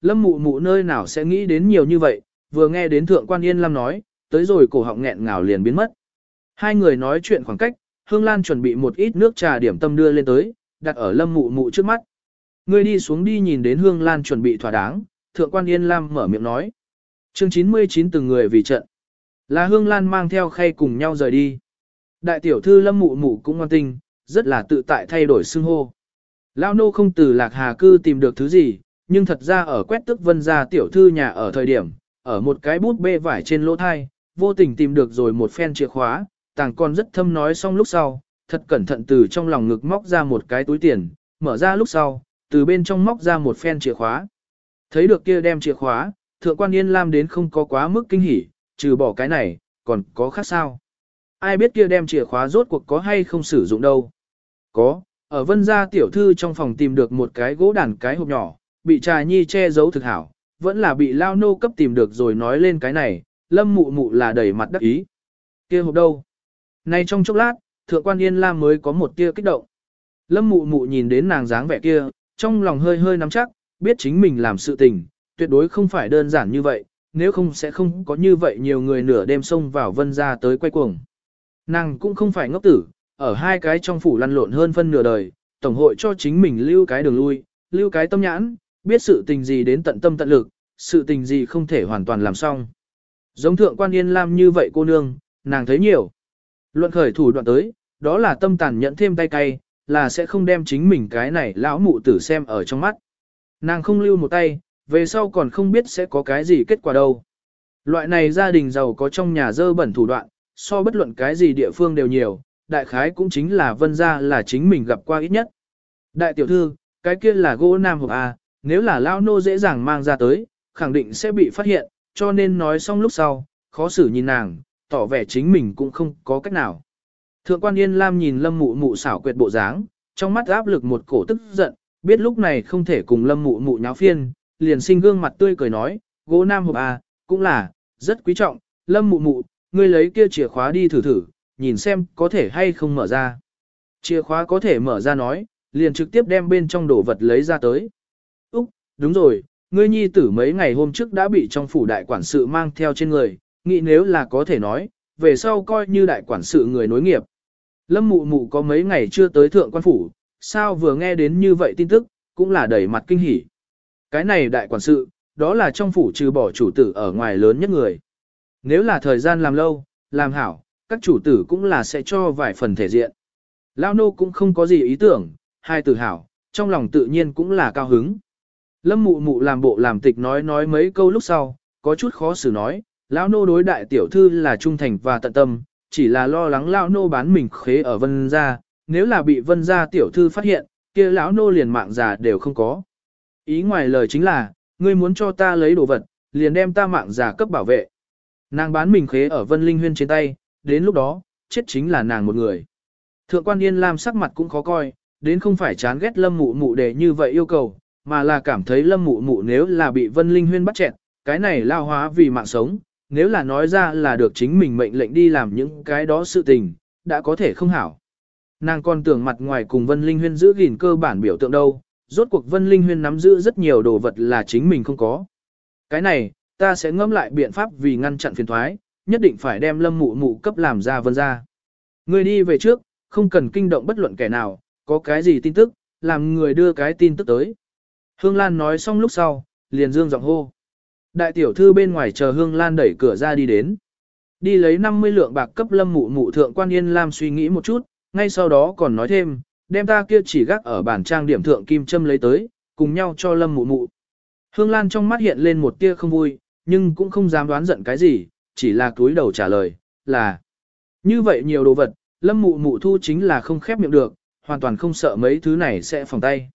lâm mụ mụ nơi nào sẽ nghĩ đến nhiều như vậy, vừa nghe đến thượng quan yên lam nói, tới rồi cổ họng nghẹn ngào liền biến mất. Hai người nói chuyện khoảng cách, Hương Lan chuẩn bị một ít nước trà điểm tâm đưa lên tới, đặt ở lâm mụ mụ trước mắt. Ngươi đi xuống đi nhìn đến Hương Lan chuẩn bị thỏa đáng, thượng quan Yên Lam mở miệng nói. chương 99 từng người vì trận. Là Hương Lan mang theo khay cùng nhau rời đi. Đại tiểu thư lâm mụ mụ cũng ngoan tinh, rất là tự tại thay đổi xưng hô. Lao nô không từ lạc hà cư tìm được thứ gì, nhưng thật ra ở quét tức vân ra tiểu thư nhà ở thời điểm, ở một cái bút bê vải trên lỗ thai, vô tình tìm được rồi một phen chìa khóa, tàng con rất thâm nói xong lúc sau, thật cẩn thận từ trong lòng ngực móc ra một cái túi tiền, mở ra lúc sau, từ bên trong móc ra một phen chìa khóa. Thấy được kia đem chìa khóa, thượng quan yên lam đến không có quá mức kinh hỉ, trừ bỏ cái này, còn có khác sao. Ai biết kia đem chìa khóa rốt cuộc có hay không sử dụng đâu. Có, ở vân gia tiểu thư trong phòng tìm được một cái gỗ đàn cái hộp nhỏ, bị trà nhi che giấu thực hảo, vẫn là bị lao nô cấp tìm được rồi nói lên cái này, lâm mụ mụ là đầy mặt đắc ý. kia hộp đâu? Nay trong chốc lát, thượng quan yên lam mới có một tia kích động. Lâm mụ mụ nhìn đến nàng dáng vẻ kia, trong lòng hơi hơi nắm chắc, biết chính mình làm sự tình, tuyệt đối không phải đơn giản như vậy, nếu không sẽ không có như vậy nhiều người nửa đêm xông vào vân ra tới quay cuồng. Nàng cũng không phải ngốc tử, ở hai cái trong phủ lăn lộn hơn phân nửa đời, tổng hội cho chính mình lưu cái đường lui, lưu cái tâm nhãn, biết sự tình gì đến tận tâm tận lực, sự tình gì không thể hoàn toàn làm xong. Giống thượng quan yên lam như vậy cô nương, nàng thấy nhiều. Luận khởi thủ đoạn tới, đó là tâm tàn nhẫn thêm tay cay, là sẽ không đem chính mình cái này lão mụ tử xem ở trong mắt. Nàng không lưu một tay, về sau còn không biết sẽ có cái gì kết quả đâu. Loại này gia đình giàu có trong nhà dơ bẩn thủ đoạn, so bất luận cái gì địa phương đều nhiều, đại khái cũng chính là vân gia là chính mình gặp qua ít nhất. Đại tiểu thư, cái kia là gỗ nam hộp A, nếu là lao nô dễ dàng mang ra tới, khẳng định sẽ bị phát hiện, cho nên nói xong lúc sau, khó xử nhìn nàng, tỏ vẻ chính mình cũng không có cách nào. Thượng quan Yên Lam nhìn Lâm Mụ Mụ xảo quyệt bộ dáng, trong mắt áp lực một cổ tức giận, biết lúc này không thể cùng Lâm Mụ Mụ nháo phiên, liền sinh gương mặt tươi cười nói, gỗ nam hộp à, cũng là, rất quý trọng, Lâm Mụ Mụ, ngươi lấy kia chìa khóa đi thử thử, nhìn xem có thể hay không mở ra. Chìa khóa có thể mở ra nói, liền trực tiếp đem bên trong đồ vật lấy ra tới. Đúng rồi, ngươi nhi tử mấy ngày hôm trước đã bị trong phủ đại quản sự mang theo trên người, nghĩ nếu là có thể nói, về sau coi như đại quản sự người nối nghiệp. Lâm mụ mụ có mấy ngày chưa tới thượng quan phủ, sao vừa nghe đến như vậy tin tức, cũng là đầy mặt kinh hỉ. Cái này đại quản sự, đó là trong phủ trừ bỏ chủ tử ở ngoài lớn nhất người. Nếu là thời gian làm lâu, làm hảo, các chủ tử cũng là sẽ cho vài phần thể diện. Lao nô cũng không có gì ý tưởng, hai tử hảo, trong lòng tự nhiên cũng là cao hứng. Lâm mụ mụ làm bộ làm tịch nói nói mấy câu lúc sau, có chút khó xử nói, lão nô đối đại tiểu thư là trung thành và tận tâm, chỉ là lo lắng lão nô bán mình khế ở vân gia, nếu là bị vân gia tiểu thư phát hiện, kia lão nô liền mạng già đều không có. Ý ngoài lời chính là, ngươi muốn cho ta lấy đồ vật, liền đem ta mạng già cấp bảo vệ. Nàng bán mình khế ở vân linh huyên trên tay, đến lúc đó, chết chính là nàng một người. Thượng quan Yên Lam sắc mặt cũng khó coi, đến không phải chán ghét lâm mụ mụ để như vậy yêu cầu, mà là cảm thấy lâm mụ mụ nếu là bị vân linh huyên bắt chẹt, cái này lao hóa vì mạng sống, nếu là nói ra là được chính mình mệnh lệnh đi làm những cái đó sự tình, đã có thể không hảo. Nàng còn tưởng mặt ngoài cùng Vân Linh Huyên giữ gìn cơ bản biểu tượng đâu, rốt cuộc Vân Linh Huyên nắm giữ rất nhiều đồ vật là chính mình không có. Cái này, ta sẽ ngẫm lại biện pháp vì ngăn chặn phiền thoái, nhất định phải đem lâm mụ mụ cấp làm ra vân ra. Người đi về trước, không cần kinh động bất luận kẻ nào, có cái gì tin tức, làm người đưa cái tin tức tới. Hương Lan nói xong lúc sau, liền dương giọng hô. Đại tiểu thư bên ngoài chờ Hương Lan đẩy cửa ra đi đến. Đi lấy 50 lượng bạc cấp lâm mụ mụ thượng quan yên lam suy nghĩ một chút, ngay sau đó còn nói thêm, đem ta kia chỉ gác ở bản trang điểm thượng kim châm lấy tới, cùng nhau cho lâm mụ mụ. Hương Lan trong mắt hiện lên một tia không vui, nhưng cũng không dám đoán giận cái gì, chỉ là cúi đầu trả lời, là như vậy nhiều đồ vật, lâm mụ mụ thu chính là không khép miệng được, hoàn toàn không sợ mấy thứ này sẽ phòng tay.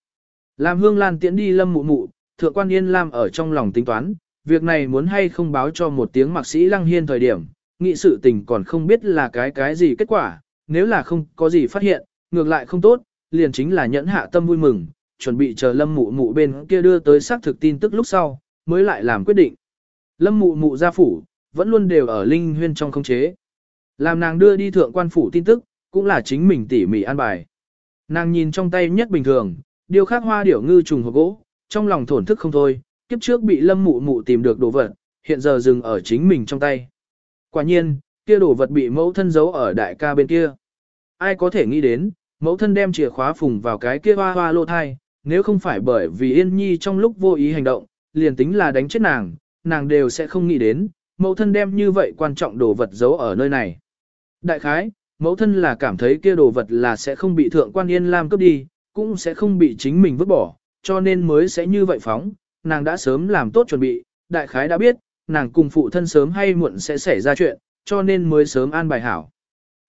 Làm Hương Lan tiễn đi lâm mụ mụ, thượng quan yên lam ở trong lòng tính toán, việc này muốn hay không báo cho một tiếng mạc sĩ lăng hiên thời điểm, nghị sự tình còn không biết là cái cái gì kết quả, nếu là không có gì phát hiện, ngược lại không tốt, liền chính là nhẫn hạ tâm vui mừng, chuẩn bị chờ lâm mụ mụ bên kia đưa tới xác thực tin tức lúc sau, mới lại làm quyết định. Lâm mụ mụ gia phủ, vẫn luôn đều ở linh huyên trong không chế. Làm nàng đưa đi thượng quan phủ tin tức, cũng là chính mình tỉ mỉ an bài. Nàng nhìn trong tay nhất bình thường, điều khác hoa điểu ngư trùng hộp gỗ, trong lòng thổn thức không thôi, kiếp trước bị lâm mụ mụ tìm được đồ vật, hiện giờ dừng ở chính mình trong tay. Quả nhiên, kia đồ vật bị mẫu thân giấu ở đại ca bên kia. Ai có thể nghĩ đến, mẫu thân đem chìa khóa phùng vào cái kia hoa hoa lô thai, nếu không phải bởi vì Yên Nhi trong lúc vô ý hành động, liền tính là đánh chết nàng, nàng đều sẽ không nghĩ đến, mẫu thân đem như vậy quan trọng đồ vật giấu ở nơi này. Đại khái, mẫu thân là cảm thấy kia đồ vật là sẽ không bị thượng quan Yên Lam cướp đi, cũng sẽ không bị chính mình vứt bỏ, cho nên mới sẽ như vậy phóng, nàng đã sớm làm tốt chuẩn bị, đại khái đã biết, nàng cùng phụ thân sớm hay muộn sẽ xảy ra chuyện, cho nên mới sớm an bài hảo.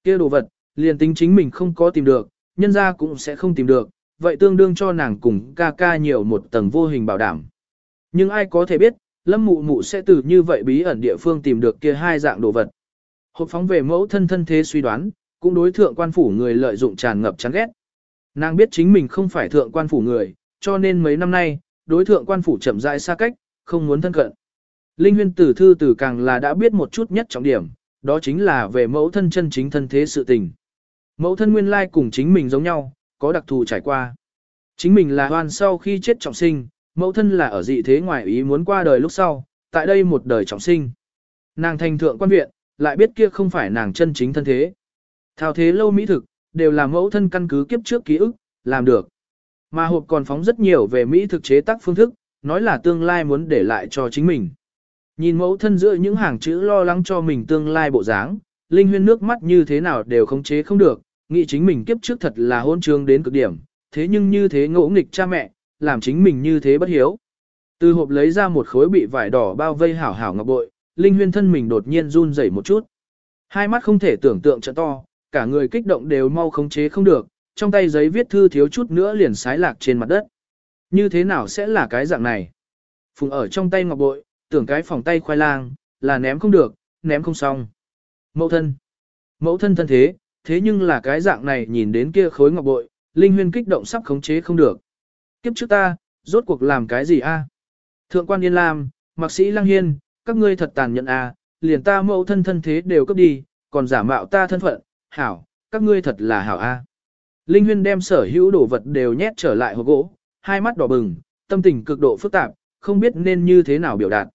kia đồ vật, liền tính chính mình không có tìm được, nhân ra cũng sẽ không tìm được, vậy tương đương cho nàng cùng ca ca nhiều một tầng vô hình bảo đảm. Nhưng ai có thể biết, lâm mụ mụ sẽ từ như vậy bí ẩn địa phương tìm được kia hai dạng đồ vật. Hộp phóng về mẫu thân thân thế suy đoán, cũng đối thượng quan phủ người lợi dụng tràn ngập chán ghét. Nàng biết chính mình không phải thượng quan phủ người, cho nên mấy năm nay, đối thượng quan phủ chậm rãi xa cách, không muốn thân cận. Linh huyên tử thư từ càng là đã biết một chút nhất trọng điểm, đó chính là về mẫu thân chân chính thân thế sự tình. Mẫu thân nguyên lai cùng chính mình giống nhau, có đặc thù trải qua. Chính mình là hoàn sau khi chết trọng sinh, mẫu thân là ở dị thế ngoài ý muốn qua đời lúc sau, tại đây một đời trọng sinh. Nàng thành thượng quan viện, lại biết kia không phải nàng chân chính thân thế. Thao thế lâu mỹ thực, đều là mẫu thân căn cứ kiếp trước ký ức, làm được. Mà hộp còn phóng rất nhiều về mỹ thực chế tác phương thức, nói là tương lai muốn để lại cho chính mình. Nhìn mẫu thân giữa những hàng chữ lo lắng cho mình tương lai bộ dáng, Linh Huyên nước mắt như thế nào đều khống chế không được, nghĩ chính mình kiếp trước thật là hôn trương đến cực điểm, thế nhưng như thế ngỗ nghịch cha mẹ, làm chính mình như thế bất hiếu. Từ hộp lấy ra một khối bị vải đỏ bao vây hảo hảo ngọc bội, Linh Huyên thân mình đột nhiên run rẩy một chút. Hai mắt không thể tưởng tượng trợ to, cả người kích động đều mau khống chế không được, trong tay giấy viết thư thiếu chút nữa liền sái lạc trên mặt đất. Như thế nào sẽ là cái dạng này? Phùng ở trong tay ngọc bội, tưởng cái phòng tay khoai lang, là ném không được, ném không xong. Mẫu thân. Mẫu thân thân thế, thế nhưng là cái dạng này nhìn đến kia khối ngọc bội, Linh Huyên kích động sắp khống chế không được. Kiếp trước ta, rốt cuộc làm cái gì a? Thượng quan Yên Lam, Mạc sĩ Lăng Hiên, các ngươi thật tàn nhẫn a, liền ta mẫu thân thân thế đều cấp đi, còn giả mạo ta thân phận, hảo, các ngươi thật là hảo a. Linh Huyên đem sở hữu đồ vật đều nhét trở lại hộp gỗ, hai mắt đỏ bừng, tâm tình cực độ phức tạp, không biết nên như thế nào biểu đạt.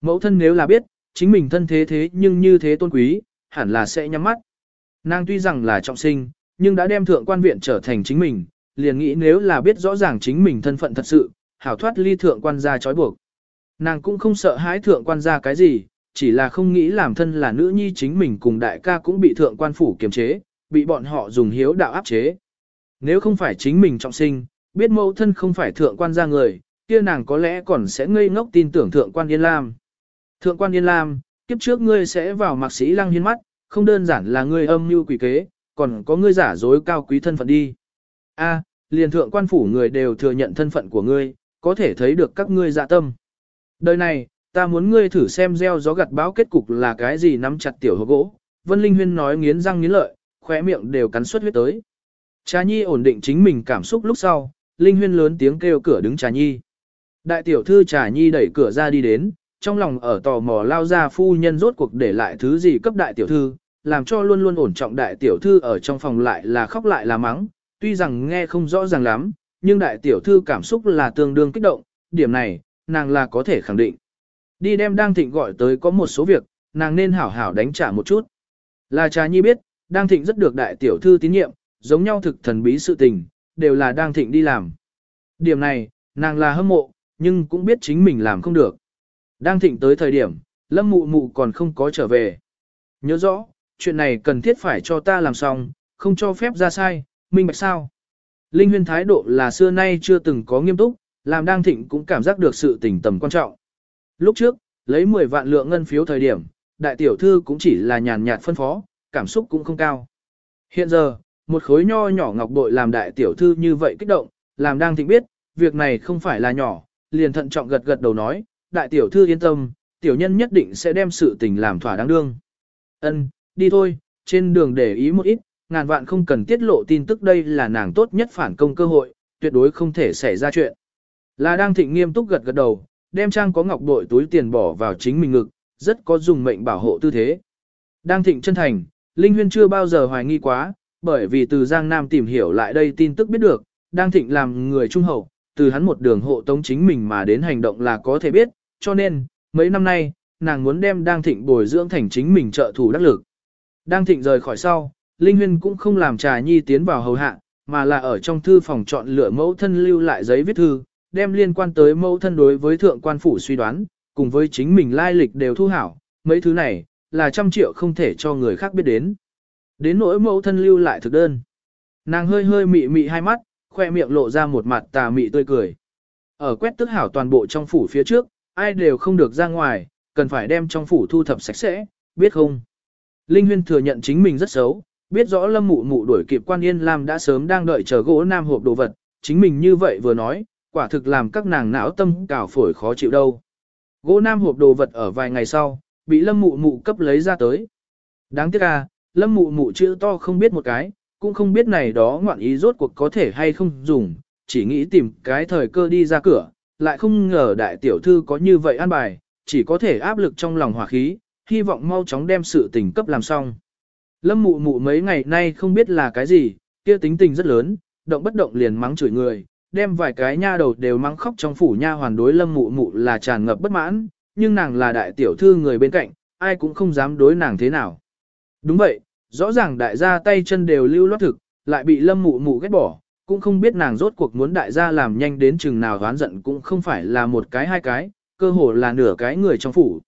Mẫu thân nếu là biết, chính mình thân thế thế nhưng như thế tôn quý, hẳn là sẽ nhắm mắt. Nàng tuy rằng là trọng sinh, nhưng đã đem thượng quan viện trở thành chính mình, liền nghĩ nếu là biết rõ ràng chính mình thân phận thật sự, hảo thoát ly thượng quan gia trói buộc. Nàng cũng không sợ hãi thượng quan gia cái gì, chỉ là không nghĩ làm thân là nữ nhi chính mình cùng đại ca cũng bị thượng quan phủ kiềm chế, bị bọn họ dùng hiếu đạo áp chế. Nếu không phải chính mình trọng sinh, biết mẫu thân không phải thượng quan gia người, kia nàng có lẽ còn sẽ ngây ngốc tin tưởng thượng quan Yên Lam. Thượng quan Yên Lam, kiếp trước ngươi sẽ vào mạc sĩ lăng hiên mắt, không đơn giản là ngươi âm mưu quỷ kế, còn có ngươi giả dối cao quý thân phận đi. A, liền thượng quan phủ người đều thừa nhận thân phận của ngươi, có thể thấy được các ngươi dạ tâm. Đời này, ta muốn ngươi thử xem gieo gió gặt bão kết cục là cái gì nắm chặt tiểu hộp gỗ. Vân Linh Huyên nói nghiến răng nghiến lợi, khóe miệng đều cắn suất huyết tới. Trà Nhi ổn định chính mình cảm xúc lúc sau, Linh Huyên lớn tiếng kêu cửa đứng Trà Nhi. Đại tiểu thư Trà Nhi đẩy cửa ra đi đến, trong lòng ở tò mò lao ra phu nhân rốt cuộc để lại thứ gì cấp đại tiểu thư, làm cho luôn luôn ổn trọng đại tiểu thư ở trong phòng lại là khóc lại là mắng, tuy rằng nghe không rõ ràng lắm, nhưng đại tiểu thư cảm xúc là tương đương kích động, điểm này, nàng là có thể khẳng định. Đi đem đang thịnh gọi tới có một số việc, nàng nên hảo hảo đánh trả một chút. Là trà nhi biết, đang thịnh rất được đại tiểu thư tín nhiệm, giống nhau thực thần bí sự tình, đều là đang thịnh đi làm. Điểm này, nàng là hâm mộ, nhưng cũng biết chính mình làm không được. Đang thịnh tới thời điểm, lâm mụ mụ còn không có trở về. Nhớ rõ, chuyện này cần thiết phải cho ta làm xong, không cho phép ra sai, minh bạch sao. Linh huyên thái độ là xưa nay chưa từng có nghiêm túc, làm đang thịnh cũng cảm giác được sự tình tầm quan trọng. Lúc trước, lấy 10 vạn lượng ngân phiếu thời điểm, đại tiểu thư cũng chỉ là nhàn nhạt phân phó, cảm xúc cũng không cao. Hiện giờ, một khối nho nhỏ ngọc bội làm đại tiểu thư như vậy kích động, làm đang thịnh biết, việc này không phải là nhỏ, liền thận trọng gật gật đầu nói, đại tiểu thư yên tâm, tiểu nhân nhất định sẽ đem sự tình làm thỏa đáng đương. Ân, đi thôi, trên đường để ý một ít, ngàn vạn không cần tiết lộ tin tức đây là nàng tốt nhất phản công cơ hội, tuyệt đối không thể xảy ra chuyện. Là đang thịnh nghiêm túc gật gật đầu, đem trang có ngọc bội túi tiền bỏ vào chính mình ngực, rất có dùng mệnh bảo hộ tư thế. Đang thịnh chân thành, Linh Huyên chưa bao giờ hoài nghi quá, bởi vì từ Giang Nam tìm hiểu lại đây tin tức biết được, đang thịnh làm người trung hậu, từ hắn một đường hộ tống chính mình mà đến hành động là có thể biết, cho nên, mấy năm nay, nàng muốn đem đang thịnh bồi dưỡng thành chính mình trợ thủ đắc lực. Đang thịnh rời khỏi sau, Linh Huyên cũng không làm trà nhi tiến vào hầu hạ, mà là ở trong thư phòng chọn lựa mẫu thân lưu lại giấy viết thư, đem liên quan tới mẫu thân đối với thượng quan phủ suy đoán, cùng với chính mình lai lịch đều thu hảo, mấy thứ này, là trăm triệu không thể cho người khác biết đến. Đến nỗi mẫu thân lưu lại thực đơn. Nàng hơi hơi mị mị hai mắt, khoe miệng lộ ra một mặt tà mị tươi cười. Ở quét tức hảo toàn bộ trong phủ phía trước, ai đều không được ra ngoài, cần phải đem trong phủ thu thập sạch sẽ, biết không? Linh Huyên thừa nhận chính mình rất xấu, biết rõ lâm mụ mụ đuổi kịp quan yên lam đã sớm đang đợi chờ gỗ nam hộp đồ vật, chính mình như vậy vừa nói, quả thực làm các nàng não tâm cào phổi khó chịu đâu. Gỗ nam hộp đồ vật ở vài ngày sau, bị lâm mụ mụ cấp lấy ra tới. Đáng tiếc à, lâm mụ mụ chữ to không biết một cái, cũng không biết này đó ngoạn ý rốt cuộc có thể hay không dùng, chỉ nghĩ tìm cái thời cơ đi ra cửa, lại không ngờ đại tiểu thư có như vậy an bài, chỉ có thể áp lực trong lòng hỏa khí, hy vọng mau chóng đem sự tình cấp làm xong. Lâm mụ mụ mấy ngày nay không biết là cái gì, kia tính tình rất lớn, động bất động liền mắng chửi người, đem vài cái nha đầu đều mắng khóc trong phủ nha hoàn đối lâm mụ mụ là tràn ngập bất mãn, nhưng nàng là đại tiểu thư người bên cạnh, ai cũng không dám đối nàng thế nào. Đúng vậy, rõ ràng đại gia tay chân đều lưu loát thực, lại bị lâm mụ mụ ghét bỏ, cũng không biết nàng rốt cuộc muốn đại gia làm nhanh đến chừng nào đoán giận cũng không phải là một cái hai cái, cơ hồ là nửa cái người trong phủ.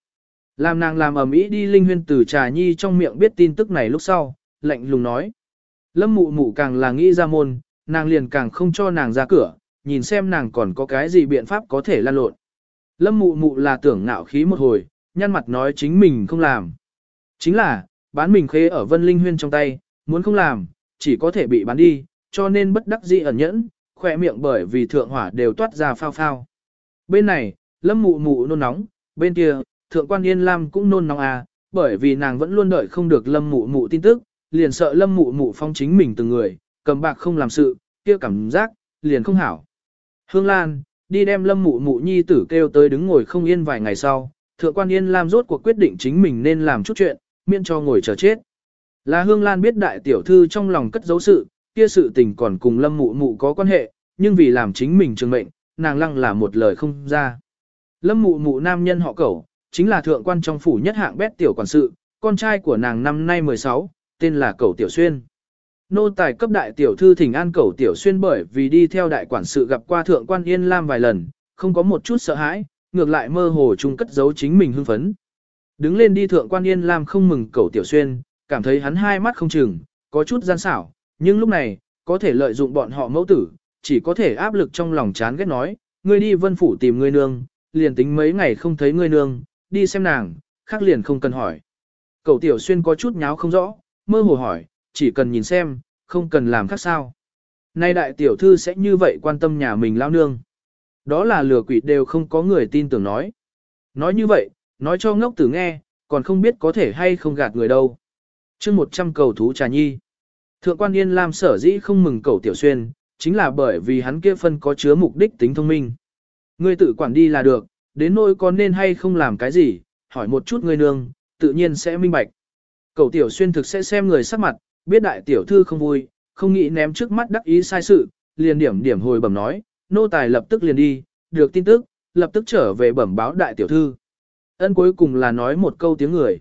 Làm nàng làm ầm ĩ đi linh huyên từ trà nhi trong miệng biết tin tức này lúc sau, lạnh lùng nói. Lâm mụ mụ càng là nghĩ ra môn, nàng liền càng không cho nàng ra cửa, nhìn xem nàng còn có cái gì biện pháp có thể lan lộn. Lâm mụ mụ là tưởng ngạo khí một hồi, nhăn mặt nói chính mình không làm. Chính là, bán mình khế ở vân linh huyên trong tay, muốn không làm, chỉ có thể bị bán đi, cho nên bất đắc dĩ ẩn nhẫn, khỏe miệng bởi vì thượng hỏa đều toát ra phao phao. Bên này, lâm mụ mụ nôn nóng, bên kia, thượng quan yên lam cũng nôn nóng à, bởi vì nàng vẫn luôn đợi không được lâm mụ mụ tin tức, liền sợ lâm mụ mụ phong chính mình từng người, cầm bạc không làm sự, kia cảm giác, liền không hảo. Hương Lan, đi đem lâm mụ mụ nhi tử kêu tới đứng ngồi không yên vài ngày sau, thượng quan yên làm rốt cuộc quyết định chính mình nên làm chút chuyện, miễn cho ngồi chờ chết. Là Hương Lan biết đại tiểu thư trong lòng cất giấu sự, kia sự tình còn cùng lâm mụ mụ có quan hệ, nhưng vì làm chính mình trường mệnh, nàng lăng là một lời không ra. Lâm mụ mụ nam nhân họ cẩu, chính là thượng quan trong phủ nhất hạng bét tiểu quản sự, con trai của nàng năm nay 16, tên là cẩu tiểu xuyên. Nô tài cấp đại tiểu thư thỉnh an cầu tiểu xuyên bởi vì đi theo đại quản sự gặp qua thượng quan yên lam vài lần, không có một chút sợ hãi, ngược lại mơ hồ chung cất giấu chính mình hưng phấn. Đứng lên đi thượng quan yên lam không mừng cầu tiểu xuyên, cảm thấy hắn hai mắt không chừng, có chút gian xảo, nhưng lúc này, có thể lợi dụng bọn họ mẫu tử, chỉ có thể áp lực trong lòng chán ghét nói, ngươi đi vân phủ tìm ngươi nương, liền tính mấy ngày không thấy ngươi nương, đi xem nàng, khác liền không cần hỏi. Cậu tiểu xuyên có chút nháo không rõ, mơ hồ hỏi, chỉ cần nhìn xem, không cần làm khác sao. Nay đại tiểu thư sẽ như vậy quan tâm nhà mình lao nương. Đó là lừa quỷ đều không có người tin tưởng nói. Nói như vậy, nói cho ngốc tử nghe, còn không biết có thể hay không gạt người đâu. chương 100 cầu thú trà nhi. Thượng quan Yên Lam sở dĩ không mừng cầu tiểu xuyên, chính là bởi vì hắn kia phân có chứa mục đích tính thông minh. Ngươi tự quản đi là được, đến nỗi có nên hay không làm cái gì, hỏi một chút ngươi nương, tự nhiên sẽ minh bạch. Cầu tiểu xuyên thực sẽ xem người sắc mặt, biết đại tiểu thư không vui, không nghĩ ném trước mắt đắc ý sai sự, liền điểm điểm hồi bẩm nói, nô tài lập tức liền đi, được tin tức, lập tức trở về bẩm báo đại tiểu thư. Ân cuối cùng là nói một câu tiếng người.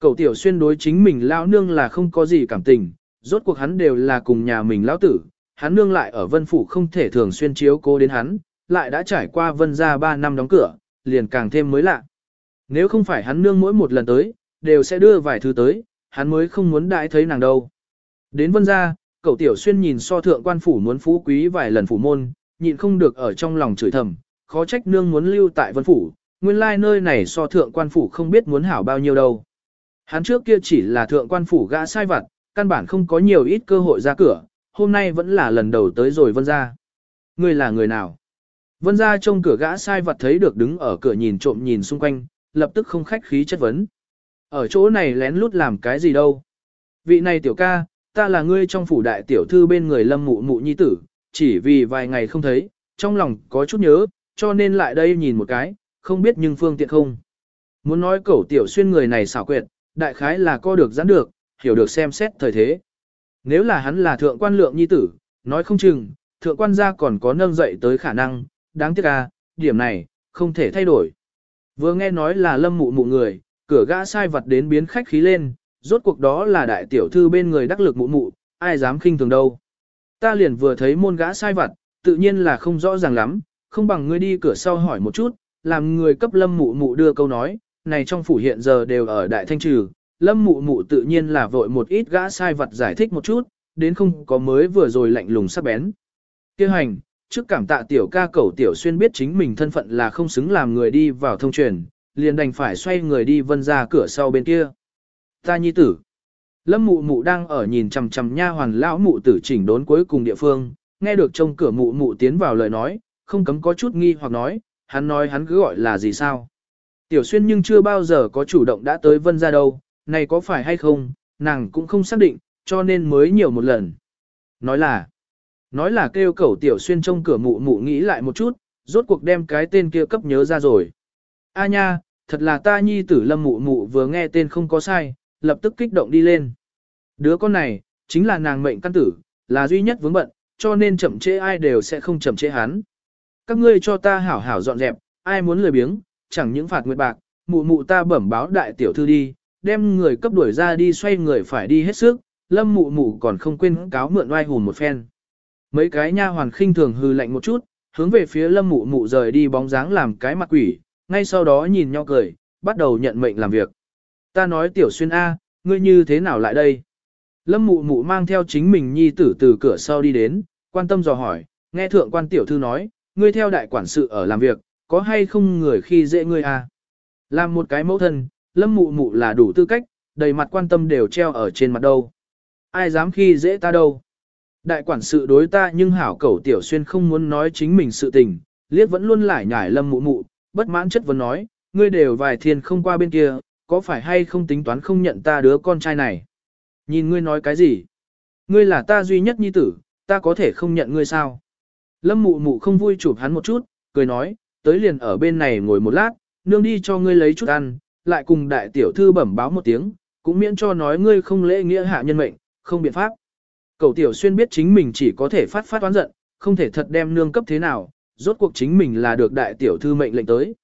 cậu tiểu xuyên đối chính mình lao nương là không có gì cảm tình, rốt cuộc hắn đều là cùng nhà mình lão tử, hắn nương lại ở vân phủ không thể thường xuyên chiếu cố đến hắn, lại đã trải qua vân ra 3 năm đóng cửa, liền càng thêm mới lạ. Nếu không phải hắn nương mỗi một lần tới, đều sẽ đưa vài thứ tới, hắn mới không muốn đãi thấy nàng đâu. Đến vân gia, cậu tiểu xuyên nhìn so thượng quan phủ muốn phú quý vài lần phủ môn, nhịn không được ở trong lòng chửi thầm, khó trách nương muốn lưu tại vân phủ, nguyên lai nơi này so thượng quan phủ không biết muốn hảo bao nhiêu đâu. Hắn trước kia chỉ là thượng quan phủ gã sai vặt, căn bản không có nhiều ít cơ hội ra cửa, hôm nay vẫn là lần đầu tới rồi vân gia. Ngươi là người nào? Vân gia trong cửa gã sai vật thấy được đứng ở cửa nhìn trộm nhìn xung quanh, lập tức không khách khí chất vấn. Ở chỗ này lén lút làm cái gì đâu? Vị này tiểu ca, ta là ngươi trong phủ đại tiểu thư bên người lâm mụ mụ nhi tử, chỉ vì vài ngày không thấy, trong lòng có chút nhớ, cho nên lại đây nhìn một cái, không biết nhưng phương tiện không. Muốn nói cẩu tiểu xuyên người này xảo quyệt, đại khái là co được giãn được, hiểu được xem xét thời thế. Nếu là hắn là thượng quan lượng nhi tử, nói không chừng, thượng quan gia còn có nâng dậy tới khả năng, đáng tiếc à, điểm này, không thể thay đổi. Vừa nghe nói là lâm mụ mụ người, cửa gã sai vật đến biến khách khí lên, rốt cuộc đó là đại tiểu thư bên người đắc lực mụ mụ, ai dám khinh thường đâu. Ta liền vừa thấy môn gã sai vặt, tự nhiên là không rõ ràng lắm, không bằng ngươi đi cửa sau hỏi một chút, làm người cấp lâm mụ mụ đưa câu nói, này trong phủ hiện giờ đều ở đại thanh trừ, lâm mụ mụ tự nhiên là vội một ít gã sai vặt giải thích một chút, đến không có mới vừa rồi lạnh lùng sắc bén. Kêu hành, trước cảm tạ tiểu ca cẩu tiểu xuyên biết chính mình thân phận là không xứng làm người đi vào thông truyền, liền đành phải xoay người đi vân ra cửa sau bên kia. Ta nhi tử. Lâm mụ mụ đang ở nhìn chằm chằm nha hoàn lão mụ tử chỉnh đốn cuối cùng địa phương, nghe được trong cửa mụ mụ tiến vào lời nói, không cấm có chút nghi hoặc nói, hắn nói hắn cứ gọi là gì sao. Tiểu xuyên nhưng chưa bao giờ có chủ động đã tới vân ra đâu, này có phải hay không, nàng cũng không xác định, cho nên mới nhiều một lần. Nói là, nói là kêu cẩu tiểu xuyên trong cửa mụ mụ nghĩ lại một chút, rốt cuộc đem cái tên kia cấp nhớ ra rồi. A nha, thật là ta nhi tử lâm mụ mụ vừa nghe tên không có sai, lập tức kích động đi lên. Đứa con này, chính là nàng mệnh căn tử, là duy nhất vướng bận, cho nên chậm trễ ai đều sẽ không chậm trễ hắn. Các ngươi cho ta hảo hảo dọn dẹp, ai muốn lười biếng, chẳng những phạt nguyệt bạc, mụ mụ ta bẩm báo đại tiểu thư đi, đem người cấp đuổi ra đi xoay người phải đi hết sức, lâm mụ mụ còn không quên cáo mượn oai hùn một phen. Mấy cái nha hoàn khinh thường hư lạnh một chút, hướng về phía lâm mụ mụ rời đi bóng dáng làm cái mặt quỷ, ngay sau đó nhìn nhau cười, bắt đầu nhận mệnh làm việc. Ta nói tiểu xuyên A, ngươi như thế nào lại đây? Lâm mụ mụ mang theo chính mình nhi tử từ cửa sau đi đến, quan tâm dò hỏi, nghe thượng quan tiểu thư nói, ngươi theo đại quản sự ở làm việc, có hay không người khi dễ ngươi A? Làm một cái mẫu thân, lâm mụ mụ là đủ tư cách, đầy mặt quan tâm đều treo ở trên mặt đâu. Ai dám khi dễ ta đâu? Đại quản sự đối ta nhưng hảo cẩu tiểu xuyên không muốn nói chính mình sự tình, liếc vẫn luôn lại nhải lâm mụ mụ, bất mãn chất vấn nói, ngươi đều vài thiên không qua bên kia, có phải hay không tính toán không nhận ta đứa con trai này? Nhìn ngươi nói cái gì? Ngươi là ta duy nhất nhi tử, ta có thể không nhận ngươi sao? Lâm mụ mụ không vui chụp hắn một chút, cười nói, tới liền ở bên này ngồi một lát, nương đi cho ngươi lấy chút ăn, lại cùng đại tiểu thư bẩm báo một tiếng, cũng miễn cho nói ngươi không lễ nghĩa hạ nhân mệnh, không biện pháp. Cầu tiểu xuyên biết chính mình chỉ có thể phát phát oán giận, không thể thật đem nương cấp thế nào, rốt cuộc chính mình là được đại tiểu thư mệnh lệnh tới.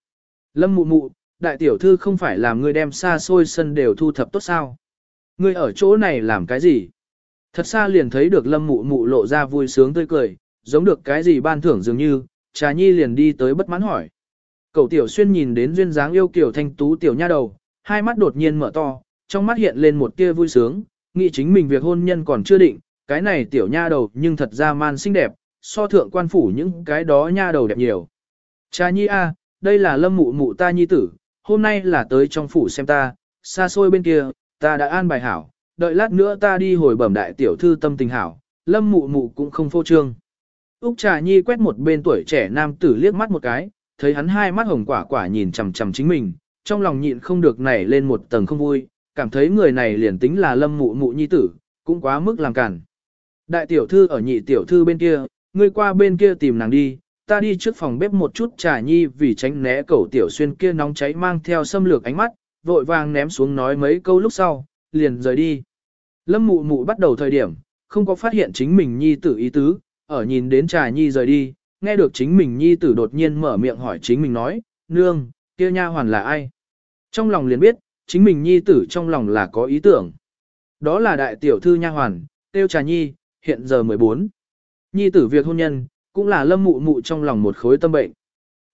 Lâm mụ mụ, đại tiểu thư không phải làm ngươi đem xa xôi sân đều thu thập tốt sao. Ngươi ở chỗ này làm cái gì? Thật xa liền thấy được lâm mụ mụ lộ ra vui sướng tươi cười, giống được cái gì ban thưởng dường như, trà nhi liền đi tới bất mãn hỏi. Cậu tiểu xuyên nhìn đến duyên dáng yêu kiểu thanh tú tiểu nha đầu, hai mắt đột nhiên mở to, trong mắt hiện lên một tia vui sướng, nghĩ chính mình việc hôn nhân còn chưa định, cái này tiểu nha đầu nhưng thật ra man xinh đẹp, so thượng quan phủ những cái đó nha đầu đẹp nhiều. Cha nhi a, đây là lâm mụ mụ ta nhi tử, hôm nay là tới trong phủ xem ta, xa xôi bên kia, ta đã an bài hảo, đợi lát nữa ta đi hồi bẩm đại tiểu thư tâm tình hảo, lâm mụ mụ cũng không phô trương. Úc trà nhi quét một bên tuổi trẻ nam tử liếc mắt một cái, thấy hắn hai mắt hồng quả quả nhìn chằm chằm chính mình, trong lòng nhịn không được nảy lên một tầng không vui, cảm thấy người này liền tính là lâm mụ mụ nhi tử, cũng quá mức làm cản. Đại tiểu thư ở nhị tiểu thư bên kia, ngươi qua bên kia tìm nàng đi, ta đi trước phòng bếp một chút trà nhi vì tránh né cẩu tiểu xuyên kia nóng cháy mang theo xâm lược ánh mắt, vội vàng ném xuống nói mấy câu lúc sau, liền rời đi. Lâm mụ mụ bắt đầu thời điểm, không có phát hiện chính mình nhi tử ý tứ, ở nhìn đến trà nhi rời đi, nghe được chính mình nhi tử đột nhiên mở miệng hỏi chính mình nói, nương, kia nha hoàn là ai? Trong lòng liền biết, chính mình nhi tử trong lòng là có ý tưởng. Đó là đại tiểu thư nha hoàn, tiêu trà nhi, hiện giờ 14. Nhi tử việc hôn nhân, cũng là lâm mụ mụ trong lòng một khối tâm bệnh.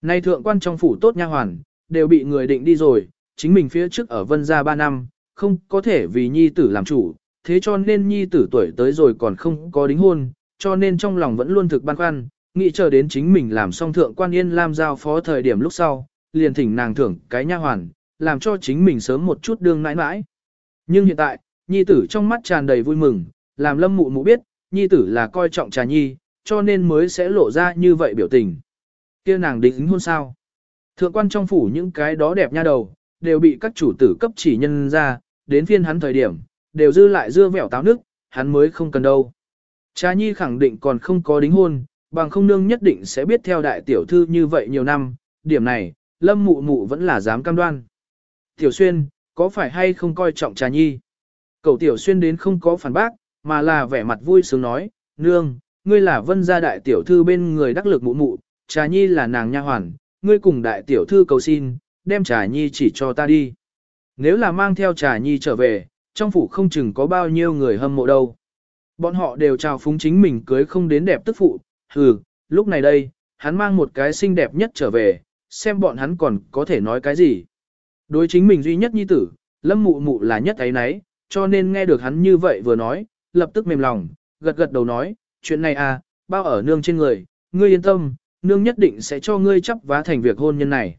Nay thượng quan trong phủ tốt nha hoàn, đều bị người định đi rồi, chính mình phía trước ở vân gia 3 năm, không có thể vì nhi tử làm chủ, thế cho nên nhi tử tuổi tới rồi còn không có đính hôn, cho nên trong lòng vẫn luôn thực băn khoăn, nghĩ chờ đến chính mình làm xong thượng quan yên lam giao phó thời điểm lúc sau, liền thỉnh nàng thưởng cái nha hoàn, làm cho chính mình sớm một chút đương nãi nãi. Nhưng hiện tại, nhi tử trong mắt tràn đầy vui mừng, làm lâm mụ mụ biết, nhi tử là coi trọng trà nhi, cho nên mới sẽ lộ ra như vậy biểu tình. kia nàng định hôn sao. Thượng quan trong phủ những cái đó đẹp nha đầu, đều bị các chủ tử cấp chỉ nhân ra, đến phiên hắn thời điểm, đều dư lại dưa vẻo táo nước, hắn mới không cần đâu. Trà nhi khẳng định còn không có đính hôn, bằng không nương nhất định sẽ biết theo đại tiểu thư như vậy nhiều năm, điểm này, lâm mụ mụ vẫn là dám cam đoan. Tiểu xuyên, có phải hay không coi trọng trà nhi? Cậu tiểu xuyên đến không có phản bác, mà là vẻ mặt vui sướng nói, nương, ngươi là vân gia đại tiểu thư bên người đắc lực mụ mụ, trà nhi là nàng nha hoàn, ngươi cùng đại tiểu thư cầu xin, đem trà nhi chỉ cho ta đi. Nếu là mang theo trà nhi trở về, trong phủ không chừng có bao nhiêu người hâm mộ đâu. Bọn họ đều chào phúng chính mình cưới không đến đẹp tức phụ, hừ, lúc này đây, hắn mang một cái xinh đẹp nhất trở về, xem bọn hắn còn có thể nói cái gì. Đối chính mình duy nhất nhi tử, lâm mụ mụ là nhất ấy nấy, cho nên nghe được hắn như vậy vừa nói, lập tức mềm lòng, gật gật đầu nói, chuyện này à, bao ở nương trên người, ngươi yên tâm, nương nhất định sẽ cho ngươi chấp vá thành việc hôn nhân này.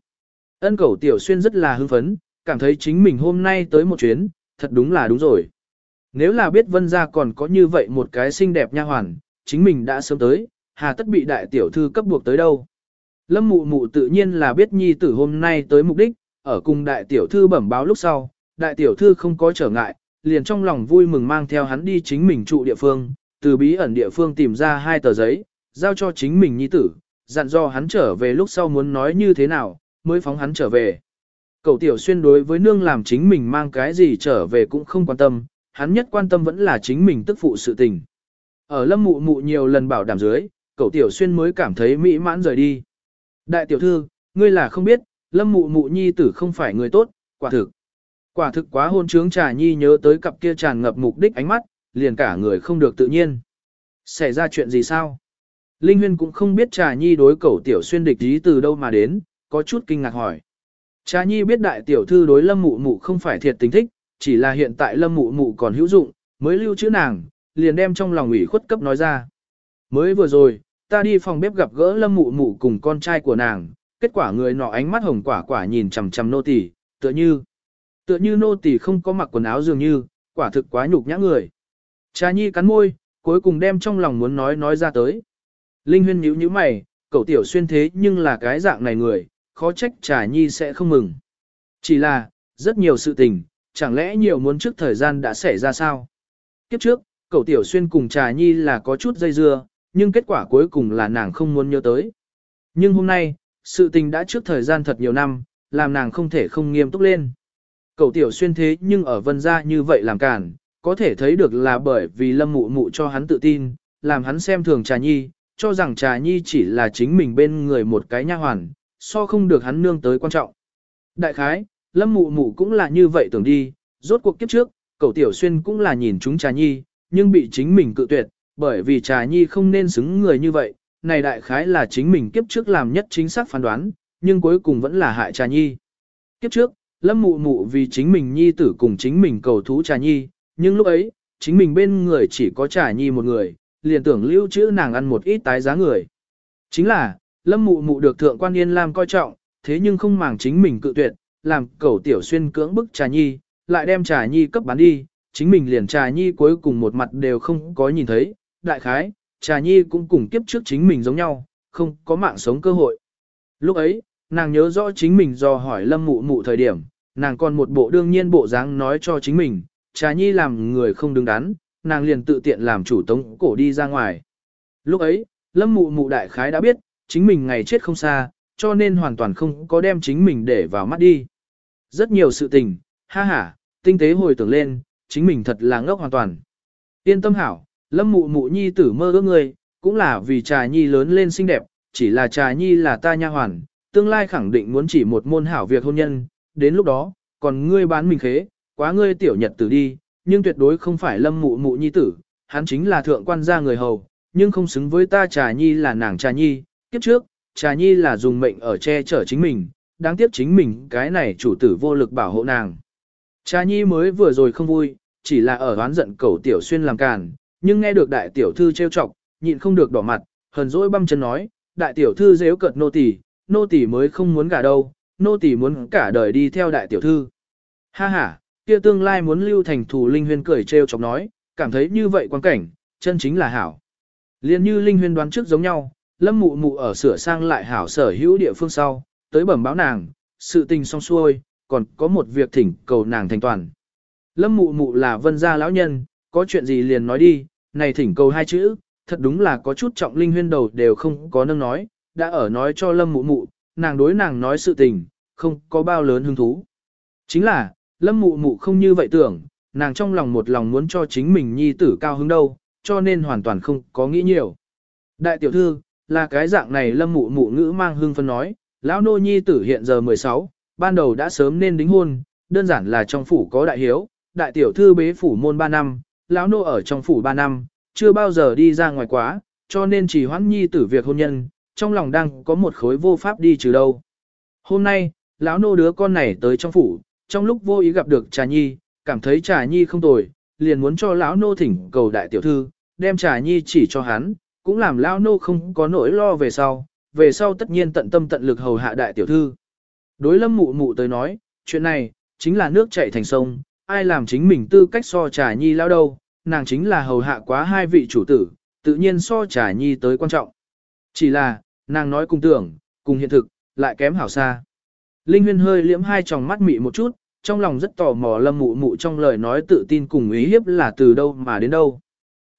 Ân cầu tiểu xuyên rất là hưng phấn, cảm thấy chính mình hôm nay tới một chuyến, thật đúng là đúng rồi. Nếu là biết vân gia còn có như vậy một cái xinh đẹp nha hoàn, chính mình đã sớm tới, hà tất bị đại tiểu thư cấp buộc tới đâu. Lâm mụ mụ tự nhiên là biết nhi tử hôm nay tới mục đích, ở cùng đại tiểu thư bẩm báo lúc sau, đại tiểu thư không có trở ngại, liền trong lòng vui mừng mang theo hắn đi chính mình trụ địa phương, từ bí ẩn địa phương tìm ra hai tờ giấy, giao cho chính mình nhi tử, dặn do hắn trở về lúc sau muốn nói như thế nào, mới phóng hắn trở về. Cậu tiểu xuyên đối với nương làm chính mình mang cái gì trở về cũng không quan tâm, hắn nhất quan tâm vẫn là chính mình tức phụ sự tình. Ở lâm mụ mụ nhiều lần bảo đảm dưới, cậu tiểu xuyên mới cảm thấy mỹ mãn rời đi. Đại tiểu thư, ngươi là không biết, lâm mụ mụ nhi tử không phải người tốt, quả thực. Quả thực quá hôn trướng trà nhi nhớ tới cặp kia tràn ngập mục đích ánh mắt, liền cả người không được tự nhiên. Xảy ra chuyện gì sao? Linh Huyên cũng không biết trà nhi đối cẩu tiểu xuyên địch ý từ đâu mà đến, có chút kinh ngạc hỏi. Trà nhi biết đại tiểu thư đối lâm mụ mụ không phải thiệt tình thích, chỉ là hiện tại lâm mụ mụ còn hữu dụng, mới lưu chữ nàng, liền đem trong lòng ủy khuất cấp nói ra. Mới vừa rồi, ta đi phòng bếp gặp gỡ lâm mụ mụ cùng con trai của nàng, kết quả người nọ ánh mắt hồng quả quả nhìn chằm chằm nô tỳ, tựa như, tựa như nô tỳ không có mặc quần áo dường như, quả thực quá nhục nhã người. Trà nhi cắn môi, cuối cùng đem trong lòng muốn nói nói ra tới. Linh huyên nhíu nhíu mày, cậu tiểu xuyên thế nhưng là cái dạng này người, khó trách trà nhi sẽ không mừng. Chỉ là, rất nhiều sự tình, chẳng lẽ nhiều muốn trước thời gian đã xảy ra sao? Kiếp trước, cậu tiểu xuyên cùng trà nhi là có chút dây dưa, nhưng kết quả cuối cùng là nàng không muốn nhớ tới. Nhưng hôm nay, sự tình đã trước thời gian thật nhiều năm, làm nàng không thể không nghiêm túc lên. Cậu tiểu xuyên thế nhưng ở vân gia như vậy làm cản, có thể thấy được là bởi vì lâm mụ mụ cho hắn tự tin, làm hắn xem thường trà nhi, cho rằng trà nhi chỉ là chính mình bên người một cái nha hoàn, so không được hắn nương tới quan trọng. Đại khái, lâm mụ mụ cũng là như vậy tưởng đi, rốt cuộc kiếp trước, cậu tiểu xuyên cũng là nhìn chúng trà nhi, nhưng bị chính mình cự tuyệt, bởi vì trà nhi không nên xứng người như vậy, này đại khái là chính mình kiếp trước làm nhất chính xác phán đoán, nhưng cuối cùng vẫn là hại trà nhi. Kiếp trước, lâm mụ mụ vì chính mình nhi tử cùng chính mình cầu thú trà nhi, nhưng lúc ấy, chính mình bên người chỉ có trà nhi một người, liền tưởng lưu trữ nàng ăn một ít tái giá người. Chính là, lâm mụ mụ được thượng quan yên lam coi trọng, thế nhưng không màng chính mình cự tuyệt, làm cầu tiểu xuyên cưỡng bức trà nhi, lại đem trà nhi cấp bán đi, chính mình liền trà nhi cuối cùng một mặt đều không có nhìn thấy, đại khái, trà nhi cũng cùng kiếp trước chính mình giống nhau, không có mạng sống cơ hội. Lúc ấy, nàng nhớ rõ chính mình do hỏi lâm mụ mụ thời điểm, nàng còn một bộ đương nhiên bộ dáng nói cho chính mình, trà nhi làm người không đứng đắn, nàng liền tự tiện làm chủ tống cổ đi ra ngoài. Lúc ấy, lâm mụ mụ đại khái đã biết, chính mình ngày chết không xa, cho nên hoàn toàn không có đem chính mình để vào mắt đi. Rất nhiều sự tình, ha ha, tinh tế hồi tưởng lên, chính mình thật là ngốc hoàn toàn. Yên tâm hảo, lâm mụ mụ nhi tử mơ ước người, cũng là vì trà nhi lớn lên xinh đẹp, chỉ là trà nhi là ta nha hoàn, tương lai khẳng định muốn chỉ một môn hảo việc hôn nhân, đến lúc đó, còn ngươi bán mình khế, quá ngươi tiểu nhật tử đi, nhưng tuyệt đối không phải lâm mụ mụ nhi tử, hắn chính là thượng quan gia người hầu, nhưng không xứng với ta trà nhi là nàng trà nhi, kiếp trước, trà nhi là dùng mệnh ở che chở chính mình, đáng tiếc chính mình cái này chủ tử vô lực bảo hộ nàng. Trà nhi mới vừa rồi không vui, chỉ là ở oán giận cầu tiểu xuyên làm càn, nhưng nghe được đại tiểu thư trêu chọc, nhịn không được đỏ mặt, hờn dỗi băm chân nói, đại tiểu thư dễ cợt nô tỳ, nô tỳ mới không muốn cả đâu, nô tỳ muốn cả đời đi theo đại tiểu thư. Ha ha, kia tương lai muốn lưu thành thủ linh huyên cười trêu chọc nói, cảm thấy như vậy quan cảnh, chân chính là hảo. Liên như linh huyên đoán trước giống nhau, lâm mụ mụ ở sửa sang lại hảo sở hữu địa phương sau, tới bẩm báo nàng, sự tình xong xuôi, còn có một việc thỉnh cầu nàng thành toàn. Lâm mụ mụ là vân gia lão nhân, có chuyện gì liền nói đi, này thỉnh cầu hai chữ, thật đúng là có chút trọng linh huyên đầu đều không có nâng nói, đã ở nói cho lâm mụ mụ, nàng đối nàng nói sự tình, không có bao lớn hứng thú. Chính là, lâm mụ mụ không như vậy tưởng, nàng trong lòng một lòng muốn cho chính mình nhi tử cao hứng đâu, cho nên hoàn toàn không có nghĩ nhiều. Đại tiểu thư, là cái dạng này lâm mụ mụ ngữ mang hương phân nói, lão nô nhi tử hiện giờ 16, ban đầu đã sớm nên đính hôn, đơn giản là trong phủ có đại hiếu, đại tiểu thư bế phủ môn 3 năm, lão nô ở trong phủ 3 năm, chưa bao giờ đi ra ngoài quá, cho nên chỉ hoãn nhi tử việc hôn nhân, trong lòng đang có một khối vô pháp đi trừ đâu. Hôm nay, lão nô đứa con này tới trong phủ, trong lúc vô ý gặp được trà nhi, cảm thấy trà nhi không tồi, liền muốn cho lão nô thỉnh cầu đại tiểu thư, đem trà nhi chỉ cho hắn, cũng làm lão nô không có nỗi lo về sau, về sau tất nhiên tận tâm tận lực hầu hạ đại tiểu thư. Đối lâm mụ mụ tới nói, chuyện này, chính là nước chảy thành sông, ai làm chính mình tư cách so trà nhi lao đâu, nàng chính là hầu hạ quá hai vị chủ tử, tự nhiên so trà nhi tới quan trọng. Chỉ là, nàng nói cùng tưởng, cùng hiện thực, lại kém hảo xa. Linh huyên hơi liễm hai tròng mắt mị một chút, trong lòng rất tò mò lâm mụ mụ trong lời nói tự tin cùng ý hiếp là từ đâu mà đến đâu.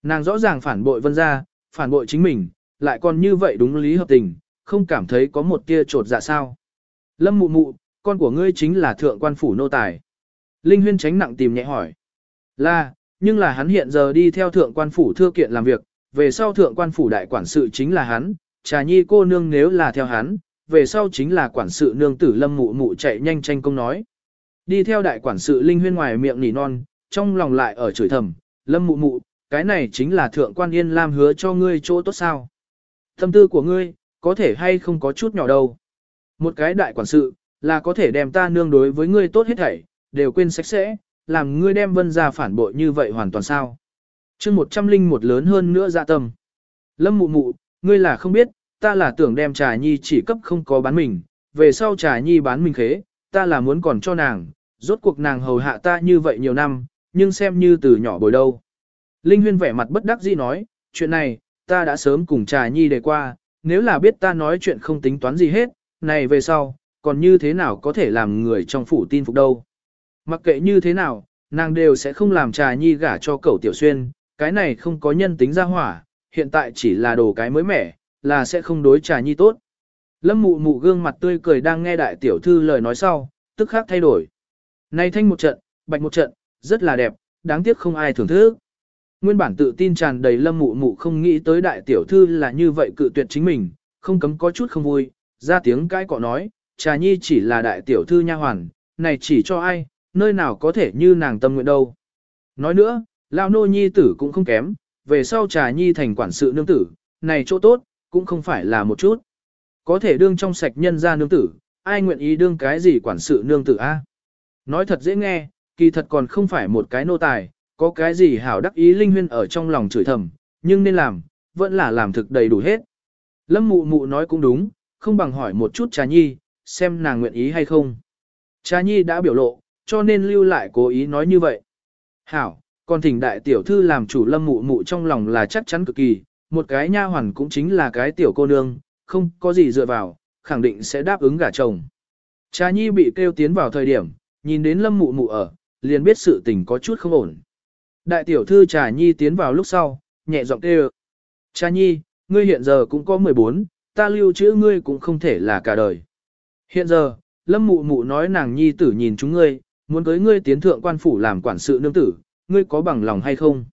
Nàng rõ ràng phản bội vân gia, phản bội chính mình, lại còn như vậy đúng lý hợp tình, không cảm thấy có một tia trột dạ sao. Lâm mụ mụ, con của ngươi chính là thượng quan phủ nô tài. Linh huyên tránh nặng tìm nhẹ hỏi. Là, nhưng là hắn hiện giờ đi theo thượng quan phủ thưa kiện làm việc, về sau thượng quan phủ đại quản sự chính là hắn, trà nhi cô nương nếu là theo hắn, về sau chính là quản sự nương tử lâm mụ mụ chạy nhanh tranh công nói. Đi theo đại quản sự linh huyên ngoài miệng nỉ non, trong lòng lại ở chửi thầm, lâm mụ mụ, cái này chính là thượng quan yên lam hứa cho ngươi chỗ tốt sao. Tâm tư của ngươi, có thể hay không có chút nhỏ đâu. Một cái đại quản sự, là có thể đem ta nương đối với ngươi tốt hết thảy, đều quên sạch sẽ, làm ngươi đem vân ra phản bội như vậy hoàn toàn sao. chương một trăm linh một lớn hơn nữa dạ tâm. Lâm mụ mụ, ngươi là không biết, ta là tưởng đem trà nhi chỉ cấp không có bán mình, về sau trà nhi bán mình khế, ta là muốn còn cho nàng, rốt cuộc nàng hầu hạ ta như vậy nhiều năm, nhưng xem như từ nhỏ bồi đâu. Linh huyên vẻ mặt bất đắc dĩ nói, chuyện này, ta đã sớm cùng trà nhi đề qua, nếu là biết ta nói chuyện không tính toán gì hết, này về sau, còn như thế nào có thể làm người trong phủ tin phục đâu. Mặc kệ như thế nào, nàng đều sẽ không làm trà nhi gả cho cậu tiểu xuyên, cái này không có nhân tính ra hỏa, hiện tại chỉ là đồ cái mới mẻ, là sẽ không đối trà nhi tốt. Lâm mụ mụ gương mặt tươi cười đang nghe đại tiểu thư lời nói sau, tức khắc thay đổi. Nay thanh một trận, bạch một trận, rất là đẹp, đáng tiếc không ai thưởng thức. Nguyên bản tự tin tràn đầy lâm mụ mụ không nghĩ tới đại tiểu thư là như vậy cự tuyệt chính mình, không cấm có chút không vui, ra tiếng cãi cọ nói, trà nhi chỉ là đại tiểu thư nha hoàn, này chỉ cho ai, nơi nào có thể như nàng tâm nguyện đâu. Nói nữa, lao nô nhi tử cũng không kém, về sau trà nhi thành quản sự nương tử, này chỗ tốt, cũng không phải là một chút. Có thể đương trong sạch nhân ra nương tử, ai nguyện ý đương cái gì quản sự nương tử a? Nói thật dễ nghe, kỳ thật còn không phải một cái nô tài, có cái gì hảo đắc ý linh huyên ở trong lòng chửi thầm, nhưng nên làm, vẫn là làm thực đầy đủ hết. Lâm mụ mụ nói cũng đúng, không bằng hỏi một chút trà nhi, xem nàng nguyện ý hay không. Trà nhi đã biểu lộ, cho nên lưu lại cố ý nói như vậy. Hảo, còn thỉnh đại tiểu thư làm chủ lâm mụ mụ trong lòng là chắc chắn cực kỳ, một cái nha hoàn cũng chính là cái tiểu cô nương, không có gì dựa vào, khẳng định sẽ đáp ứng gả chồng. Trà nhi bị kêu tiến vào thời điểm, nhìn đến lâm mụ mụ ở, liền biết sự tình có chút không ổn. Đại tiểu thư trà nhi tiến vào lúc sau, nhẹ giọng kêu. Trà nhi, ngươi hiện giờ cũng có 14, ta lưu trữ ngươi cũng không thể là cả đời. Hiện giờ, lâm mụ mụ nói nàng nhi tử nhìn chúng ngươi, muốn cưới ngươi tiến thượng quan phủ làm quản sự nương tử, ngươi có bằng lòng hay không?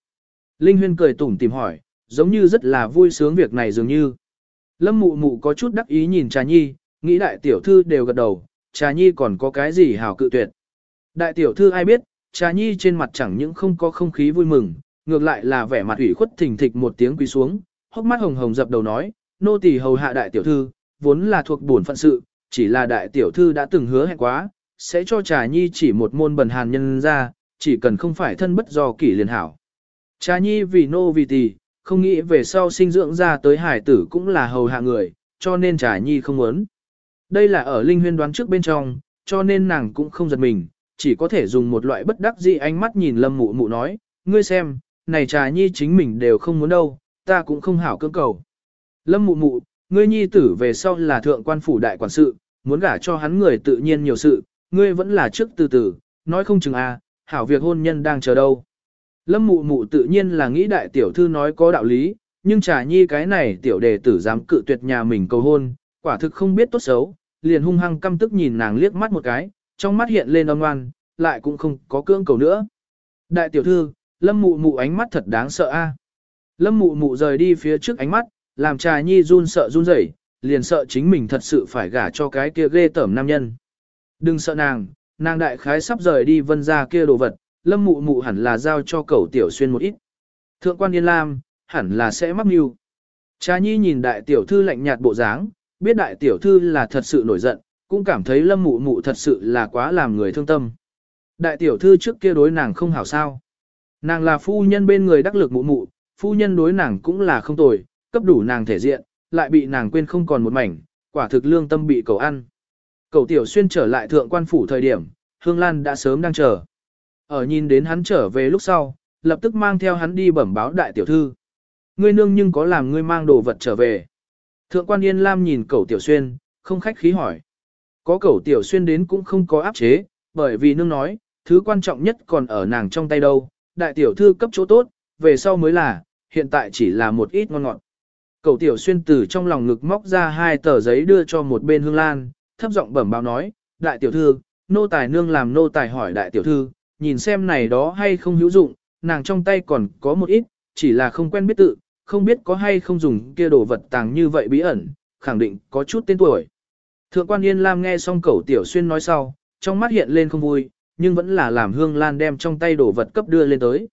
Linh huyên cười tủm tìm hỏi, giống như rất là vui sướng việc này dường như. Lâm mụ mụ có chút đắc ý nhìn trà nhi, nghĩ đại tiểu thư đều gật đầu, trà nhi còn có cái gì hảo cự tuyệt. Đại tiểu thư ai biết, trà nhi trên mặt chẳng những không có không khí vui mừng, ngược lại là vẻ mặt ủy khuất thình thịch một tiếng quỳ xuống, hốc mắt hồng hồng dập đầu nói, nô tỳ hầu hạ đại tiểu thư, vốn là thuộc bổn phận sự, chỉ là đại tiểu thư đã từng hứa hẹn quá, sẽ cho trà nhi chỉ một môn bần hàn nhân ra, chỉ cần không phải thân bất do kỷ liền hảo. Trà nhi vì nô vì tỳ, không nghĩ về sau sinh dưỡng ra tới hải tử cũng là hầu hạ người, cho nên trà nhi không muốn. Đây là ở linh huyên đoán trước bên trong, cho nên nàng cũng không giật mình, chỉ có thể dùng một loại bất đắc dĩ ánh mắt nhìn lâm mụ mụ nói, ngươi xem, này trà nhi chính mình đều không muốn đâu, ta cũng không hảo cưỡng cầu. Lâm mụ mụ, ngươi nhi tử về sau là thượng quan phủ đại quản sự, muốn gả cho hắn người tự nhiên nhiều sự, ngươi vẫn là trước từ từ, nói không chừng à, hảo việc hôn nhân đang chờ đâu. Lâm mụ mụ tự nhiên là nghĩ đại tiểu thư nói có đạo lý, nhưng trà nhi cái này tiểu đề tử dám cự tuyệt nhà mình cầu hôn, quả thực không biết tốt xấu, liền hung hăng căm tức nhìn nàng liếc mắt một cái, trong mắt hiện lên âm ngoan, lại cũng không có cưỡng cầu nữa. Đại tiểu thư, lâm mụ mụ ánh mắt thật đáng sợ a. Lâm mụ mụ rời đi phía trước ánh mắt, làm trà nhi run sợ run rẩy, liền sợ chính mình thật sự phải gả cho cái kia ghê tởm nam nhân. Đừng sợ nàng, nàng đại khái sắp rời đi vân ra kia đồ vật, lâm mụ mụ hẳn là giao cho Cầu tiểu xuyên một ít. Thượng quan Yên Lam, hẳn là sẽ mắc mưu. Trà nhi nhìn đại tiểu thư lạnh nhạt bộ dáng, biết đại tiểu thư là thật sự nổi giận, cũng cảm thấy lâm mụ mụ thật sự là quá làm người thương tâm. Đại tiểu thư trước kia đối nàng không hảo sao. Nàng là phu nhân bên người đắc lực mụ mụ, phu nhân đối nàng cũng là không tồi, cấp đủ nàng thể diện, lại bị nàng quên không còn một mảnh, quả thực lương tâm bị cầu ăn. Cầu tiểu xuyên trở lại thượng quan phủ thời điểm, Hương Lan đã sớm đang chờ. Ở nhìn đến hắn trở về lúc sau, lập tức mang theo hắn đi bẩm báo đại tiểu thư. Ngươi nương nhưng có làm ngươi mang đồ vật trở về. Thượng quan Yên Lam nhìn cầu tiểu xuyên, không khách khí hỏi. Có cầu tiểu xuyên đến cũng không có áp chế, bởi vì nương nói, thứ quan trọng nhất còn ở nàng trong tay đâu, đại tiểu thư cấp chỗ tốt, về sau mới là, hiện tại chỉ là một ít ngon ngọt. Cầu tiểu xuyên từ trong lòng ngực móc ra hai tờ giấy đưa cho một bên hương lan, thấp giọng bẩm báo nói, đại tiểu thư, nô tài nương làm nô tài hỏi đại tiểu thư, nhìn xem này đó hay không hữu dụng, nàng trong tay còn có một ít, chỉ là không quen biết tự, không biết có hay không dùng kia đồ vật tàng như vậy bí ẩn, khẳng định có chút tên tuổi. Thượng quan Yên Lam nghe xong cẩu tiểu xuyên nói sau, trong mắt hiện lên không vui, nhưng vẫn là làm hương lan đem trong tay đồ vật cấp đưa lên tới.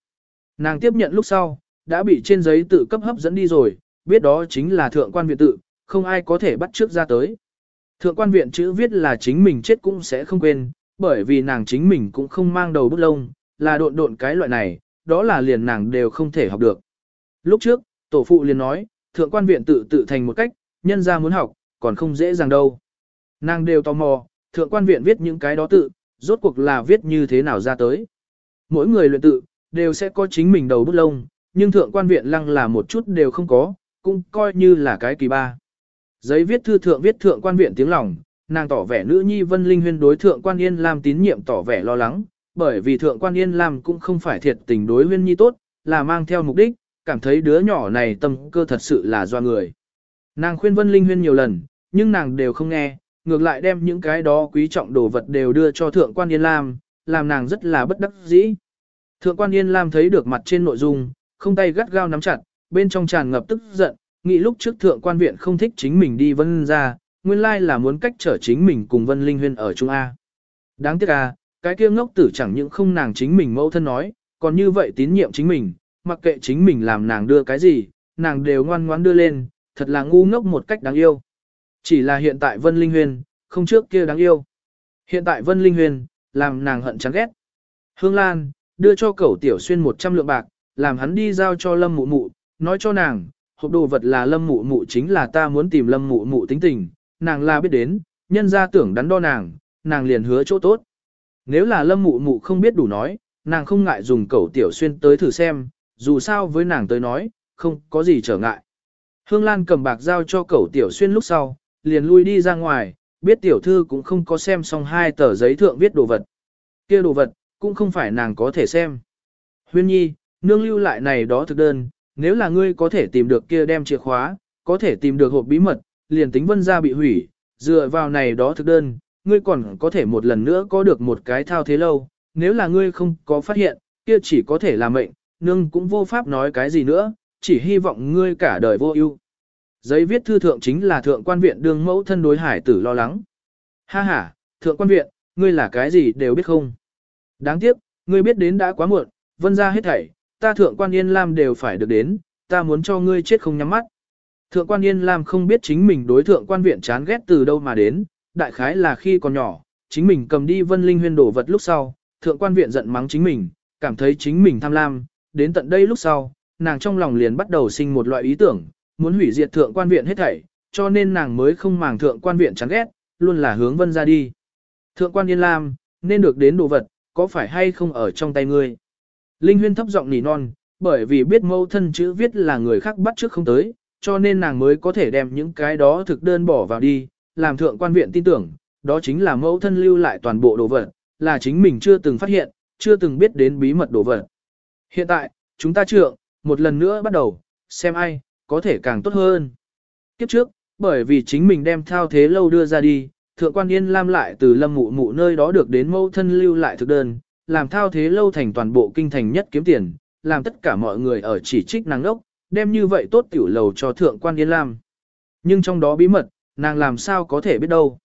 Nàng tiếp nhận lúc sau, đã bị trên giấy tự cấp hấp dẫn đi rồi, biết đó chính là thượng quan viện tự, không ai có thể bắt trước ra tới. Thượng quan viện chữ viết là chính mình chết cũng sẽ không quên, bởi vì nàng chính mình cũng không mang đầu bút lông, là độn độn cái loại này, đó là liền nàng đều không thể học được. Lúc trước, tổ phụ liền nói, thượng quan viện tự tự thành một cách, nhân ra muốn học, còn không dễ dàng đâu. Nàng đều tò mò, thượng quan viện viết những cái đó tự, rốt cuộc là viết như thế nào ra tới. Mỗi người luyện tự, đều sẽ có chính mình đầu bút lông, nhưng thượng quan viện lăng là một chút đều không có, cũng coi như là cái kỳ ba. Giấy viết thư thượng viết thượng quan viện tiếng lòng, nàng tỏ vẻ nữ nhi vân linh huyên đối thượng quan yên Lam tín nhiệm tỏ vẻ lo lắng, bởi vì thượng quan yên Lam cũng không phải thiệt tình đối huyên nhi tốt, là mang theo mục đích, cảm thấy đứa nhỏ này tâm cơ thật sự là do người. Nàng khuyên vân linh huyên nhiều lần, nhưng nàng đều không nghe, ngược lại đem những cái đó quý trọng đồ vật đều đưa cho thượng quan yên lam, làm nàng rất là bất đắc dĩ. Thượng quan yên lam thấy được mặt trên nội dung, không tay gắt gao nắm chặt, bên trong tràn ngập tức giận, nghĩ lúc trước thượng quan viện không thích chính mình đi vân ra, nguyên lai là muốn cách trở chính mình cùng vân linh huyên ở Trung A. Đáng tiếc à, cái kia ngốc tử chẳng những không nàng chính mình mẫu thân nói, còn như vậy tín nhiệm chính mình, mặc kệ chính mình làm nàng đưa cái gì, nàng đều ngoan ngoãn đưa lên, thật là ngu ngốc một cách đáng yêu. Chỉ là hiện tại Vân Linh Huyền, không trước kia đáng yêu. Hiện tại Vân Linh Huyền, làm nàng hận chán ghét. Hương Lan, đưa cho cẩu tiểu xuyên 100 lượng bạc, làm hắn đi giao cho lâm mụ mụ, nói cho nàng, hộp đồ vật là lâm mụ mụ chính là ta muốn tìm lâm mụ mụ tính tình, nàng là biết đến, nhân ra tưởng đắn đo nàng, nàng liền hứa chỗ tốt. Nếu là lâm mụ mụ không biết đủ nói, nàng không ngại dùng cẩu tiểu xuyên tới thử xem, dù sao với nàng tới nói, không có gì trở ngại. Hương Lan cầm bạc giao cho cẩu tiểu xuyên lúc sau, liền lui đi ra ngoài, biết tiểu thư cũng không có xem xong hai tờ giấy thượng viết đồ vật. kia đồ vật, cũng không phải nàng có thể xem. Huyên nhi, nương lưu lại này đó thực đơn, nếu là ngươi có thể tìm được kia đem chìa khóa, có thể tìm được hộp bí mật, liền tính vân gia bị hủy, dựa vào này đó thực đơn, ngươi còn có thể một lần nữa có được một cái thao thế lâu, nếu là ngươi không có phát hiện, kia chỉ có thể là mệnh, nương cũng vô pháp nói cái gì nữa, chỉ hy vọng ngươi cả đời vô ưu. Giấy viết thư thượng chính là thượng quan viện đương mẫu thân đối hải tử lo lắng. Ha ha, thượng quan viện, ngươi là cái gì đều biết không. Đáng tiếc, ngươi biết đến đã quá muộn, vân ra hết thảy, ta thượng quan yên lam đều phải được đến, ta muốn cho ngươi chết không nhắm mắt. Thượng quan yên lam không biết chính mình đối thượng quan viện chán ghét từ đâu mà đến, đại khái là khi còn nhỏ, chính mình cầm đi vân linh huyên đổ vật lúc sau, thượng quan viện giận mắng chính mình, cảm thấy chính mình tham lam, đến tận đây lúc sau, nàng trong lòng liền bắt đầu sinh một loại ý tưởng, muốn hủy diệt thượng quan viện hết thảy, cho nên nàng mới không màng thượng quan viện chán ghét, luôn là hướng vân ra đi. Thượng quan Yên Lam, nên được đến đồ vật, có phải hay không ở trong tay ngươi? Linh Huyên thấp giọng nỉ non, bởi vì biết mâu thân chữ viết là người khác bắt trước không tới, cho nên nàng mới có thể đem những cái đó thực đơn bỏ vào đi, làm thượng quan viện tin tưởng, đó chính là mẫu thân lưu lại toàn bộ đồ vật, là chính mình chưa từng phát hiện, chưa từng biết đến bí mật đồ vật. Hiện tại, chúng ta trượng, một lần nữa bắt đầu, xem ai, có thể càng tốt hơn. Kiếp trước, bởi vì chính mình đem thao thế lâu đưa ra đi, thượng quan yên lam lại từ lâm mụ mụ nơi đó được đến mẫu thân lưu lại thực đơn, làm thao thế lâu thành toàn bộ kinh thành nhất kiếm tiền, làm tất cả mọi người ở chỉ trích nàng đốc, đem như vậy tốt tiểu lầu cho thượng quan Yên Lam. Nhưng trong đó bí mật, nàng làm sao có thể biết đâu.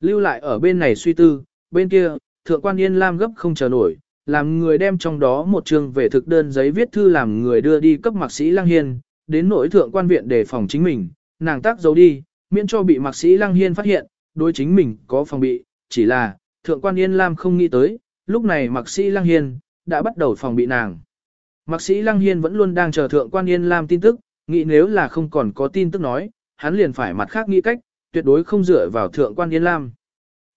Lưu lại ở bên này suy tư, bên kia, thượng quan Yên Lam gấp không chờ nổi, làm người đem trong đó một trường về thực đơn giấy viết thư làm người đưa đi cấp mạc sĩ Lăng Hiên, đến nỗi thượng quan viện để phòng chính mình, nàng tác giấu đi, miễn cho bị mạc sĩ Lăng Hiên phát hiện, đối chính mình có phòng bị, chỉ là, thượng quan Yên Lam không nghĩ tới, lúc này mạc sĩ Lăng Hiên, đã bắt đầu phòng bị nàng. Mạc sĩ Lăng Hiên vẫn luôn đang chờ thượng quan Yên Lam tin tức, nghĩ nếu là không còn có tin tức nói, hắn liền phải mặt khác nghĩ cách, tuyệt đối không dựa vào thượng quan Yên Lam.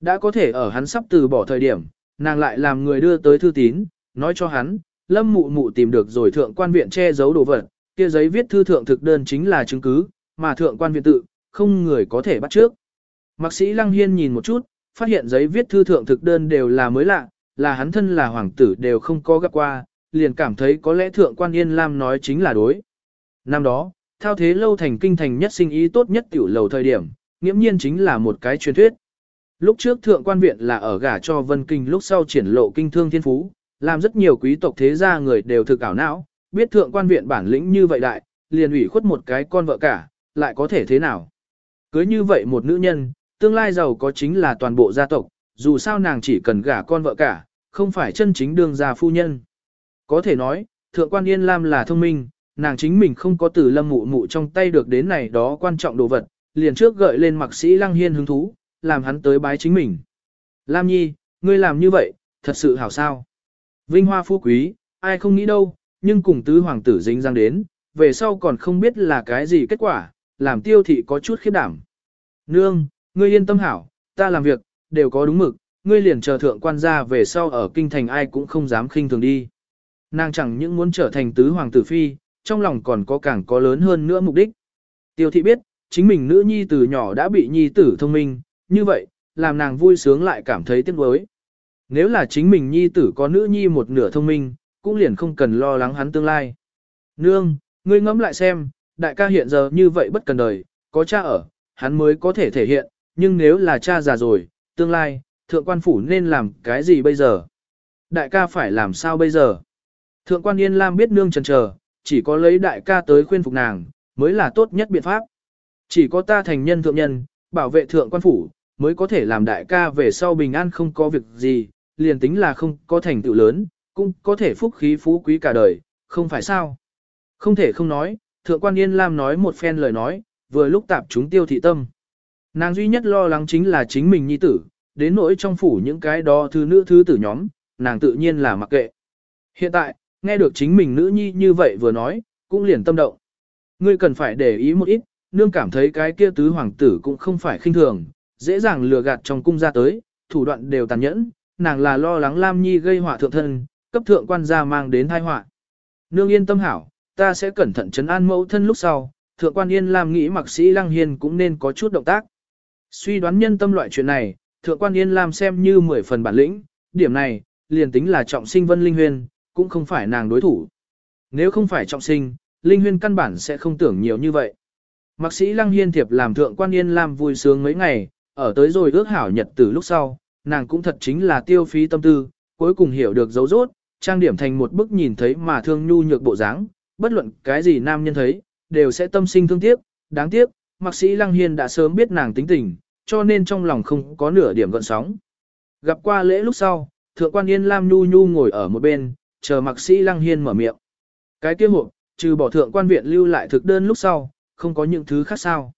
Đã có thể ở hắn sắp từ bỏ thời điểm, nàng lại làm người đưa tới thư tín, nói cho hắn, lâm mụ mụ tìm được rồi thượng quan viện che giấu đồ vật, kia giấy viết thư thượng thực đơn chính là chứng cứ, mà thượng quan viện tự, không người có thể bắt trước. Mạc sĩ Lăng Hiên nhìn một chút, phát hiện giấy viết thư thượng thực đơn đều là mới lạ, là hắn thân là hoàng tử đều không có gặp qua, liền cảm thấy có lẽ thượng quan Yên Lam nói chính là đối. Năm đó, thao thế lâu thành kinh thành nhất sinh ý tốt nhất tiểu lầu thời điểm, nghiễm nhiên chính là một cái truyền thuyết. Lúc trước thượng quan viện là ở gả cho Vân Kinh lúc sau triển lộ kinh thương thiên phú, làm rất nhiều quý tộc thế gia người đều thực ảo não, biết thượng quan viện bản lĩnh như vậy đại, liền ủy khuất một cái con vợ cả, lại có thể thế nào. Cưới như vậy một nữ nhân, tương lai giàu có chính là toàn bộ gia tộc, dù sao nàng chỉ cần gả con vợ cả, không phải chân chính đương gia phu nhân. Có thể nói, thượng quan Yên Lam là thông minh, nàng chính mình không có từ lâm mụ mụ trong tay được đến này đó quan trọng đồ vật, liền trước gợi lên mặc sĩ lăng hiên hứng thú, làm hắn tới bái chính mình. Lam Nhi, ngươi làm như vậy, thật sự hảo sao. Vinh hoa phú quý, ai không nghĩ đâu, nhưng cùng tứ hoàng tử dính răng đến, về sau còn không biết là cái gì kết quả, làm tiêu thị có chút khiếp đảm. Nương, ngươi yên tâm hảo, ta làm việc, đều có đúng mực, ngươi liền chờ thượng quan gia về sau ở kinh thành ai cũng không dám khinh thường đi. Nàng chẳng những muốn trở thành tứ hoàng tử phi, trong lòng còn có càng có lớn hơn nữa mục đích. Tiêu thị biết, chính mình nữ nhi từ nhỏ đã bị nhi tử thông minh, như vậy, làm nàng vui sướng lại cảm thấy tiếc nuối. Nếu là chính mình nhi tử có nữ nhi một nửa thông minh, cũng liền không cần lo lắng hắn tương lai. Nương, ngươi ngẫm lại xem, đại ca hiện giờ như vậy bất cần đời, có cha ở, hắn mới có thể thể hiện, nhưng nếu là cha già rồi, tương lai, thượng quan phủ nên làm cái gì bây giờ? Đại ca phải làm sao bây giờ? Thượng quan Yên Lam biết nương chần chờ, chỉ có lấy đại ca tới khuyên phục nàng, mới là tốt nhất biện pháp. Chỉ có ta thành nhân thượng nhân, bảo vệ thượng quan phủ, mới có thể làm đại ca về sau bình an không có việc gì, liền tính là không có thành tựu lớn, cũng có thể phúc khí phú quý cả đời, không phải sao. Không thể không nói, thượng quan Yên Lam nói một phen lời nói, vừa lúc tạp chúng tiêu thị tâm. Nàng duy nhất lo lắng chính là chính mình nhi tử, đến nỗi trong phủ những cái đó thứ nữ thứ tử nhóm, nàng tự nhiên là mặc kệ. Hiện tại, nghe được chính mình nữ nhi như vậy vừa nói, cũng liền tâm động. Ngươi cần phải để ý một ít, nương cảm thấy cái kia tứ hoàng tử cũng không phải khinh thường, dễ dàng lừa gạt trong cung ra tới, thủ đoạn đều tàn nhẫn, nàng là lo lắng Lam Nhi gây họa thượng thân, cấp thượng quan gia mang đến tai họa. Nương yên tâm hảo, ta sẽ cẩn thận chấn an mẫu thân lúc sau, thượng quan yên Lam nghĩ mặc sĩ Lăng Hiên cũng nên có chút động tác. Suy đoán nhân tâm loại chuyện này, thượng quan yên Lam xem như 10 phần bản lĩnh, điểm này, liền tính là trọng sinh vân linh huyền, cũng không phải nàng đối thủ. Nếu không phải trọng sinh, linh huyền căn bản sẽ không tưởng nhiều như vậy. Mạc sĩ Lăng Hiên thiệp làm thượng quan yên Lam vui sướng mấy ngày, ở tới rồi ước hảo nhật từ lúc sau, nàng cũng thật chính là tiêu phí tâm tư, cuối cùng hiểu được dấu rốt, trang điểm thành một bức nhìn thấy mà thương nhu nhược bộ dáng, bất luận cái gì nam nhân thấy, đều sẽ tâm sinh thương tiếc, đáng tiếc, mạc sĩ Lăng Hiên đã sớm biết nàng tính tình, cho nên trong lòng không có nửa điểm gợn sóng. Gặp qua lễ lúc sau, thượng quan yên Lam Nhu Nhu ngồi ở một bên, chờ mạc sĩ Lăng Hiên mở miệng. Cái kia hộp, trừ bỏ thượng quan viện lưu lại thực đơn lúc sau, không có những thứ khác sao.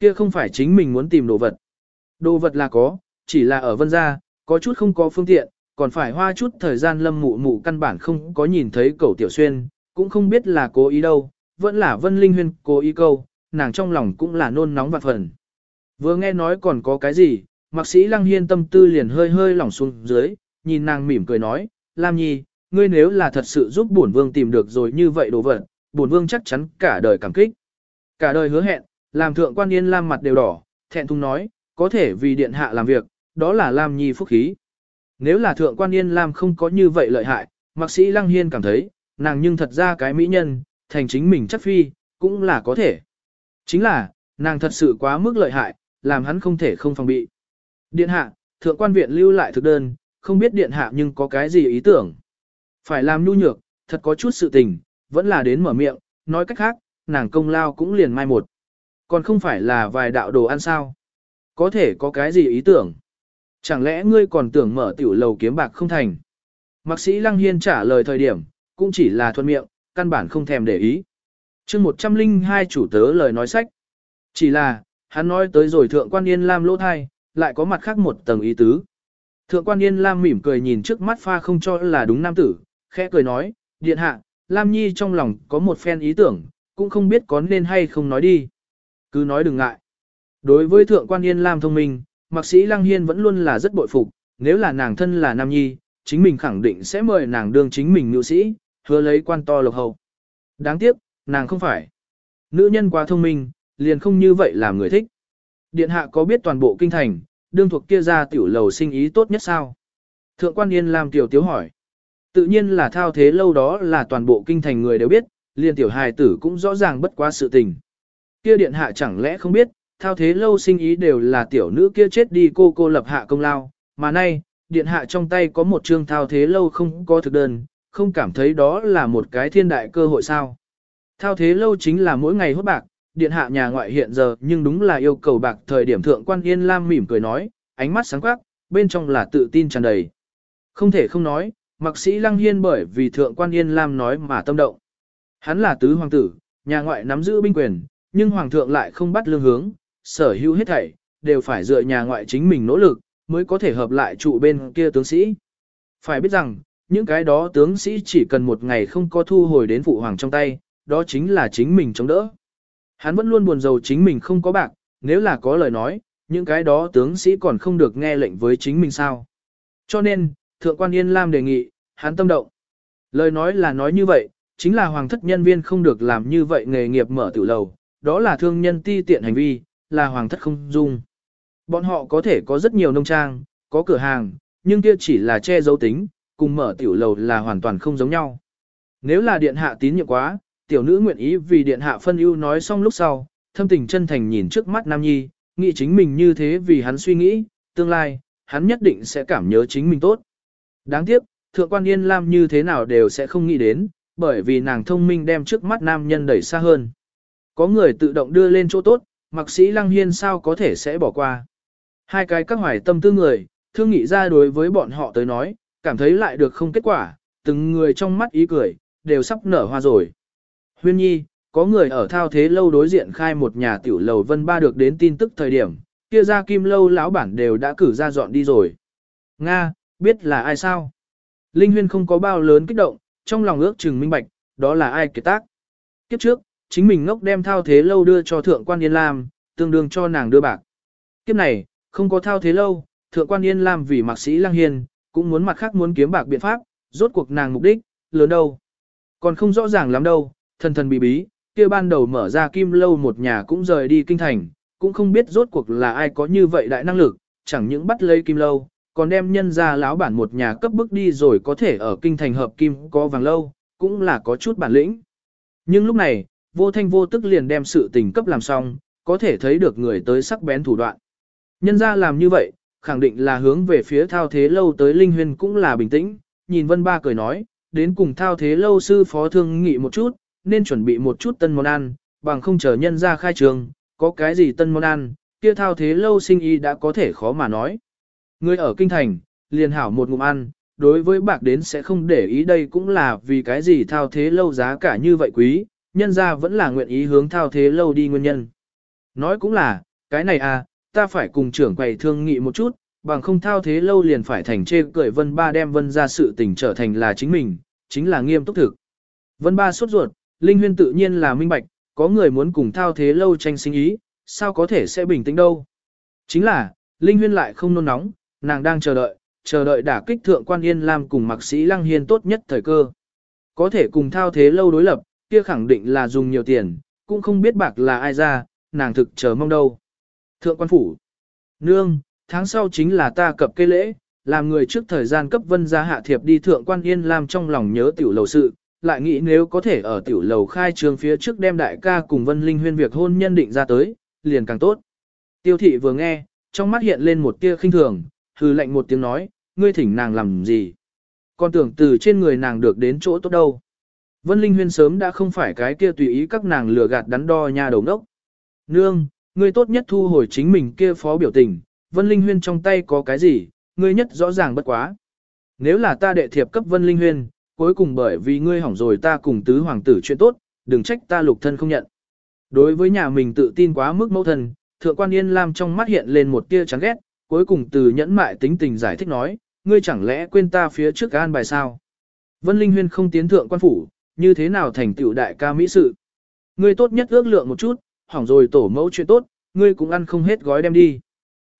Kia không phải chính mình muốn tìm đồ vật. Đồ vật là có, chỉ là ở vân gia, có chút không có phương tiện, còn phải hoa chút thời gian lâm mụ mụ căn bản không có nhìn thấy cầu tiểu xuyên, cũng không biết là cố ý đâu, vẫn là vân linh huyên cố ý câu, nàng trong lòng cũng là nôn nóng vạn phần. Vừa nghe nói còn có cái gì, mạc sĩ lăng hiên tâm tư liền hơi hơi lỏng xuống dưới, nhìn nàng mỉm cười nói, Lam Nhi, ngươi nếu là thật sự giúp bổn vương tìm được rồi như vậy đồ vật, bổn vương chắc chắn cả đời cảm kích. Cả đời hứa hẹn, làm thượng quan yên lam mặt đều đỏ, thẹn thùng nói, có thể vì điện hạ làm việc, đó là Lam Nhi phúc khí. Nếu là thượng quan yên lam không có như vậy lợi hại, mạc sĩ lăng hiên cảm thấy, nàng nhưng thật ra cái mỹ nhân, thành chính mình chắc phi, cũng là có thể. Chính là, nàng thật sự quá mức lợi hại, làm hắn không thể không phòng bị. Điện hạ, thượng quan viện lưu lại thực đơn, không biết điện hạ nhưng có cái gì ý tưởng. Phải làm nhu nhược, thật có chút sự tình, vẫn là đến mở miệng, nói cách khác, nàng công lao cũng liền mai một. Còn không phải là vài đạo đồ ăn sao? Có thể có cái gì ý tưởng? Chẳng lẽ ngươi còn tưởng mở tiểu lầu kiếm bạc không thành? Mạc sĩ Lăng Hiên trả lời thời điểm, cũng chỉ là thuận miệng, căn bản không thèm để ý. chương 102 chủ tớ lời nói sách. Chỉ là, hắn nói tới rồi thượng quan yên lam lỗ thai, lại có mặt khác một tầng ý tứ. Thượng quan yên lam mỉm cười nhìn trước mắt pha không cho là đúng nam tử, khẽ cười nói, điện hạ, lam nhi trong lòng có một phen ý tưởng, cũng không biết có nên hay không nói đi. Cứ nói đừng ngại. Đối với thượng quan yên lam thông minh, mạc sĩ lăng hiên vẫn luôn là rất bội phục, nếu là nàng thân là nam nhi, chính mình khẳng định sẽ mời nàng đương chính mình nữ sĩ, hứa lấy quan to lộc hậu. Đáng tiếc, nàng không phải. Nữ nhân quá thông minh, liền không như vậy làm người thích. Điện hạ có biết toàn bộ kinh thành, đương thuộc kia ra tiểu lầu sinh ý tốt nhất sao? Thượng quan Yên làm tiểu tiếu hỏi. Tự nhiên là thao thế lâu đó là toàn bộ kinh thành người đều biết, liền tiểu hài tử cũng rõ ràng bất quá sự tình. Kia điện hạ chẳng lẽ không biết, thao thế lâu sinh ý đều là tiểu nữ kia chết đi cô cô lập hạ công lao, mà nay, điện hạ trong tay có một chương thao thế lâu không có thực đơn, không cảm thấy đó là một cái thiên đại cơ hội sao. Thao thế lâu chính là mỗi ngày hốt bạc, điện hạ nhà ngoại hiện giờ nhưng đúng là yêu cầu bạc thời điểm thượng quan yên lam mỉm cười nói, ánh mắt sáng quắc, bên trong là tự tin tràn đầy. Không thể không nói, mặc sĩ lăng hiên bởi vì thượng quan yên lam nói mà tâm động. Hắn là tứ hoàng tử, nhà ngoại nắm giữ binh quyền, nhưng hoàng thượng lại không bắt lương hướng, sở hữu hết thảy, đều phải dựa nhà ngoại chính mình nỗ lực, mới có thể hợp lại trụ bên kia tướng sĩ. Phải biết rằng, những cái đó tướng sĩ chỉ cần một ngày không có thu hồi đến phụ hoàng trong tay, đó chính là chính mình chống đỡ. Hắn vẫn luôn buồn rầu chính mình không có bạc, nếu là có lời nói, những cái đó tướng sĩ còn không được nghe lệnh với chính mình sao. Cho nên, Thượng quan Yên Lam đề nghị, hắn tâm động. Lời nói là nói như vậy, chính là hoàng thất nhân viên không được làm như vậy nghề nghiệp mở tiểu lầu, đó là thương nhân ti tiện hành vi, là hoàng thất không dung. Bọn họ có thể có rất nhiều nông trang, có cửa hàng, nhưng kia chỉ là che giấu tính, cùng mở tiểu lầu là hoàn toàn không giống nhau. Nếu là điện hạ tín nhiệm quá, tiểu nữ nguyện ý vì điện hạ phân ưu nói xong lúc sau, thâm tình chân thành nhìn trước mắt Nam Nhi, nghĩ chính mình như thế vì hắn suy nghĩ, tương lai, hắn nhất định sẽ cảm nhớ chính mình tốt. Đáng tiếc, thượng quan Yên Lam như thế nào đều sẽ không nghĩ đến, bởi vì nàng thông minh đem trước mắt nam nhân đẩy xa hơn. Có người tự động đưa lên chỗ tốt, mặc sĩ Lăng Hiên sao có thể sẽ bỏ qua. Hai cái các hoài tâm tư người, thương nghị ra đối với bọn họ tới nói, cảm thấy lại được không kết quả, từng người trong mắt ý cười, đều sắp nở hoa rồi. Huyên nhi, có người ở thao thế lâu đối diện khai một nhà tiểu lầu vân ba được đến tin tức thời điểm, kia ra kim lâu lão bản đều đã cử ra dọn đi rồi. Nga, biết là ai sao? Linh huyên không có bao lớn kích động, trong lòng ước chừng minh bạch, đó là ai kiệt tác. Kiếp trước, chính mình ngốc đem thao thế lâu đưa cho thượng quan Yên Lam, tương đương cho nàng đưa bạc. Kiếp này, không có thao thế lâu, thượng quan Yên Lam vì mạc sĩ lang hiền, cũng muốn mặt khác muốn kiếm bạc biện pháp, rốt cuộc nàng mục đích, lớn đâu. Còn không rõ ràng lắm đâu, thần thần bí bí, kia ban đầu mở ra kim lâu một nhà cũng rời đi kinh thành, cũng không biết rốt cuộc là ai có như vậy đại năng lực, chẳng những bắt lấy kim lâu, còn đem nhân ra lão bản một nhà cấp bức đi rồi có thể ở kinh thành hợp kim có vàng lâu, cũng là có chút bản lĩnh. Nhưng lúc này, vô thanh vô tức liền đem sự tình cấp làm xong, có thể thấy được người tới sắc bén thủ đoạn. Nhân ra làm như vậy, khẳng định là hướng về phía thao thế lâu tới Linh Huyên cũng là bình tĩnh, nhìn Vân Ba cười nói, đến cùng thao thế lâu sư phó thương nghị một chút, nên chuẩn bị một chút tân món ăn, bằng không chờ nhân ra khai trường, có cái gì tân món ăn, kia thao thế lâu sinh y đã có thể khó mà nói. Người ở kinh thành, liền hảo một ngụm ăn, đối với bạc đến sẽ không để ý đây cũng là vì cái gì thao thế lâu giá cả như vậy quý, nhân ra vẫn là nguyện ý hướng thao thế lâu đi nguyên nhân. Nói cũng là, cái này à, ta phải cùng trưởng quầy thương nghị một chút, bằng không thao thế lâu liền phải thành chê cười vân ba đem vân ra sự tình trở thành là chính mình, chính là nghiêm túc thực. Vân ba sốt ruột, Linh Huyên tự nhiên là minh bạch, có người muốn cùng thao thế lâu tranh sinh ý, sao có thể sẽ bình tĩnh đâu. Chính là, Linh Huyên lại không nôn nóng, nàng đang chờ đợi, chờ đợi đả kích thượng quan Yên Lam cùng mạc sĩ Lăng Hiên tốt nhất thời cơ. Có thể cùng thao thế lâu đối lập, kia khẳng định là dùng nhiều tiền, cũng không biết bạc là ai ra, nàng thực chờ mong đâu. Thượng quan phủ, nương, tháng sau chính là ta cập cây lễ, làm người trước thời gian cấp vân gia hạ thiệp đi thượng quan Yên Lam trong lòng nhớ tiểu lầu sự, lại nghĩ nếu có thể ở tiểu lầu khai trường phía trước đem đại ca cùng Vân Linh huyên việc hôn nhân định ra tới, liền càng tốt. Tiêu thị vừa nghe, trong mắt hiện lên một tia khinh thường, hư lệnh một tiếng nói, ngươi thỉnh nàng làm gì? Con tưởng từ trên người nàng được đến chỗ tốt đâu. Vân Linh Huyên sớm đã không phải cái kia tùy ý các nàng lừa gạt đắn đo nha đầu đốc. Nương, ngươi tốt nhất thu hồi chính mình kia phó biểu tình, Vân Linh Huyên trong tay có cái gì, ngươi nhất rõ ràng bất quá. Nếu là ta đệ thiệp cấp Vân Linh Huyên, cuối cùng bởi vì ngươi hỏng rồi ta cùng tứ hoàng tử chuyện tốt, đừng trách ta lục thân không nhận. Đối với nhà mình tự tin quá mức mẫu thân, thượng quan Yên Lam trong mắt hiện lên một tia chán ghét, cuối cùng từ nhẫn mại tính tình giải thích nói, ngươi chẳng lẽ quên ta phía trước an bài sao? Vân Linh Huyên không tiến thượng quan phủ, như thế nào thành tựu đại ca mỹ sự? Ngươi tốt nhất ước lượng một chút, hỏng rồi tổ mẫu chuyện tốt, ngươi cũng ăn không hết gói đem đi.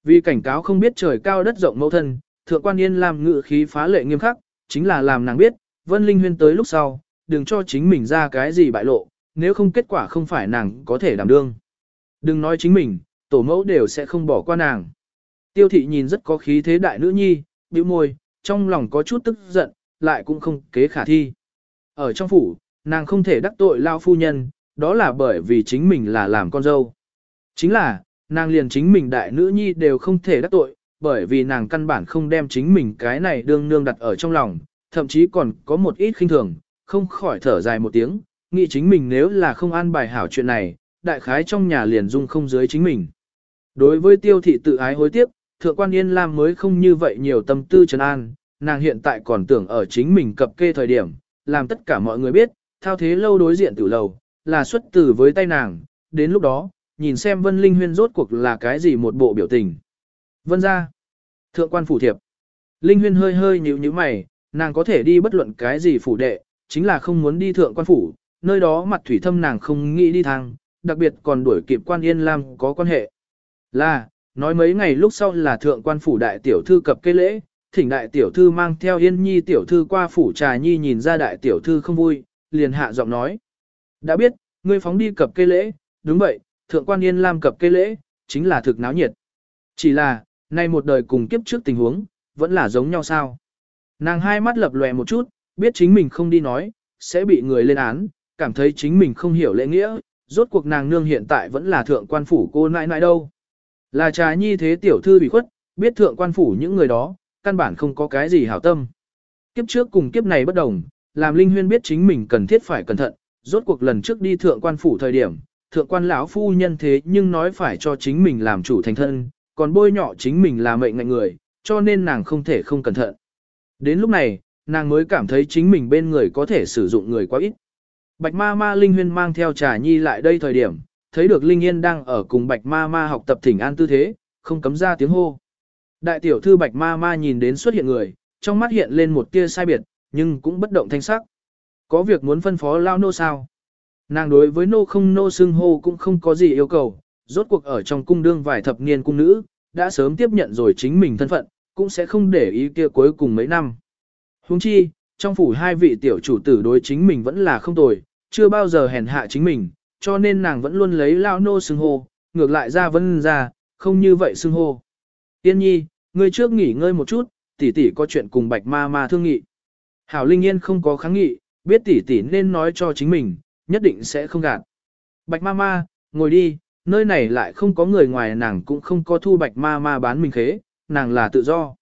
Vì cảnh cáo không biết trời cao đất rộng mẫu thân, thượng quan Yên làm ngự khí phá lệ nghiêm khắc, chính là làm nàng biết, Vân Linh Huyên tới lúc sau, đừng cho chính mình ra cái gì bại lộ, nếu không kết quả không phải nàng có thể đảm đương. Đừng nói chính mình, tổ mẫu đều sẽ không bỏ qua nàng. Tiêu thị nhìn rất có khí thế đại nữ nhi, bĩu môi, trong lòng có chút tức giận, lại cũng không kế khả thi. Ở trong phủ, nàng không thể đắc tội lao phu nhân, đó là bởi vì chính mình là làm con dâu. Chính là, nàng liền chính mình đại nữ nhi đều không thể đắc tội, bởi vì nàng căn bản không đem chính mình cái này đương nương đặt ở trong lòng, thậm chí còn có một ít khinh thường, không khỏi thở dài một tiếng, nghĩ chính mình nếu là không an bài hảo chuyện này, đại khái trong nhà liền dung không dưới chính mình. Đối với tiêu thị tự ái hối tiếc, thượng quan Yên Lam mới không như vậy nhiều tâm tư trấn an, nàng hiện tại còn tưởng ở chính mình cập kê thời điểm, làm tất cả mọi người biết, thao thế lâu đối diện tử lầu, là xuất tử với tay nàng, đến lúc đó, nhìn xem Vân Linh Huyên rốt cuộc là cái gì một bộ biểu tình. Vân ra, thượng quan phủ thiệp, Linh Huyên hơi hơi nhíu nhíu mày, nàng có thể đi bất luận cái gì phủ đệ, chính là không muốn đi thượng quan phủ, nơi đó mặt thủy thâm nàng không nghĩ đi thang, đặc biệt còn đuổi kịp quan Yên Lam có quan hệ. Là, nói mấy ngày lúc sau là thượng quan phủ đại tiểu thư cập cây lễ, thỉnh đại tiểu thư mang theo Yên Nhi tiểu thư qua phủ trà nhi nhìn ra đại tiểu thư không vui, liền hạ giọng nói. Đã biết, ngươi phóng đi cập cây lễ, đúng vậy, thượng quan Yên Lam cập cây lễ, chính là thực náo nhiệt. Chỉ là, nay một đời cùng kiếp trước tình huống, vẫn là giống nhau sao. Nàng hai mắt lập lòe một chút, biết chính mình không đi nói, sẽ bị người lên án, cảm thấy chính mình không hiểu lễ nghĩa, rốt cuộc nàng nương hiện tại vẫn là thượng quan phủ cô nãi nãi đâu. Là trà nhi thế tiểu thư bị khuất, biết thượng quan phủ những người đó, căn bản không có cái gì hảo tâm. Kiếp trước cùng kiếp này bất đồng, làm Linh Huyên biết chính mình cần thiết phải cẩn thận, rốt cuộc lần trước đi thượng quan phủ thời điểm, thượng quan lão phu nhân thế nhưng nói phải cho chính mình làm chủ thành thân, còn bôi nhọ chính mình là mệnh ngạnh người, cho nên nàng không thể không cẩn thận. Đến lúc này, nàng mới cảm thấy chính mình bên người có thể sử dụng người quá ít. Bạch ma ma Linh Huyên mang theo trà nhi lại đây thời điểm, thấy được Linh Yên đang ở cùng Bạch ma ma học tập thỉnh an tư thế, không cấm ra tiếng hô. Đại tiểu thư Bạch ma ma nhìn đến xuất hiện người, trong mắt hiện lên một tia sai biệt, nhưng cũng bất động thanh sắc. Có việc muốn phân phó lao nô sao? Nàng đối với nô không nô xưng hô cũng không có gì yêu cầu, rốt cuộc ở trong cung đương vài thập niên cung nữ, đã sớm tiếp nhận rồi chính mình thân phận, cũng sẽ không để ý kia cuối cùng mấy năm. Huống chi, trong phủ hai vị tiểu chủ tử đối chính mình vẫn là không tồi, chưa bao giờ hèn hạ chính mình, cho nên nàng vẫn luôn lấy lao nô xưng hô, ngược lại ra vân ra, không như vậy xưng hô. Tiên nhi, ngươi trước nghỉ ngơi một chút, tỷ tỷ có chuyện cùng bạch ma ma thương nghị. Hảo Linh Yên không có kháng nghị, biết tỷ tỷ nên nói cho chính mình, nhất định sẽ không gạt. Bạch ma ma, ngồi đi, nơi này lại không có người ngoài nàng cũng không có thu bạch ma ma bán mình khế, nàng là tự do.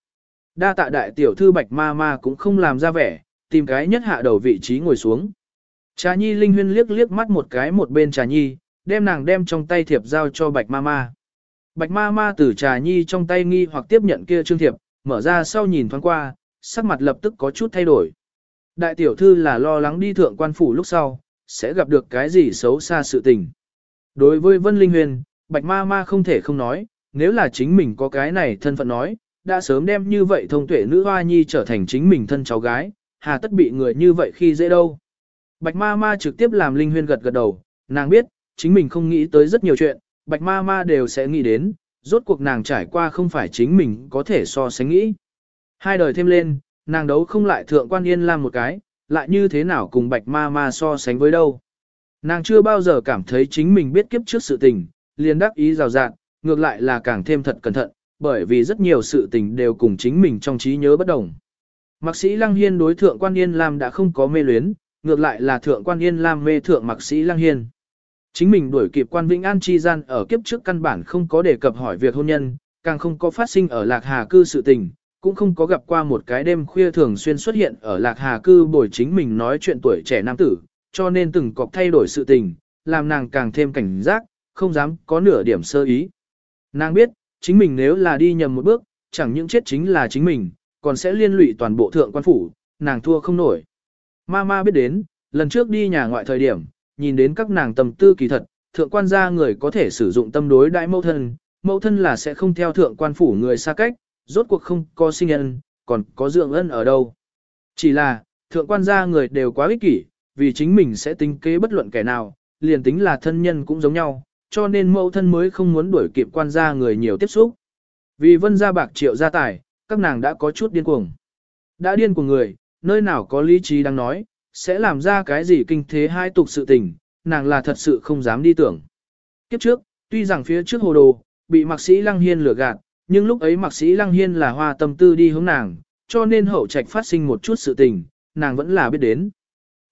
Đa tạ đại tiểu thư bạch ma ma cũng không làm ra vẻ, tìm cái nhất hạ đầu vị trí ngồi xuống. Trà nhi linh huyên liếc liếc mắt một cái một bên trà nhi, đem nàng đem trong tay thiệp giao cho bạch ma ma. Bạch ma ma từ trà nhi trong tay nghi hoặc tiếp nhận kia trương thiệp, mở ra sau nhìn thoáng qua, sắc mặt lập tức có chút thay đổi. Đại tiểu thư là lo lắng đi thượng quan phủ lúc sau, sẽ gặp được cái gì xấu xa sự tình. Đối với Vân Linh Huyền, Bạch Ma Ma không thể không nói, nếu là chính mình có cái này thân phận nói, đã sớm đem như vậy thông tuệ nữ hoa nhi trở thành chính mình thân cháu gái, hà tất bị người như vậy khi dễ đâu. Bạch Ma Ma trực tiếp làm Linh Huyên gật gật đầu, nàng biết, chính mình không nghĩ tới rất nhiều chuyện, Bạch Ma Ma đều sẽ nghĩ đến, rốt cuộc nàng trải qua không phải chính mình có thể so sánh nghĩ. Hai đời thêm lên, nàng đấu không lại thượng quan yên làm một cái, lại như thế nào cùng Bạch Ma Ma so sánh với đâu. Nàng chưa bao giờ cảm thấy chính mình biết kiếp trước sự tình, liền đắc ý rào rạng, ngược lại là càng thêm thật cẩn thận, bởi vì rất nhiều sự tình đều cùng chính mình trong trí nhớ bất đồng. Mạc sĩ Lăng Hiên đối thượng quan Yên Lam đã không có mê luyến, ngược lại là thượng quan Yên Lam mê thượng Mạc sĩ lang Hiên. Chính mình đuổi kịp quan Vĩnh An chi gian ở kiếp trước căn bản không có đề cập hỏi việc hôn nhân, càng không có phát sinh ở Lạc Hà cư sự tình, cũng không có gặp qua một cái đêm khuya thường xuyên xuất hiện ở lạc hà cư bồi chính mình nói chuyện tuổi trẻ nam tử, cho nên từng cọc thay đổi sự tình, làm nàng càng thêm cảnh giác, không dám có nửa điểm sơ ý. Nàng biết, chính mình nếu là đi nhầm một bước, chẳng những chết chính là chính mình, còn sẽ liên lụy toàn bộ thượng quan phủ, nàng thua không nổi. Mama biết đến, lần trước đi nhà ngoại thời điểm, nhìn đến các nàng tầm tư kỳ thật, thượng quan gia người có thể sử dụng tâm đối đại mẫu thân, mẫu thân là sẽ không theo thượng quan phủ người xa cách, rốt cuộc không có sinh ân, còn có dưỡng ân ở đâu. Chỉ là, thượng quan gia người đều quá ích kỷ, vì chính mình sẽ tính kế bất luận kẻ nào, liền tính là thân nhân cũng giống nhau, cho nên mẫu thân mới không muốn đuổi kịp quan gia người nhiều tiếp xúc. Vì vân gia bạc triệu gia tài, các nàng đã có chút điên cuồng. Đã điên cuồng người, nơi nào có lý trí đang nói, sẽ làm ra cái gì kinh thế hai tục sự tình, nàng là thật sự không dám đi tưởng. Kiếp trước, tuy rằng phía trước hồ đồ, bị mạc sĩ Lăng Hiên lừa gạt, nhưng lúc ấy mạc sĩ Lăng Hiên là hoa tâm tư đi hướng nàng, cho nên hậu trạch phát sinh một chút sự tình, nàng vẫn là biết đến.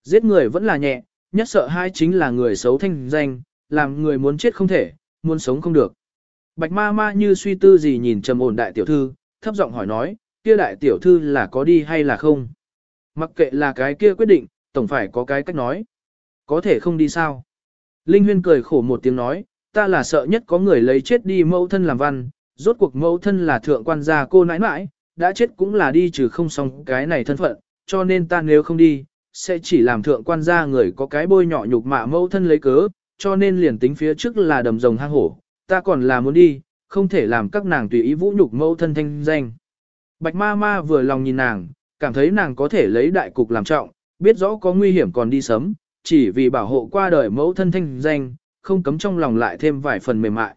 Giết người vẫn là nhẹ, nhất sợ hai chính là người xấu thanh danh, làm người muốn chết không thể, muốn sống không được. Bạch ma ma như suy tư gì nhìn trầm ổn đại tiểu thư, thấp giọng hỏi nói, kia đại tiểu thư là có đi hay là không? Mặc kệ là cái kia quyết định, tổng phải có cái cách nói. Có thể không đi sao? Linh Huyên cười khổ một tiếng nói, ta là sợ nhất có người lấy chết đi mẫu thân làm văn, rốt cuộc mẫu thân là thượng quan gia cô nãi nãi, đã chết cũng là đi trừ không xong cái này thân phận, cho nên ta nếu không đi, sẽ chỉ làm thượng quan gia người có cái bôi nhỏ nhục mạ mẫu thân lấy cớ, cho nên liền tính phía trước là đầm rồng hang hổ, ta còn là muốn đi, không thể làm các nàng tùy ý vũ nhục mẫu thân thanh danh. Bạch ma ma vừa lòng nhìn nàng, cảm thấy nàng có thể lấy đại cục làm trọng, biết rõ có nguy hiểm còn đi sớm, chỉ vì bảo hộ qua đời mẫu thân thanh danh, không cấm trong lòng lại thêm vài phần mềm mại.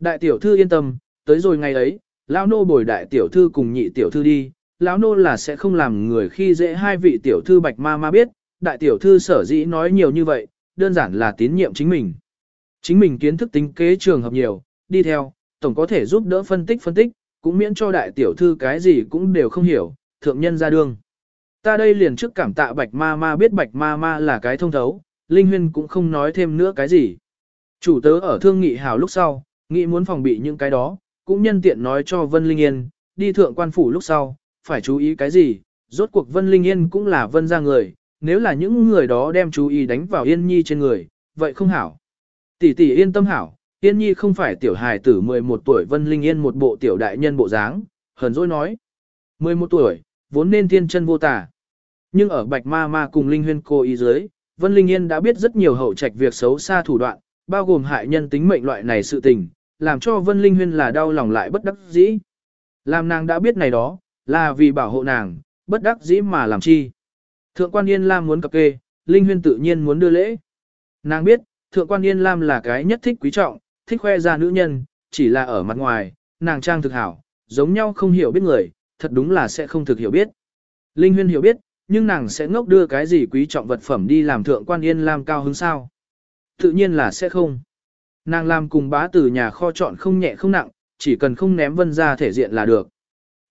Đại tiểu thư yên tâm, tới rồi ngày ấy, lão nô bồi đại tiểu thư cùng nhị tiểu thư đi, lão nô là sẽ không làm người khi dễ hai vị tiểu thư bạch ma ma biết, đại tiểu thư sở dĩ nói nhiều như vậy, đơn giản là tín nhiệm chính mình. Chính mình kiến thức tính kế trường hợp nhiều, đi theo, tổng có thể giúp đỡ phân tích phân tích, cũng miễn cho đại tiểu thư cái gì cũng đều không hiểu, thượng nhân ra đương. Ta đây liền trước cảm tạ bạch ma ma biết bạch ma ma là cái thông thấu, Linh Huyên cũng không nói thêm nữa cái gì. Chủ tớ ở thương nghị hào lúc sau, nghĩ muốn phòng bị những cái đó, cũng nhân tiện nói cho Vân Linh Yên, đi thượng quan phủ lúc sau, phải chú ý cái gì, rốt cuộc Vân Linh Yên cũng là Vân ra người, nếu là những người đó đem chú ý đánh vào Yên Nhi trên người, vậy không hảo. Tỷ tỷ yên tâm hảo, Yên Nhi không phải tiểu hài tử 11 tuổi Vân Linh Yên một bộ tiểu đại nhân bộ dáng, hờn dỗi nói. 11 tuổi, vốn nên thiên chân vô tả. Nhưng ở Bạch Ma Ma cùng Linh Huyên cô ý dưới, Vân Linh Yên đã biết rất nhiều hậu trạch việc xấu xa thủ đoạn, bao gồm hại nhân tính mệnh loại này sự tình, làm cho Vân Linh Huyên là đau lòng lại bất đắc dĩ. Làm nàng đã biết này đó, là vì bảo hộ nàng, bất đắc dĩ mà làm chi. Thượng quan Yên Lam muốn cập kê, Linh Huyên tự nhiên muốn đưa lễ. Nàng biết, Thượng quan Yên Lam là cái nhất thích quý trọng, thích khoe ra nữ nhân, chỉ là ở mặt ngoài, nàng trang thực hảo, giống nhau không hiểu biết người, thật đúng là sẽ không thực hiểu biết. Linh Huyên hiểu biết, nhưng nàng sẽ ngốc đưa cái gì quý trọng vật phẩm đi làm thượng quan Yên Lam cao hứng sao. Tự nhiên là sẽ không. Nàng làm cùng bá tử nhà kho chọn không nhẹ không nặng, chỉ cần không ném vân ra thể diện là được.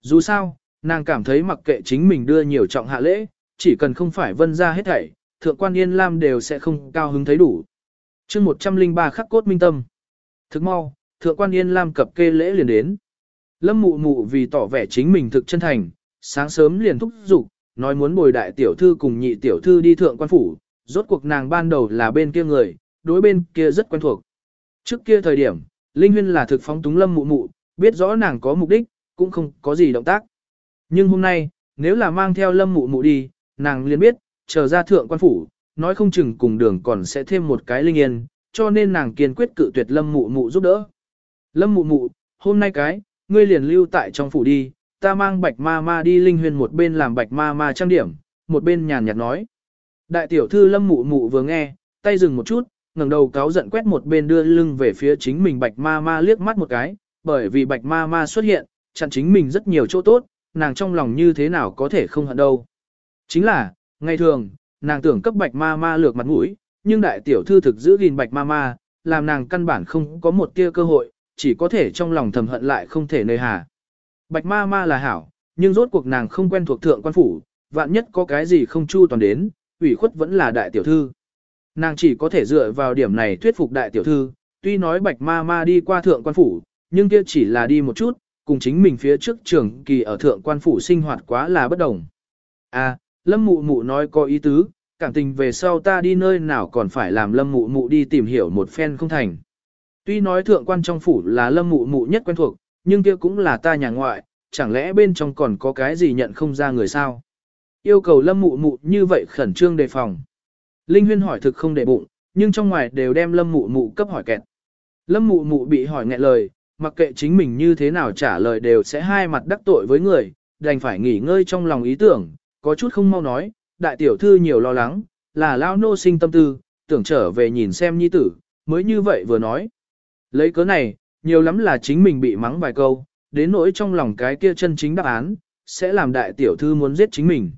Dù sao, nàng cảm thấy mặc kệ chính mình đưa nhiều trọng hạ lễ, chỉ cần không phải vân ra hết thảy, thượng quan Yên Lam đều sẽ không cao hứng thấy đủ. chương 103 khắc cốt minh tâm. Thức mau, thượng quan Yên Lam cập kê lễ liền đến. Lâm mụ mụ vì tỏ vẻ chính mình thực chân thành, sáng sớm liền thúc giục, nói muốn bồi đại tiểu thư cùng nhị tiểu thư đi thượng quan phủ, rốt cuộc nàng ban đầu là bên kia người, đối bên kia rất quen thuộc. Trước kia thời điểm, Linh Huyên là thực phóng túng lâm mụ mụ, biết rõ nàng có mục đích, cũng không có gì động tác. Nhưng hôm nay, nếu là mang theo lâm mụ mụ đi, nàng liền biết, chờ ra thượng quan phủ, nói không chừng cùng đường còn sẽ thêm một cái linh yên, cho nên nàng kiên quyết cự tuyệt lâm mụ mụ giúp đỡ. Lâm mụ mụ, hôm nay cái, ngươi liền lưu tại trong phủ đi, ta mang bạch ma ma đi linh huyền một bên làm bạch ma ma trang điểm, một bên nhàn nhạt nói. Đại tiểu thư lâm mụ mụ vừa nghe, tay dừng một chút, ngẩng đầu cáo giận quét một bên đưa lưng về phía chính mình bạch ma ma liếc mắt một cái, bởi vì bạch ma ma xuất hiện, chặn chính mình rất nhiều chỗ tốt, nàng trong lòng như thế nào có thể không hận đâu. Chính là, ngày thường, nàng tưởng cấp bạch ma ma lược mặt mũi, nhưng đại tiểu thư thực giữ gìn bạch ma ma, làm nàng căn bản không có một tia cơ hội, chỉ có thể trong lòng thầm hận lại không thể nơi hà. Bạch ma ma là hảo, nhưng rốt cuộc nàng không quen thuộc thượng quan phủ, vạn nhất có cái gì không chu toàn đến, ủy khuất vẫn là đại tiểu thư. Nàng chỉ có thể dựa vào điểm này thuyết phục đại tiểu thư, tuy nói bạch ma ma đi qua thượng quan phủ, nhưng kia chỉ là đi một chút, cùng chính mình phía trước trưởng kỳ ở thượng quan phủ sinh hoạt quá là bất đồng. À, lâm mụ mụ nói có ý tứ, cảm tình về sau ta đi nơi nào còn phải làm lâm mụ mụ đi tìm hiểu một phen không thành. Tuy nói thượng quan trong phủ là lâm mụ mụ nhất quen thuộc, nhưng kia cũng là ta nhà ngoại, chẳng lẽ bên trong còn có cái gì nhận không ra người sao? Yêu cầu lâm mụ mụ như vậy khẩn trương đề phòng. Linh huyên hỏi thực không để bụng, nhưng trong ngoài đều đem lâm mụ mụ cấp hỏi kẹt. Lâm mụ mụ bị hỏi nghẹn lời, mặc kệ chính mình như thế nào trả lời đều sẽ hai mặt đắc tội với người, đành phải nghỉ ngơi trong lòng ý tưởng, có chút không mau nói, đại tiểu thư nhiều lo lắng, là lao nô sinh tâm tư, tưởng trở về nhìn xem nhi tử, mới như vậy vừa nói. Lấy cớ này, nhiều lắm là chính mình bị mắng vài câu, đến nỗi trong lòng cái kia chân chính đáp án, sẽ làm đại tiểu thư muốn giết chính mình.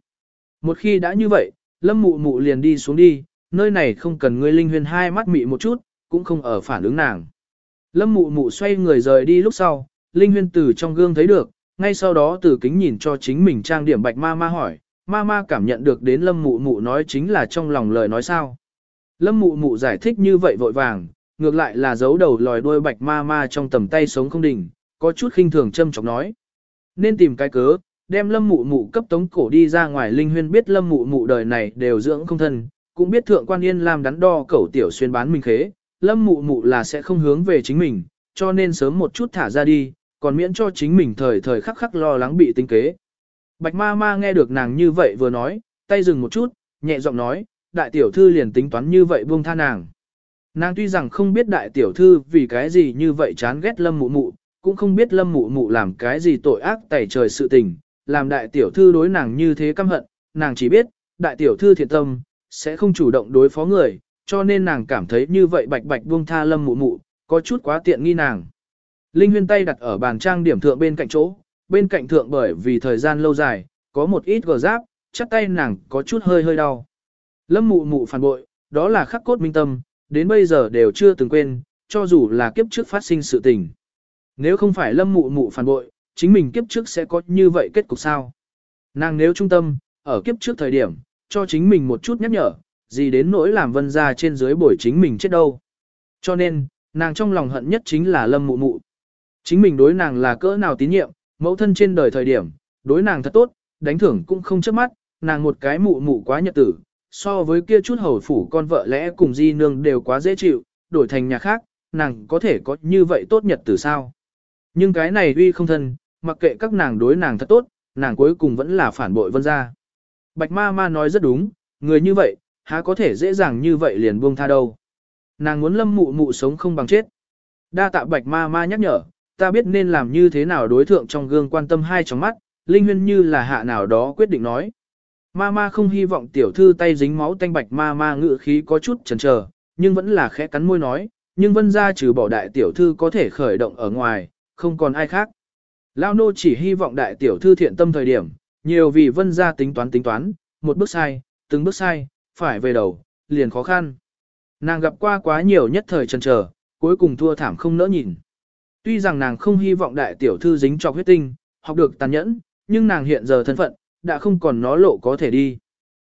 Một khi đã như vậy, lâm mụ mụ liền đi xuống đi, nơi này không cần ngươi linh huyền hai mắt mị một chút, cũng không ở phản ứng nàng. Lâm mụ mụ xoay người rời đi lúc sau, linh huyền từ trong gương thấy được, ngay sau đó từ kính nhìn cho chính mình trang điểm bạch ma ma hỏi, ma ma cảm nhận được đến lâm mụ mụ nói chính là trong lòng lời nói sao. Lâm mụ mụ giải thích như vậy vội vàng, ngược lại là giấu đầu lòi đuôi bạch ma ma trong tầm tay sống không đỉnh, có chút khinh thường châm chọc nói. Nên tìm cái cớ, đem lâm mụ mụ cấp tống cổ đi ra ngoài linh huyên biết lâm mụ mụ đời này đều dưỡng không thân, cũng biết thượng quan yên làm đắn đo cẩu tiểu xuyên bán mình khế, lâm mụ mụ là sẽ không hướng về chính mình, cho nên sớm một chút thả ra đi, còn miễn cho chính mình thời thời khắc khắc lo lắng bị tính kế. Bạch ma ma nghe được nàng như vậy vừa nói, tay dừng một chút, nhẹ giọng nói, đại tiểu thư liền tính toán như vậy buông tha nàng. Nàng tuy rằng không biết đại tiểu thư vì cái gì như vậy chán ghét lâm mụ mụ, cũng không biết lâm mụ mụ làm cái gì tội ác tẩy trời sự tình, làm đại tiểu thư đối nàng như thế căm hận, nàng chỉ biết, đại tiểu thư thiện tâm, sẽ không chủ động đối phó người, cho nên nàng cảm thấy như vậy bạch bạch buông tha lâm mụ mụ, có chút quá tiện nghi nàng. Linh huyên tay đặt ở bàn trang điểm thượng bên cạnh chỗ, bên cạnh thượng bởi vì thời gian lâu dài, có một ít gờ giáp, chắc tay nàng có chút hơi hơi đau. Lâm mụ mụ phản bội, đó là khắc cốt minh tâm, đến bây giờ đều chưa từng quên, cho dù là kiếp trước phát sinh sự tình. Nếu không phải lâm mụ mụ phản bội, chính mình kiếp trước sẽ có như vậy kết cục sao? Nàng nếu trung tâm, ở kiếp trước thời điểm, cho chính mình một chút nhắc nhở, gì đến nỗi làm vân ra trên dưới bổi chính mình chết đâu. Cho nên, nàng trong lòng hận nhất chính là lâm mụ mụ. Chính mình đối nàng là cỡ nào tín nhiệm, mẫu thân trên đời thời điểm, đối nàng thật tốt, đánh thưởng cũng không chớp mắt, nàng một cái mụ mụ quá nhật tử, so với kia chút hầu phủ con vợ lẽ cùng di nương đều quá dễ chịu, đổi thành nhà khác, nàng có thể có như vậy tốt nhật từ sao. Nhưng cái này uy không thân, mặc kệ các nàng đối nàng thật tốt, nàng cuối cùng vẫn là phản bội vân gia Bạch ma ma nói rất đúng, người như vậy, há có thể dễ dàng như vậy liền buông tha đâu. Nàng muốn lâm mụ mụ sống không bằng chết. Đa tạ bạch ma ma nhắc nhở, ta biết nên làm như thế nào đối thượng trong gương quan tâm hai trong mắt, Linh Huyên như là hạ nào đó quyết định nói. Ma ma không hy vọng tiểu thư tay dính máu tanh bạch ma ma ngự khí có chút chần chờ, nhưng vẫn là khẽ cắn môi nói, nhưng vân ra trừ bỏ đại tiểu thư có thể khởi động ở ngoài, không còn ai khác. Lao nô chỉ hy vọng đại tiểu thư thiện tâm thời điểm, nhiều vì vân ra tính toán tính toán, một bước sai, từng bước sai, phải về đầu, liền khó khăn. Nàng gặp qua quá nhiều nhất thời chần chờ, cuối cùng thua thảm không nỡ nhìn. Tuy rằng nàng không hy vọng đại tiểu thư dính cho huyết tinh, học được tàn nhẫn, nhưng nàng hiện giờ thân phận, đã không còn nó lộ có thể đi.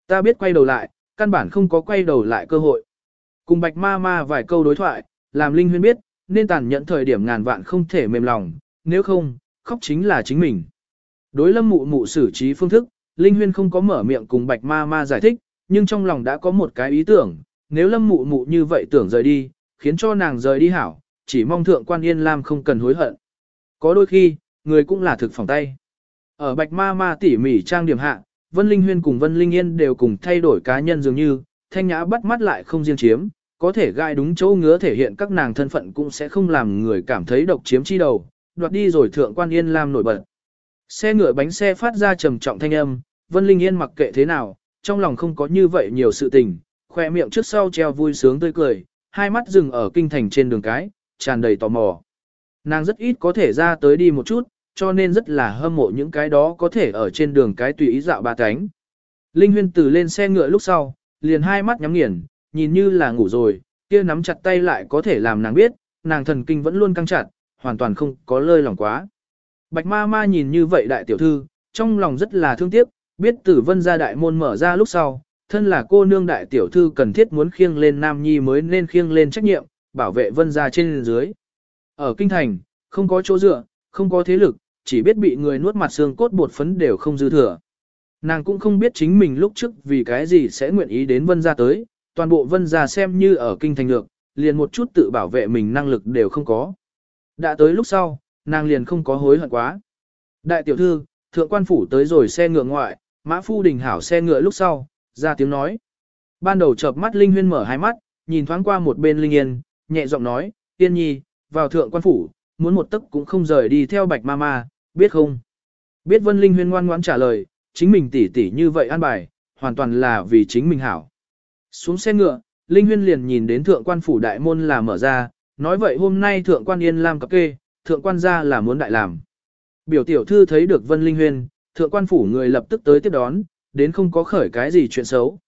Ta biết quay đầu lại, căn bản không có quay đầu lại cơ hội. Cùng bạch ma ma vài câu đối thoại, làm Linh Huyên biết, nên tàn nhẫn thời điểm ngàn vạn không thể mềm lòng, nếu không, khóc chính là chính mình. Đối lâm mụ mụ xử trí phương thức, Linh Huyên không có mở miệng cùng bạch ma ma giải thích, nhưng trong lòng đã có một cái ý tưởng, nếu lâm mụ mụ như vậy tưởng rời đi, khiến cho nàng rời đi hảo, chỉ mong thượng quan yên lam không cần hối hận. Có đôi khi, người cũng là thực phòng tay. Ở bạch ma ma tỉ mỉ trang điểm hạ, Vân Linh Huyên cùng Vân Linh Yên đều cùng thay đổi cá nhân dường như, thanh nhã bắt mắt lại không riêng chiếm, có thể gai đúng chỗ ngứa thể hiện các nàng thân phận cũng sẽ không làm người cảm thấy độc chiếm chi đầu, đoạt đi rồi thượng quan yên làm nổi bật. Xe ngựa bánh xe phát ra trầm trọng thanh âm, Vân Linh Yên mặc kệ thế nào, trong lòng không có như vậy nhiều sự tình, khoe miệng trước sau treo vui sướng tươi cười, hai mắt dừng ở kinh thành trên đường cái, tràn đầy tò mò. Nàng rất ít có thể ra tới đi một chút, cho nên rất là hâm mộ những cái đó có thể ở trên đường cái tùy ý dạo ba cánh. Linh huyên từ lên xe ngựa lúc sau, liền hai mắt nhắm nghiền, nhìn như là ngủ rồi, kia nắm chặt tay lại có thể làm nàng biết, nàng thần kinh vẫn luôn căng chặt, hoàn toàn không có lơi lòng quá. Bạch ma ma nhìn như vậy đại tiểu thư, trong lòng rất là thương tiếc, biết tử vân gia đại môn mở ra lúc sau, thân là cô nương đại tiểu thư cần thiết muốn khiêng lên nam nhi mới nên khiêng lên trách nhiệm, bảo vệ vân gia trên dưới. Ở kinh thành, không có chỗ dựa, không có thế lực, chỉ biết bị người nuốt mặt xương cốt bột phấn đều không dư thừa. Nàng cũng không biết chính mình lúc trước vì cái gì sẽ nguyện ý đến vân gia tới, toàn bộ vân gia xem như ở kinh thành được, liền một chút tự bảo vệ mình năng lực đều không có. Đã tới lúc sau, nàng liền không có hối hận quá. Đại tiểu thư, thượng quan phủ tới rồi xe ngựa ngoại, mã phu đình hảo xe ngựa lúc sau, ra tiếng nói. Ban đầu chợp mắt Linh Huyên mở hai mắt, nhìn thoáng qua một bên Linh Yên, nhẹ giọng nói, Yên Nhi, vào thượng quan phủ, muốn một tấc cũng không rời đi theo bạch ma biết không? Biết Vân Linh Huyên ngoan ngoãn trả lời, chính mình tỉ tỉ như vậy an bài, hoàn toàn là vì chính mình hảo. Xuống xe ngựa, Linh Huyên liền nhìn đến thượng quan phủ đại môn là mở ra, nói vậy hôm nay thượng quan Yên Lam cập kê, thượng quan gia là muốn đại làm. Biểu tiểu thư thấy được Vân Linh Huyên, thượng quan phủ người lập tức tới tiếp đón, đến không có khởi cái gì chuyện xấu.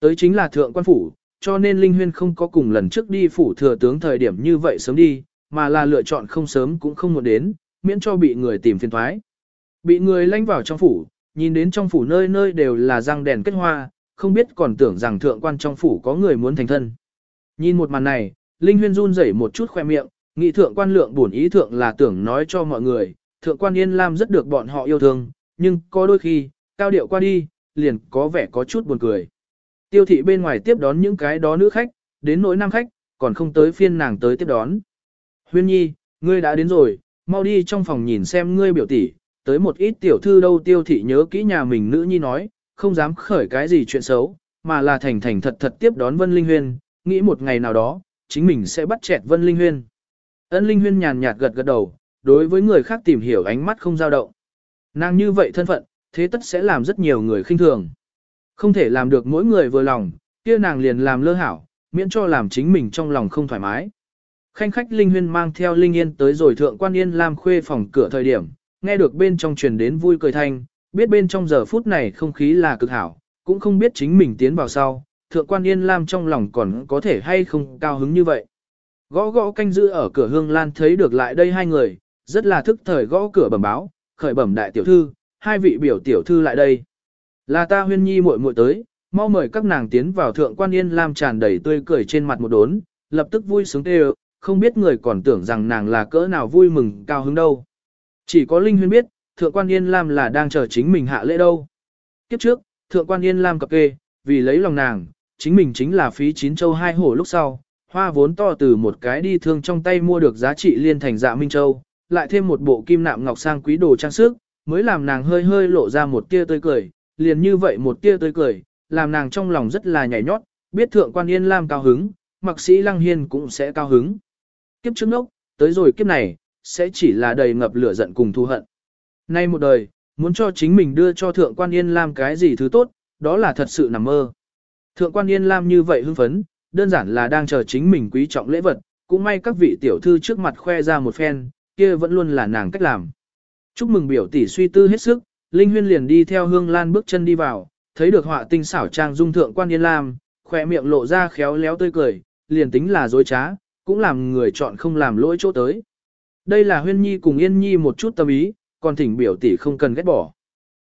Tới chính là thượng quan phủ, cho nên Linh Huyên không có cùng lần trước đi phủ thừa tướng thời điểm như vậy sớm đi, mà là lựa chọn không sớm cũng không muộn đến, miễn cho bị người tìm phiền thoái. Bị người lanh vào trong phủ, nhìn đến trong phủ nơi nơi đều là răng đèn kết hoa, không biết còn tưởng rằng thượng quan trong phủ có người muốn thành thân. Nhìn một màn này, Linh Huyên run rẩy một chút khoe miệng, nghị thượng quan lượng buồn ý thượng là tưởng nói cho mọi người, thượng quan Yên Lam rất được bọn họ yêu thương, nhưng có đôi khi, cao điệu qua đi, liền có vẻ có chút buồn cười. Tiêu thị bên ngoài tiếp đón những cái đó nữ khách, đến nỗi nam khách, còn không tới phiên nàng tới tiếp đón. Huyên nhi, ngươi đã đến rồi, mau đi trong phòng nhìn xem ngươi biểu tỷ, tới một ít tiểu thư đâu tiêu thị nhớ kỹ nhà mình nữ nhi nói, không dám khởi cái gì chuyện xấu, mà là thành thành thật thật tiếp đón Vân Linh Huyên, nghĩ một ngày nào đó, chính mình sẽ bắt chẹt Vân Linh Huyên. Ân Linh Huyên nhàn nhạt gật gật đầu, đối với người khác tìm hiểu ánh mắt không dao động. Nàng như vậy thân phận, thế tất sẽ làm rất nhiều người khinh thường. Không thể làm được mỗi người vừa lòng, kia nàng liền làm lơ hảo, miễn cho làm chính mình trong lòng không thoải mái. Khanh khách Linh Huyên mang theo Linh Yên tới rồi thượng quan Yên Lam khuê phòng cửa thời điểm, nghe được bên trong truyền đến vui cười thanh, biết bên trong giờ phút này không khí là cực hảo, cũng không biết chính mình tiến vào sau, thượng quan Yên Lam trong lòng còn có thể hay không cao hứng như vậy. Gõ gõ canh giữ ở cửa hương lan thấy được lại đây hai người, rất là thức thời gõ cửa bẩm báo, khởi bẩm đại tiểu thư, hai vị biểu tiểu thư lại đây. Là ta huyên nhi muội muội tới, mau mời các nàng tiến vào thượng quan Yên Lam tràn đầy tươi cười trên mặt một đốn, lập tức vui sướng tê không biết người còn tưởng rằng nàng là cỡ nào vui mừng cao hứng đâu. Chỉ có Linh Huyên biết, Thượng quan Yên Lam là đang chờ chính mình hạ lễ đâu. Kiếp trước, Thượng quan Yên Lam cập kê, vì lấy lòng nàng, chính mình chính là phí chín châu hai hổ lúc sau, hoa vốn to từ một cái đi thương trong tay mua được giá trị liên thành dạ Minh Châu, lại thêm một bộ kim nạm ngọc sang quý đồ trang sức, mới làm nàng hơi hơi lộ ra một tia tươi cười, liền như vậy một tia tươi cười, làm nàng trong lòng rất là nhảy nhót, biết Thượng quan Yên Lam cao hứng, mặc sĩ Lăng Hiên cũng sẽ cao hứng. Kiếp trước nốc, tới rồi kiếp này, sẽ chỉ là đầy ngập lửa giận cùng thù hận. Nay một đời, muốn cho chính mình đưa cho Thượng quan Yên Lam cái gì thứ tốt, đó là thật sự nằm mơ. Thượng quan Yên Lam như vậy hưng phấn, đơn giản là đang chờ chính mình quý trọng lễ vật, cũng may các vị tiểu thư trước mặt khoe ra một phen, kia vẫn luôn là nàng cách làm. Chúc mừng biểu tỷ suy tư hết sức, Linh Huyên liền đi theo Hương Lan bước chân đi vào, thấy được họa tinh xảo trang dung thượng quan Yên Lam, khỏe miệng lộ ra khéo léo tươi cười, liền tính là dối trá, cũng làm người chọn không làm lỗi chỗ tới. Đây là Huyên Nhi cùng Yên Nhi một chút tâm ý, còn thỉnh biểu tỷ không cần ghét bỏ.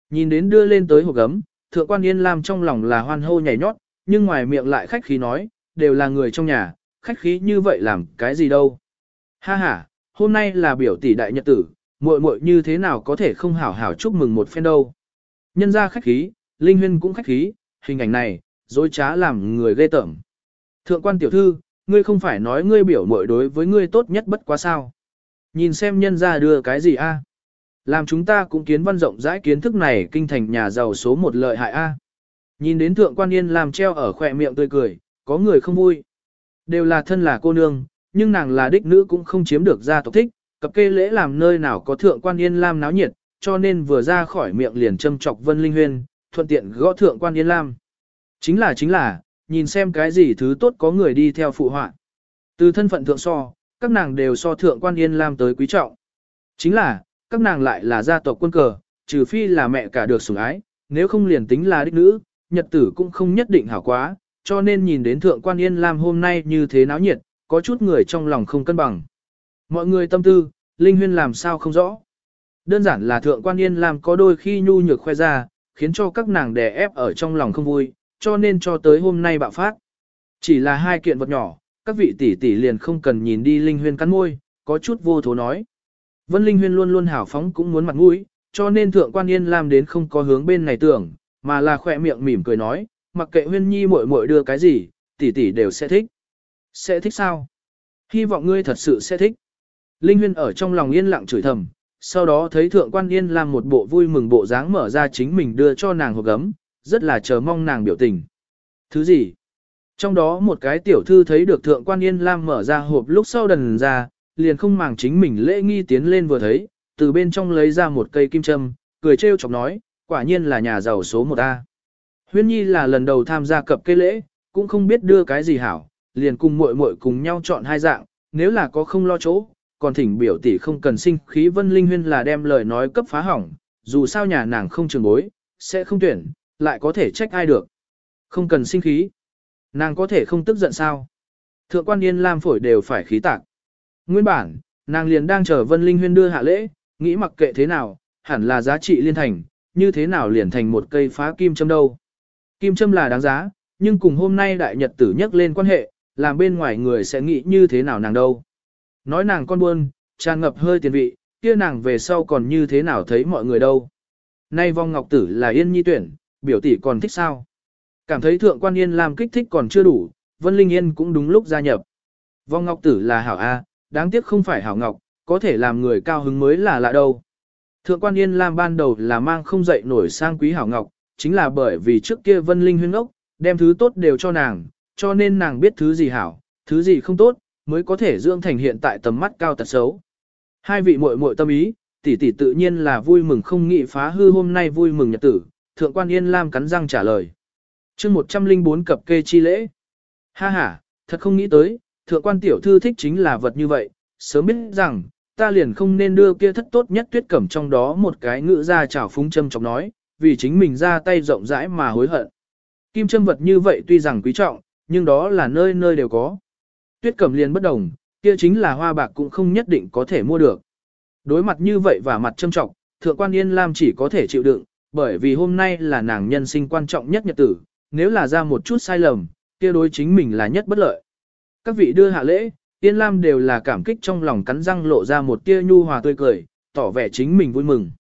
Nhìn đến đưa lên tới hộp gấm, thượng quan Yên Lam trong lòng là hoan hô nhảy nhót, nhưng ngoài miệng lại khách khí nói, đều là người trong nhà, khách khí như vậy làm cái gì đâu. Ha ha, hôm nay là biểu tỷ đại nhật tử, muội muội như thế nào có thể không hảo hảo chúc mừng một phen đâu. Nhân ra khách khí, Linh Huyên cũng khách khí, hình ảnh này, dối trá làm người ghê tởm. Thượng quan tiểu thư, ngươi không phải nói ngươi biểu mội đối với ngươi tốt nhất bất quá sao. Nhìn xem nhân ra đưa cái gì a? Làm chúng ta cũng kiến văn rộng rãi kiến thức này kinh thành nhà giàu số một lợi hại a. Nhìn đến thượng quan yên làm treo ở khỏe miệng tươi cười, có người không vui. Đều là thân là cô nương, nhưng nàng là đích nữ cũng không chiếm được gia tộc thích, cập kê lễ làm nơi nào có thượng quan yên lam náo nhiệt, cho nên vừa ra khỏi miệng liền châm chọc vân linh huyên, thuận tiện gõ thượng quan yên lam. Chính là chính là, nhìn xem cái gì thứ tốt có người đi theo phụ họa. Từ thân phận thượng so, các nàng đều so thượng quan yên lam tới quý trọng. Chính là, các nàng lại là gia tộc quân cờ, trừ phi là mẹ cả được sủng ái, nếu không liền tính là đích nữ, nhật tử cũng không nhất định hảo quá, cho nên nhìn đến thượng quan yên lam hôm nay như thế náo nhiệt, có chút người trong lòng không cân bằng. Mọi người tâm tư, Linh Huyên làm sao không rõ. Đơn giản là thượng quan yên lam có đôi khi nhu nhược khoe ra, khiến cho các nàng đè ép ở trong lòng không vui, cho nên cho tới hôm nay bạo phát. Chỉ là hai kiện vật nhỏ, các vị tỷ tỷ liền không cần nhìn đi Linh Huyên cắn môi, có chút vô thố nói. Vân Linh Huyên luôn luôn hảo phóng cũng muốn mặt mũi, cho nên thượng quan yên làm đến không có hướng bên này tưởng, mà là khỏe miệng mỉm cười nói, mặc kệ Huyên Nhi muội muội đưa cái gì, tỷ tỷ đều sẽ thích. Sẽ thích sao? Hy vọng ngươi thật sự sẽ thích. Linh Huyên ở trong lòng yên lặng chửi thầm, sau đó thấy thượng quan yên làm một bộ vui mừng bộ dáng mở ra chính mình đưa cho nàng hộp gấm, rất là chờ mong nàng biểu tình. Thứ gì? Trong đó một cái tiểu thư thấy được thượng quan yên lam mở ra hộp lúc sau đần ra, liền không màng chính mình lễ nghi tiến lên vừa thấy, từ bên trong lấy ra một cây kim châm, cười trêu chọc nói, quả nhiên là nhà giàu số một a. Huyên Nhi là lần đầu tham gia cập cây lễ, cũng không biết đưa cái gì hảo, liền cùng muội muội cùng nhau chọn hai dạng, nếu là có không lo chỗ, còn thỉnh biểu tỷ không cần sinh khí Vân Linh Huyên là đem lời nói cấp phá hỏng, dù sao nhà nàng không trường bối, sẽ không tuyển, lại có thể trách ai được. Không cần sinh khí. Nàng có thể không tức giận sao? Thượng quan Yên Lam phổi đều phải khí tạc. Nguyên bản, nàng liền đang chờ Vân Linh Huyên đưa hạ lễ, nghĩ mặc kệ thế nào, hẳn là giá trị liên thành, như thế nào liền thành một cây phá kim châm đâu. Kim châm là đáng giá, nhưng cùng hôm nay đại nhật tử nhắc lên quan hệ, làm bên ngoài người sẽ nghĩ như thế nào nàng đâu. Nói nàng con buôn, tràn ngập hơi tiền vị, kia nàng về sau còn như thế nào thấy mọi người đâu. Nay vong ngọc tử là yên nhi tuyển, biểu tỷ còn thích sao. Cảm thấy thượng quan yên làm kích thích còn chưa đủ, Vân Linh Yên cũng đúng lúc gia nhập. Vong ngọc tử là hảo A, đáng tiếc không phải hảo ngọc, có thể làm người cao hứng mới là lạ đâu. Thượng quan Yên Lam ban đầu là mang không dậy nổi sang quý hảo ngọc, chính là bởi vì trước kia Vân Linh huyên ốc, đem thứ tốt đều cho nàng, cho nên nàng biết thứ gì hảo, thứ gì không tốt, mới có thể dưỡng thành hiện tại tầm mắt cao tật xấu. Hai vị muội muội tâm ý, tỷ tỷ tự nhiên là vui mừng không nghĩ phá hư hôm nay vui mừng nhật tử, thượng quan Yên Lam cắn răng trả lời. chương 104 cập kê chi lễ. Ha ha, thật không nghĩ tới, thượng quan tiểu thư thích chính là vật như vậy, sớm biết rằng, ta liền không nên đưa kia thất tốt nhất tuyết cẩm trong đó một cái ngữ ra chảo phúng châm chọc nói, vì chính mình ra tay rộng rãi mà hối hận. Kim châm vật như vậy tuy rằng quý trọng, nhưng đó là nơi nơi đều có. Tuyết cẩm liền bất đồng, kia chính là hoa bạc cũng không nhất định có thể mua được. Đối mặt như vậy và mặt châm trọng, thượng quan Yên Lam chỉ có thể chịu đựng, bởi vì hôm nay là nàng nhân sinh quan trọng nhất nhật tử, nếu là ra một chút sai lầm, kia đối chính mình là nhất bất lợi. Các vị đưa hạ lễ, Yên Lam đều là cảm kích trong lòng cắn răng lộ ra một tia nhu hòa tươi cười, tỏ vẻ chính mình vui mừng.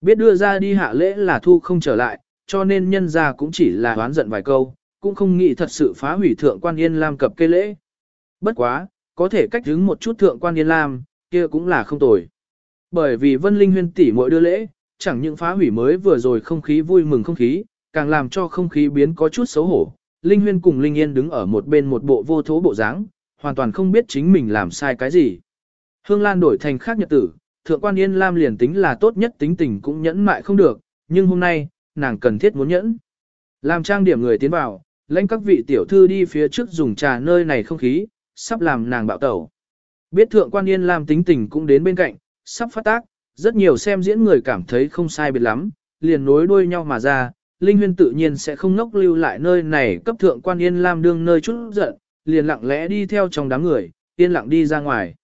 Biết đưa ra đi hạ lễ là thu không trở lại, cho nên nhân ra cũng chỉ là đoán giận vài câu, cũng không nghĩ thật sự phá hủy thượng quan Yên Lam cập cây lễ. Bất quá, có thể cách đứng một chút thượng quan Yên Lam, kia cũng là không tồi. Bởi vì Vân Linh huyên tỷ mỗi đưa lễ, chẳng những phá hủy mới vừa rồi không khí vui mừng không khí, càng làm cho không khí biến có chút xấu hổ. Linh huyên cùng Linh Yên đứng ở một bên một bộ vô thố bộ dáng, hoàn toàn không biết chính mình làm sai cái gì. Hương Lan đổi thành khác nhật tử, thượng quan Yên Lam liền tính là tốt nhất tính tình cũng nhẫn mại không được, nhưng hôm nay, nàng cần thiết muốn nhẫn. Làm trang điểm người tiến vào, lãnh các vị tiểu thư đi phía trước dùng trà nơi này không khí, sắp làm nàng bạo tẩu. Biết thượng quan Yên Lam tính tình cũng đến bên cạnh, sắp phát tác, rất nhiều xem diễn người cảm thấy không sai biệt lắm, liền nối đuôi nhau mà ra, Linh Huyên tự nhiên sẽ không ngốc lưu lại nơi này cấp thượng quan Yên Lam đương nơi chút giận, liền lặng lẽ đi theo trong đám người, yên lặng đi ra ngoài.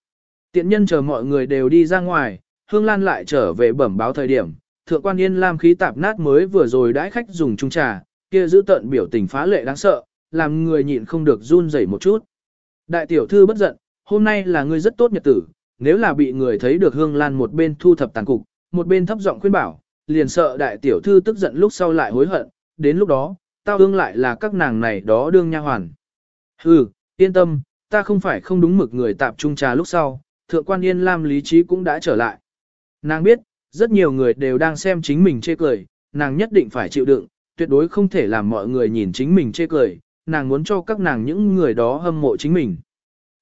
Tiện nhân chờ mọi người đều đi ra ngoài, Hương Lan lại trở về bẩm báo thời điểm, thượng quan yên lam khí tạp nát mới vừa rồi đãi khách dùng chung trà, kia giữ tận biểu tình phá lệ đáng sợ, làm người nhịn không được run rẩy một chút. Đại tiểu thư bất giận, hôm nay là người rất tốt nhật tử, nếu là bị người thấy được Hương Lan một bên thu thập tàn cục, một bên thấp giọng khuyên bảo, liền sợ đại tiểu thư tức giận lúc sau lại hối hận, đến lúc đó, tao ương lại là các nàng này đó đương nha hoàn. Hừ, yên tâm, ta không phải không đúng mực người tạp trung trà lúc sau, thượng quan yên lam lý trí cũng đã trở lại. Nàng biết, rất nhiều người đều đang xem chính mình chê cười, nàng nhất định phải chịu đựng, tuyệt đối không thể làm mọi người nhìn chính mình chê cười, nàng muốn cho các nàng những người đó hâm mộ chính mình.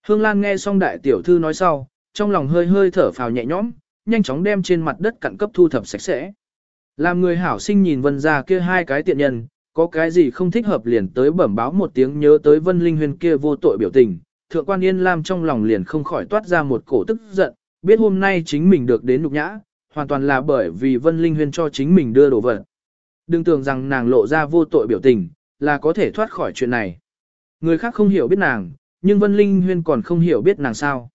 Hương Lan nghe xong đại tiểu thư nói sau, trong lòng hơi hơi thở phào nhẹ nhõm, nhanh chóng đem trên mặt đất cặn cấp thu thập sạch sẽ. Làm người hảo sinh nhìn vân ra kia hai cái tiện nhân, có cái gì không thích hợp liền tới bẩm báo một tiếng nhớ tới Vân Linh Huyền kia vô tội biểu tình, thượng quan Yên Lam trong lòng liền không khỏi toát ra một cổ tức giận, biết hôm nay chính mình được đến nhục nhã, hoàn toàn là bởi vì Vân Linh Huyền cho chính mình đưa đồ vật. Đừng tưởng rằng nàng lộ ra vô tội biểu tình, là có thể thoát khỏi chuyện này. Người khác không hiểu biết nàng, nhưng Vân Linh Huyên còn không hiểu biết nàng sao.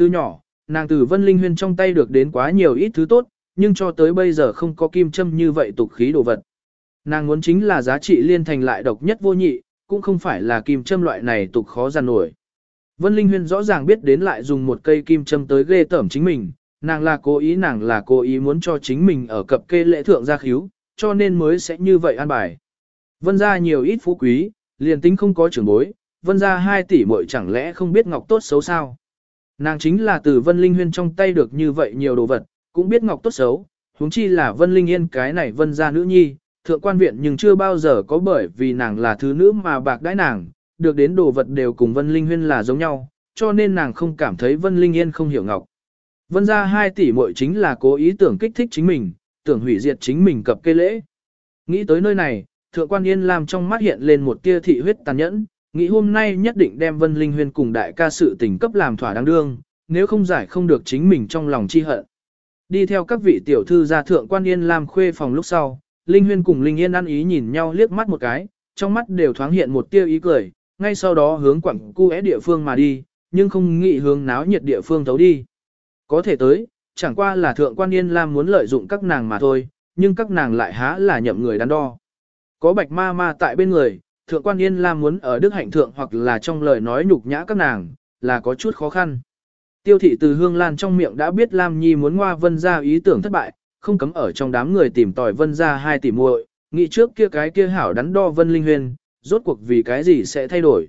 Từ nhỏ, nàng từ Vân Linh Huyên trong tay được đến quá nhiều ít thứ tốt, nhưng cho tới bây giờ không có kim châm như vậy tục khí đồ vật. Nàng muốn chính là giá trị liên thành lại độc nhất vô nhị, cũng không phải là kim châm loại này tục khó giàn nổi. Vân Linh Huyên rõ ràng biết đến lại dùng một cây kim châm tới ghê tẩm chính mình, nàng là cố ý nàng là cố ý muốn cho chính mình ở cập kê lễ thượng gia khíu, cho nên mới sẽ như vậy an bài. Vân gia nhiều ít phú quý, liền tính không có trưởng bối, vân gia 2 tỷ muội chẳng lẽ không biết ngọc tốt xấu sao. Nàng chính là từ vân linh huyên trong tay được như vậy nhiều đồ vật, cũng biết ngọc tốt xấu, huống chi là vân linh yên cái này vân gia nữ nhi, thượng quan viện nhưng chưa bao giờ có bởi vì nàng là thứ nữ mà bạc đãi nàng, được đến đồ vật đều cùng vân linh huyên là giống nhau, cho nên nàng không cảm thấy vân linh yên không hiểu ngọc. Vân gia 2 tỷ muội chính là cố ý tưởng kích thích chính mình, tưởng hủy diệt chính mình cập cây lễ. Nghĩ tới nơi này, thượng quan yên làm trong mắt hiện lên một tia thị huyết tàn nhẫn, nghĩ hôm nay nhất định đem Vân Linh Huyên cùng đại ca sự tình cấp làm thỏa đáng đương, nếu không giải không được chính mình trong lòng chi hận. Đi theo các vị tiểu thư gia thượng quan yên làm khuê phòng lúc sau, Linh Huyên cùng Linh Yên ăn ý nhìn nhau liếc mắt một cái, trong mắt đều thoáng hiện một tia ý cười, ngay sau đó hướng quảng cu é địa phương mà đi, nhưng không nghĩ hướng náo nhiệt địa phương thấu đi. Có thể tới, chẳng qua là thượng quan yên lam muốn lợi dụng các nàng mà thôi, nhưng các nàng lại há là nhậm người đắn đo. Có bạch ma ma tại bên người, thượng quan yên lam muốn ở đức hạnh thượng hoặc là trong lời nói nhục nhã các nàng, là có chút khó khăn. Tiêu thị từ hương lan trong miệng đã biết Lam Nhi muốn ngoa vân ra ý tưởng thất bại, không cấm ở trong đám người tìm tòi vân ra hai tỷ muội, nghĩ trước kia cái kia hảo đắn đo vân linh huyền, rốt cuộc vì cái gì sẽ thay đổi.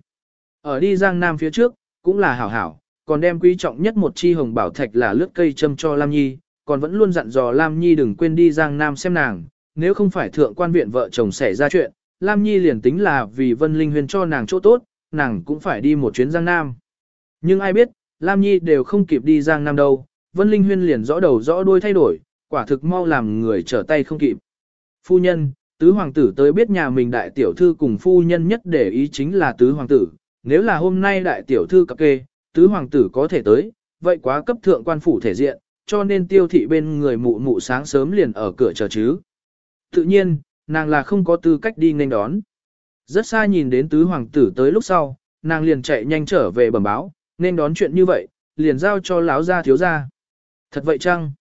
Ở đi giang nam phía trước, cũng là hảo hảo, còn đem quý trọng nhất một chi hồng bảo thạch là lướt cây châm cho Lam Nhi, còn vẫn luôn dặn dò Lam Nhi đừng quên đi Giang Nam xem nàng, nếu không phải thượng quan viện vợ chồng xảy ra chuyện, Lam Nhi liền tính là vì Vân Linh Huyền cho nàng chỗ tốt, nàng cũng phải đi một chuyến Giang Nam. Nhưng ai biết, Lam Nhi đều không kịp đi Giang Nam đâu, Vân Linh Huyên liền rõ đầu rõ đuôi thay đổi, quả thực mau làm người trở tay không kịp. Phu nhân, tứ hoàng tử tới biết nhà mình đại tiểu thư cùng phu nhân nhất để ý chính là tứ hoàng tử, nếu là hôm nay đại tiểu thư cập kê, tứ hoàng tử có thể tới, vậy quá cấp thượng quan phủ thể diện, cho nên tiêu thị bên người mụ mụ sáng sớm liền ở cửa chờ chứ. Tự nhiên, nàng là không có tư cách đi nên đón. Rất xa nhìn đến tứ hoàng tử tới lúc sau, nàng liền chạy nhanh trở về bẩm báo, nên đón chuyện như vậy, liền giao cho lão gia thiếu gia. Thật vậy chăng?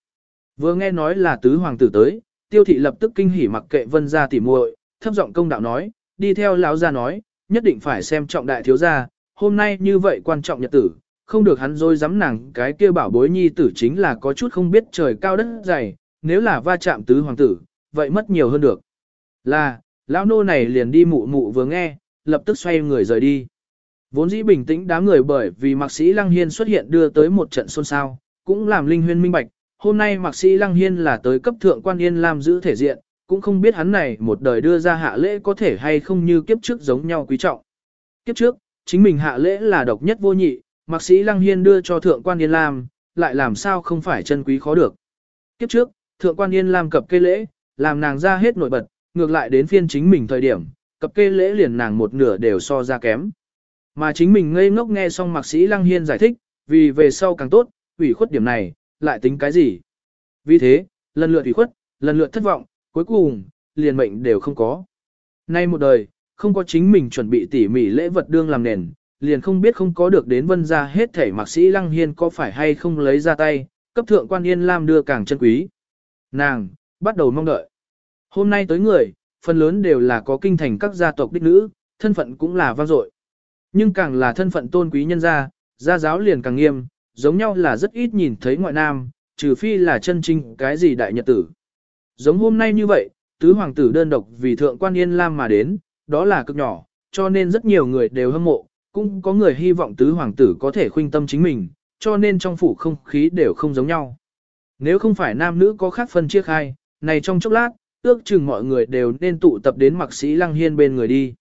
Vừa nghe nói là tứ hoàng tử tới, tiêu thị lập tức kinh hỉ mặc kệ vân gia tỉ muội, thấp giọng công đạo nói, đi theo lão gia nói, nhất định phải xem trọng đại thiếu gia, hôm nay như vậy quan trọng nhật tử, không được hắn dối dám nàng cái kia bảo bối nhi tử chính là có chút không biết trời cao đất dày, nếu là va chạm tứ hoàng tử, vậy mất nhiều hơn được. Là, lão nô này liền đi mụ mụ vừa nghe, lập tức xoay người rời đi. Vốn dĩ bình tĩnh đám người bởi vì mạc sĩ Lăng Hiên xuất hiện đưa tới một trận xôn xao, cũng làm linh huyên minh bạch, hôm nay mạc sĩ Lăng Hiên là tới cấp thượng quan yên làm giữ thể diện, cũng không biết hắn này một đời đưa ra hạ lễ có thể hay không như kiếp trước giống nhau quý trọng. Kiếp trước, chính mình hạ lễ là độc nhất vô nhị, mạc sĩ Lăng Hiên đưa cho thượng quan yên lam, lại làm sao không phải chân quý khó được. Kiếp trước, thượng quan yên lam cập cây lễ, làm nàng ra hết nổi bật, ngược lại đến phiên chính mình thời điểm, cập kê lễ liền nàng một nửa đều so ra kém. Mà chính mình ngây ngốc nghe xong mạc sĩ Lăng Hiên giải thích, vì về sau càng tốt, ủy khuất điểm này, lại tính cái gì. Vì thế, lần lượt ủy khuất, lần lượt thất vọng, cuối cùng, liền mệnh đều không có. Nay một đời, không có chính mình chuẩn bị tỉ mỉ lễ vật đương làm nền, liền không biết không có được đến vân ra hết thể mạc sĩ Lăng Hiên có phải hay không lấy ra tay, cấp thượng quan yên lam đưa càng chân quý. Nàng, bắt đầu mong đợi. Hôm nay tới người, phần lớn đều là có kinh thành các gia tộc đích nữ, thân phận cũng là vang dội. Nhưng càng là thân phận tôn quý nhân gia, gia giáo liền càng nghiêm, giống nhau là rất ít nhìn thấy ngoại nam, trừ phi là chân trinh cái gì đại nhật tử. Giống hôm nay như vậy, tứ hoàng tử đơn độc vì thượng quan yên lam mà đến, đó là cực nhỏ, cho nên rất nhiều người đều hâm mộ, cũng có người hy vọng tứ hoàng tử có thể khuynh tâm chính mình, cho nên trong phủ không khí đều không giống nhau. Nếu không phải nam nữ có khác phân chia khai, này trong chốc lát, ước chừng mọi người đều nên tụ tập đến mặc sĩ lăng hiên bên người đi.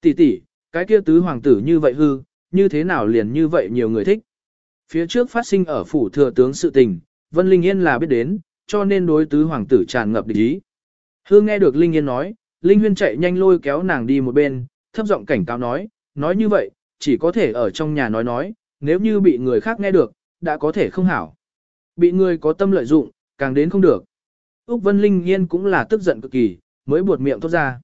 Tỷ tỷ, cái kia tứ hoàng tử như vậy hư, như thế nào liền như vậy nhiều người thích. Phía trước phát sinh ở phủ thừa tướng sự tình, Vân Linh Yên là biết đến, cho nên đối tứ hoàng tử tràn ngập địch ý. Hương nghe được Linh Yên nói, Linh Huyên chạy nhanh lôi kéo nàng đi một bên, thấp giọng cảnh cáo nói, nói như vậy, chỉ có thể ở trong nhà nói nói, nếu như bị người khác nghe được, đã có thể không hảo. Bị người có tâm lợi dụng, càng đến không được. Úc Vân Linh Yên cũng là tức giận cực kỳ, mới buột miệng thốt ra.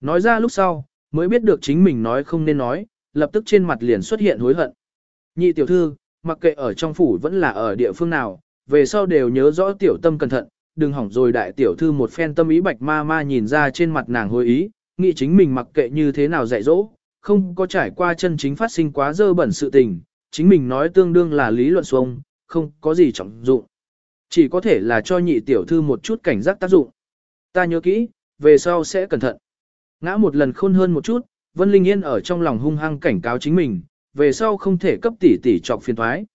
Nói ra lúc sau, mới biết được chính mình nói không nên nói, lập tức trên mặt liền xuất hiện hối hận. Nhị tiểu thư, mặc kệ ở trong phủ vẫn là ở địa phương nào, về sau đều nhớ rõ tiểu tâm cẩn thận, đừng hỏng rồi đại tiểu thư một phen tâm ý bạch ma ma nhìn ra trên mặt nàng hối ý, nghĩ chính mình mặc kệ như thế nào dạy dỗ, không có trải qua chân chính phát sinh quá dơ bẩn sự tình, chính mình nói tương đương là lý luận xuông, không có gì trọng dụng. Chỉ có thể là cho nhị tiểu thư một chút cảnh giác tác dụng. Ta nhớ kỹ, về sau sẽ cẩn thận. Ngã một lần khôn hơn một chút, Vân Linh Yên ở trong lòng hung hăng cảnh cáo chính mình, về sau không thể cấp tỷ tỷ trọc phiền thoái.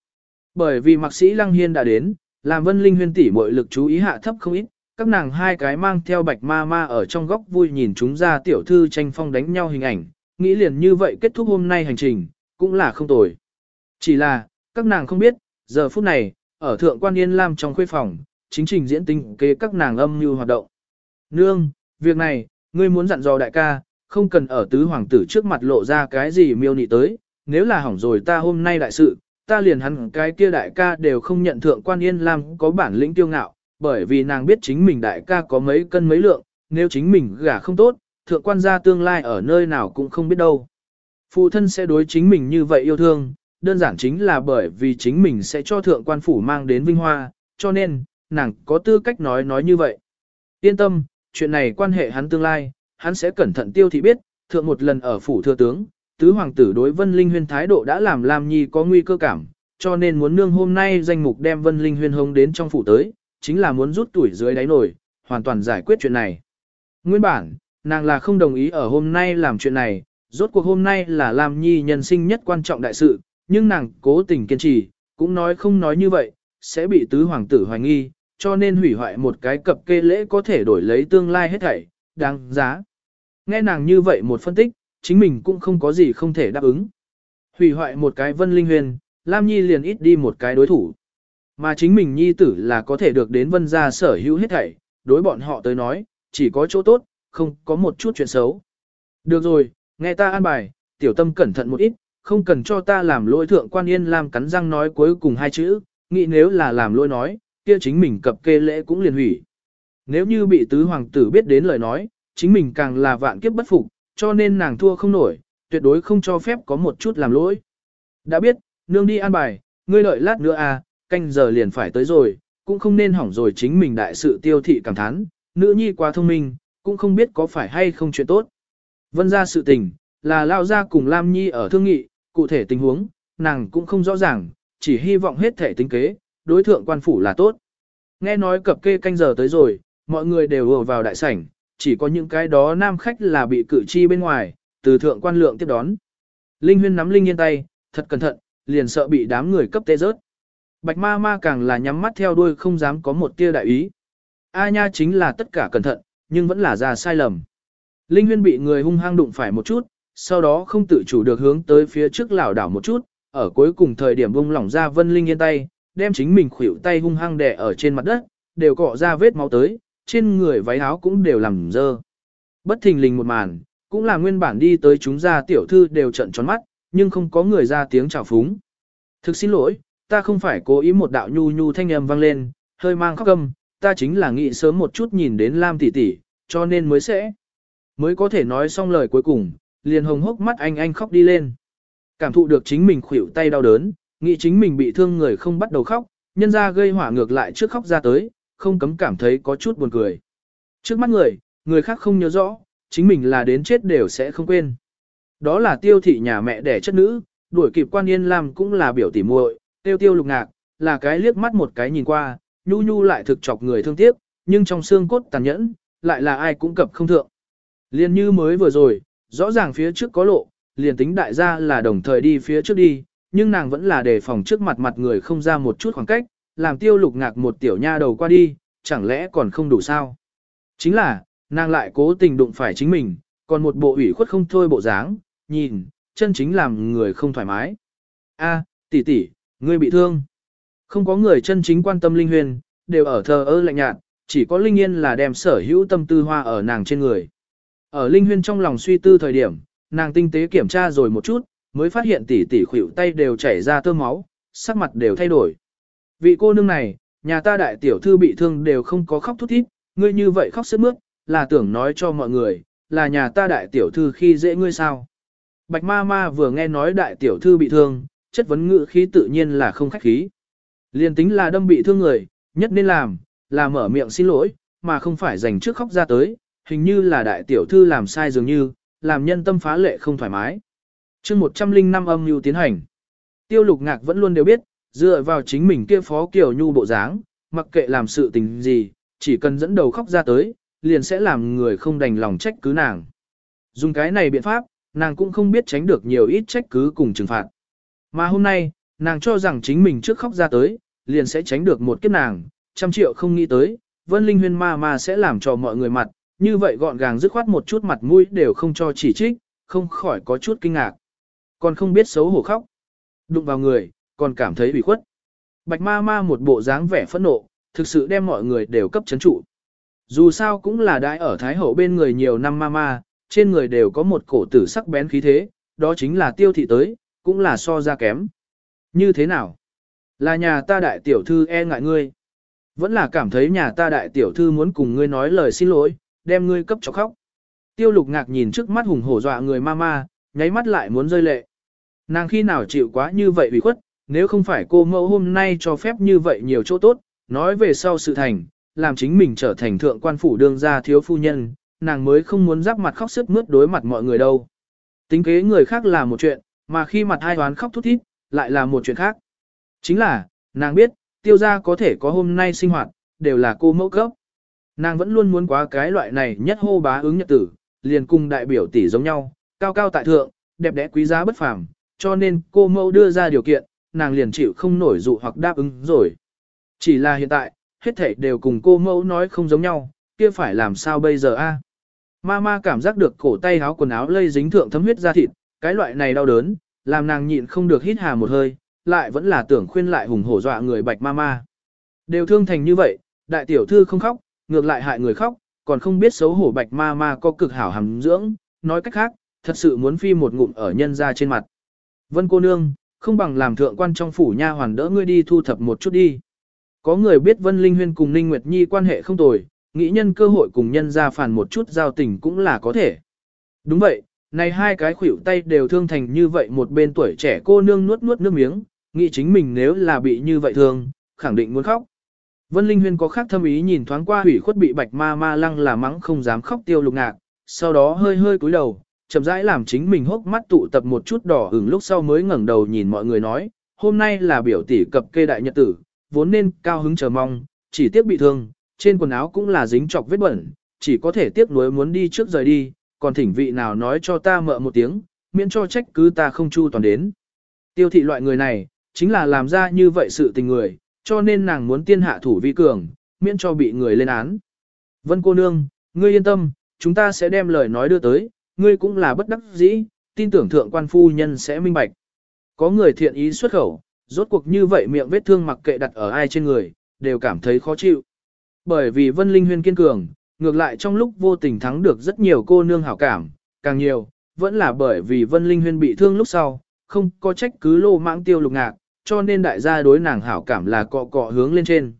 Bởi vì mạc sĩ Lăng Hiên đã đến, làm Vân Linh Huyên tỷ mọi lực chú ý hạ thấp không ít, các nàng hai cái mang theo bạch ma ma ở trong góc vui nhìn chúng ra tiểu thư tranh phong đánh nhau hình ảnh, nghĩ liền như vậy kết thúc hôm nay hành trình, cũng là không tồi. Chỉ là, các nàng không biết, giờ phút này, ở thượng quan yên lam trong khuê phòng, chính trình diễn tinh kế các nàng âm như hoạt động. Nương, việc này, ngươi muốn dặn dò đại ca, không cần ở tứ hoàng tử trước mặt lộ ra cái gì miêu nị tới, nếu là hỏng rồi ta hôm nay đại sự, ta liền hắn cái kia đại ca đều không nhận thượng quan yên lam có bản lĩnh tiêu ngạo, bởi vì nàng biết chính mình đại ca có mấy cân mấy lượng, nếu chính mình gả không tốt, thượng quan gia tương lai ở nơi nào cũng không biết đâu. Phụ thân sẽ đối chính mình như vậy yêu thương, đơn giản chính là bởi vì chính mình sẽ cho thượng quan phủ mang đến vinh hoa, cho nên, nàng có tư cách nói nói như vậy. Yên tâm, chuyện này quan hệ hắn tương lai, hắn sẽ cẩn thận tiêu thị biết, thượng một lần ở phủ thừa tướng, tứ hoàng tử đối Vân Linh Huyên thái độ đã làm Lam Nhi có nguy cơ cảm, cho nên muốn nương hôm nay danh mục đem Vân Linh Huyên hống đến trong phủ tới, chính là muốn rút tuổi dưới đáy nổi, hoàn toàn giải quyết chuyện này. Nguyên bản, nàng là không đồng ý ở hôm nay làm chuyện này, rốt cuộc hôm nay là Lam Nhi nhân sinh nhất quan trọng đại sự, nhưng nàng cố tình kiên trì, cũng nói không nói như vậy, sẽ bị tứ hoàng tử hoài nghi, cho nên hủy hoại một cái cập kê lễ có thể đổi lấy tương lai hết thảy, đáng giá. Nghe nàng như vậy một phân tích, chính mình cũng không có gì không thể đáp ứng. Hủy hoại một cái vân linh huyền, Lam Nhi liền ít đi một cái đối thủ. Mà chính mình nhi tử là có thể được đến vân gia sở hữu hết thảy, đối bọn họ tới nói, chỉ có chỗ tốt, không có một chút chuyện xấu. Được rồi, nghe ta an bài, tiểu tâm cẩn thận một ít, không cần cho ta làm lỗi thượng quan yên làm cắn răng nói cuối cùng hai chữ, nghĩ nếu là làm lỗi nói, kia chính mình cập kê lễ cũng liền hủy. Nếu như bị tứ hoàng tử biết đến lời nói, chính mình càng là vạn kiếp bất phục, cho nên nàng thua không nổi, tuyệt đối không cho phép có một chút làm lỗi. Đã biết, nương đi an bài, ngươi đợi lát nữa à, canh giờ liền phải tới rồi, cũng không nên hỏng rồi chính mình đại sự tiêu thị cảm thán, nữ nhi quá thông minh, cũng không biết có phải hay không chuyện tốt. Vân ra sự tình, là lao ra cùng Lam Nhi ở thương nghị, cụ thể tình huống, nàng cũng không rõ ràng, chỉ hy vọng hết thể tính kế, đối thượng quan phủ là tốt. Nghe nói cập kê canh giờ tới rồi, mọi người đều ùa vào đại sảnh, chỉ có những cái đó nam khách là bị cử chi bên ngoài, từ thượng quan lượng tiếp đón. Linh huyên nắm Linh yên tay, thật cẩn thận, liền sợ bị đám người cấp tê rớt. Bạch ma ma càng là nhắm mắt theo đuôi không dám có một tia đại ý. A nha chính là tất cả cẩn thận, nhưng vẫn là ra sai lầm. Linh huyên bị người hung hăng đụng phải một chút, sau đó không tự chủ được hướng tới phía trước lảo đảo một chút, ở cuối cùng thời điểm bung lỏng ra vân linh yên tay, đem chính mình khuỷu tay hung hăng đè ở trên mặt đất, đều cọ ra vết máu tới, trên người váy áo cũng đều làm dơ. Bất thình lình một màn, cũng là nguyên bản đi tới chúng ra tiểu thư đều trận tròn mắt, nhưng không có người ra tiếng chào phúng. Thực xin lỗi, ta không phải cố ý một đạo nhu nhu thanh âm vang lên, hơi mang khóc âm, ta chính là nghĩ sớm một chút nhìn đến Lam tỷ tỷ, cho nên mới sẽ. Mới có thể nói xong lời cuối cùng, liền hồng hốc mắt anh anh khóc đi lên. Cảm thụ được chính mình khuỷu tay đau đớn, nghĩ chính mình bị thương người không bắt đầu khóc, nhân ra gây hỏa ngược lại trước khóc ra tới, không cấm cảm thấy có chút buồn cười. Trước mắt người, người khác không nhớ rõ, chính mình là đến chết đều sẽ không quên. Đó là tiêu thị nhà mẹ đẻ chất nữ, đuổi kịp quan yên làm cũng là biểu tỉ muội, tiêu tiêu lục ngạc, là cái liếc mắt một cái nhìn qua, nhu nhu lại thực chọc người thương tiếc, nhưng trong xương cốt tàn nhẫn, lại là ai cũng cập không thượng. Liên như mới vừa rồi, rõ ràng phía trước có lộ, liền tính đại gia là đồng thời đi phía trước đi, nhưng nàng vẫn là đề phòng trước mặt mặt người không ra một chút khoảng cách, làm tiêu lục ngạc một tiểu nha đầu qua đi, chẳng lẽ còn không đủ sao? Chính là, nàng lại cố tình đụng phải chính mình, còn một bộ ủy khuất không thôi bộ dáng, nhìn, chân chính làm người không thoải mái. A, tỷ tỷ, ngươi bị thương. Không có người chân chính quan tâm Linh Huyền, đều ở thờ ơ lạnh nhạt, chỉ có Linh Yên là đem sở hữu tâm tư hoa ở nàng trên người. Ở Linh Huyên trong lòng suy tư thời điểm, nàng tinh tế kiểm tra rồi một chút, mới phát hiện tỷ tỷ khuỷu tay đều chảy ra tơ máu, sắc mặt đều thay đổi. Vị cô nương này, nhà ta đại tiểu thư bị thương đều không có khóc thút thít, ngươi như vậy khóc sướt mướt, là tưởng nói cho mọi người, là nhà ta đại tiểu thư khi dễ ngươi sao. Bạch ma ma vừa nghe nói đại tiểu thư bị thương, chất vấn ngữ khí tự nhiên là không khách khí. Liên tính là đâm bị thương người, nhất nên làm, là mở miệng xin lỗi, mà không phải dành trước khóc ra tới, hình như là đại tiểu thư làm sai dường như, làm nhân tâm phá lệ không thoải mái. chương 105 âm mưu tiến hành. Tiêu lục ngạc vẫn luôn đều biết, dựa vào chính mình kia phó kiểu nhu bộ dáng, mặc kệ làm sự tình gì, chỉ cần dẫn đầu khóc ra tới, liền sẽ làm người không đành lòng trách cứ nàng. Dùng cái này biện pháp, nàng cũng không biết tránh được nhiều ít trách cứ cùng trừng phạt. Mà hôm nay, nàng cho rằng chính mình trước khóc ra tới, liền sẽ tránh được một kiếp nàng, trăm triệu không nghĩ tới, Vân Linh Huyên ma ma sẽ làm cho mọi người mặt, như vậy gọn gàng dứt khoát một chút mặt mũi đều không cho chỉ trích, không khỏi có chút kinh ngạc. Còn không biết xấu hổ khóc. Đụng vào người, còn cảm thấy bị khuất. Bạch ma ma một bộ dáng vẻ phẫn nộ, thực sự đem mọi người đều cấp chấn trụ. Dù sao cũng là đại ở Thái Hậu bên người nhiều năm ma ma, trên người đều có một cổ tử sắc bén khí thế, đó chính là tiêu thị tới, cũng là so ra kém. Như thế nào? Là nhà ta đại tiểu thư e ngại ngươi. Vẫn là cảm thấy nhà ta đại tiểu thư muốn cùng ngươi nói lời xin lỗi, đem ngươi cấp cho khóc. Tiêu lục ngạc nhìn trước mắt hùng hổ dọa người ma ma, nháy mắt lại muốn rơi lệ. Nàng khi nào chịu quá như vậy ủy khuất, nếu không phải cô mẫu hôm nay cho phép như vậy nhiều chỗ tốt, nói về sau sự thành, làm chính mình trở thành thượng quan phủ đương gia thiếu phu nhân, nàng mới không muốn giáp mặt khóc sức mướt đối mặt mọi người đâu. Tính kế người khác là một chuyện, mà khi mặt hai toán khóc thút thít, lại là một chuyện khác. Chính là, nàng biết, tiêu gia có thể có hôm nay sinh hoạt, đều là cô mẫu cấp. Nàng vẫn luôn muốn quá cái loại này nhất hô bá ứng nhật tử, liền cùng đại biểu tỷ giống nhau, cao cao tại thượng, đẹp đẽ quý giá bất phàm, cho nên cô mẫu đưa ra điều kiện, nàng liền chịu không nổi dụ hoặc đáp ứng rồi. Chỉ là hiện tại, hết thảy đều cùng cô mẫu nói không giống nhau, kia phải làm sao bây giờ a? Mama cảm giác được cổ tay áo quần áo lây dính thượng thấm huyết ra thịt, cái loại này đau đớn, làm nàng nhịn không được hít hà một hơi, lại vẫn là tưởng khuyên lại hùng hổ dọa người bạch mama. Đều thương thành như vậy, đại tiểu thư không khóc, ngược lại hại người khóc, còn không biết xấu hổ bạch ma ma có cực hảo hàm dưỡng, nói cách khác, thật sự muốn phi một ngụm ở nhân ra trên mặt. Vân cô nương, không bằng làm thượng quan trong phủ nha hoàn đỡ ngươi đi thu thập một chút đi. Có người biết Vân Linh Huyên cùng Ninh Nguyệt Nhi quan hệ không tồi, nghĩ nhân cơ hội cùng nhân ra phản một chút giao tình cũng là có thể. Đúng vậy, này hai cái khuỷu tay đều thương thành như vậy một bên tuổi trẻ cô nương nuốt nuốt nước miếng, nghĩ chính mình nếu là bị như vậy thương, khẳng định muốn khóc. Vân Linh Huyên có khác thâm ý nhìn thoáng qua hủy khuất bị bạch ma ma lăng là mắng không dám khóc tiêu lục ngạc, sau đó hơi hơi cúi đầu, chậm rãi làm chính mình hốc mắt tụ tập một chút đỏ ửng lúc sau mới ngẩng đầu nhìn mọi người nói, hôm nay là biểu tỷ cập kê đại nhật tử, vốn nên cao hứng chờ mong, chỉ tiếc bị thương, trên quần áo cũng là dính chọc vết bẩn, chỉ có thể tiếc nuối muốn đi trước rời đi, còn thỉnh vị nào nói cho ta mợ một tiếng, miễn cho trách cứ ta không chu toàn đến. Tiêu thị loại người này, chính là làm ra như vậy sự tình người, cho nên nàng muốn tiên hạ thủ vi cường, miễn cho bị người lên án. Vân cô nương, ngươi yên tâm, chúng ta sẽ đem lời nói đưa tới, ngươi cũng là bất đắc dĩ, tin tưởng thượng quan phu nhân sẽ minh bạch. Có người thiện ý xuất khẩu, rốt cuộc như vậy miệng vết thương mặc kệ đặt ở ai trên người, đều cảm thấy khó chịu. Bởi vì Vân Linh Huyên kiên cường, ngược lại trong lúc vô tình thắng được rất nhiều cô nương hảo cảm, càng nhiều, vẫn là bởi vì Vân Linh Huyên bị thương lúc sau, không có trách cứ lô mãng tiêu lục ngạc, cho nên đại gia đối nàng hảo cảm là cọ cọ hướng lên trên.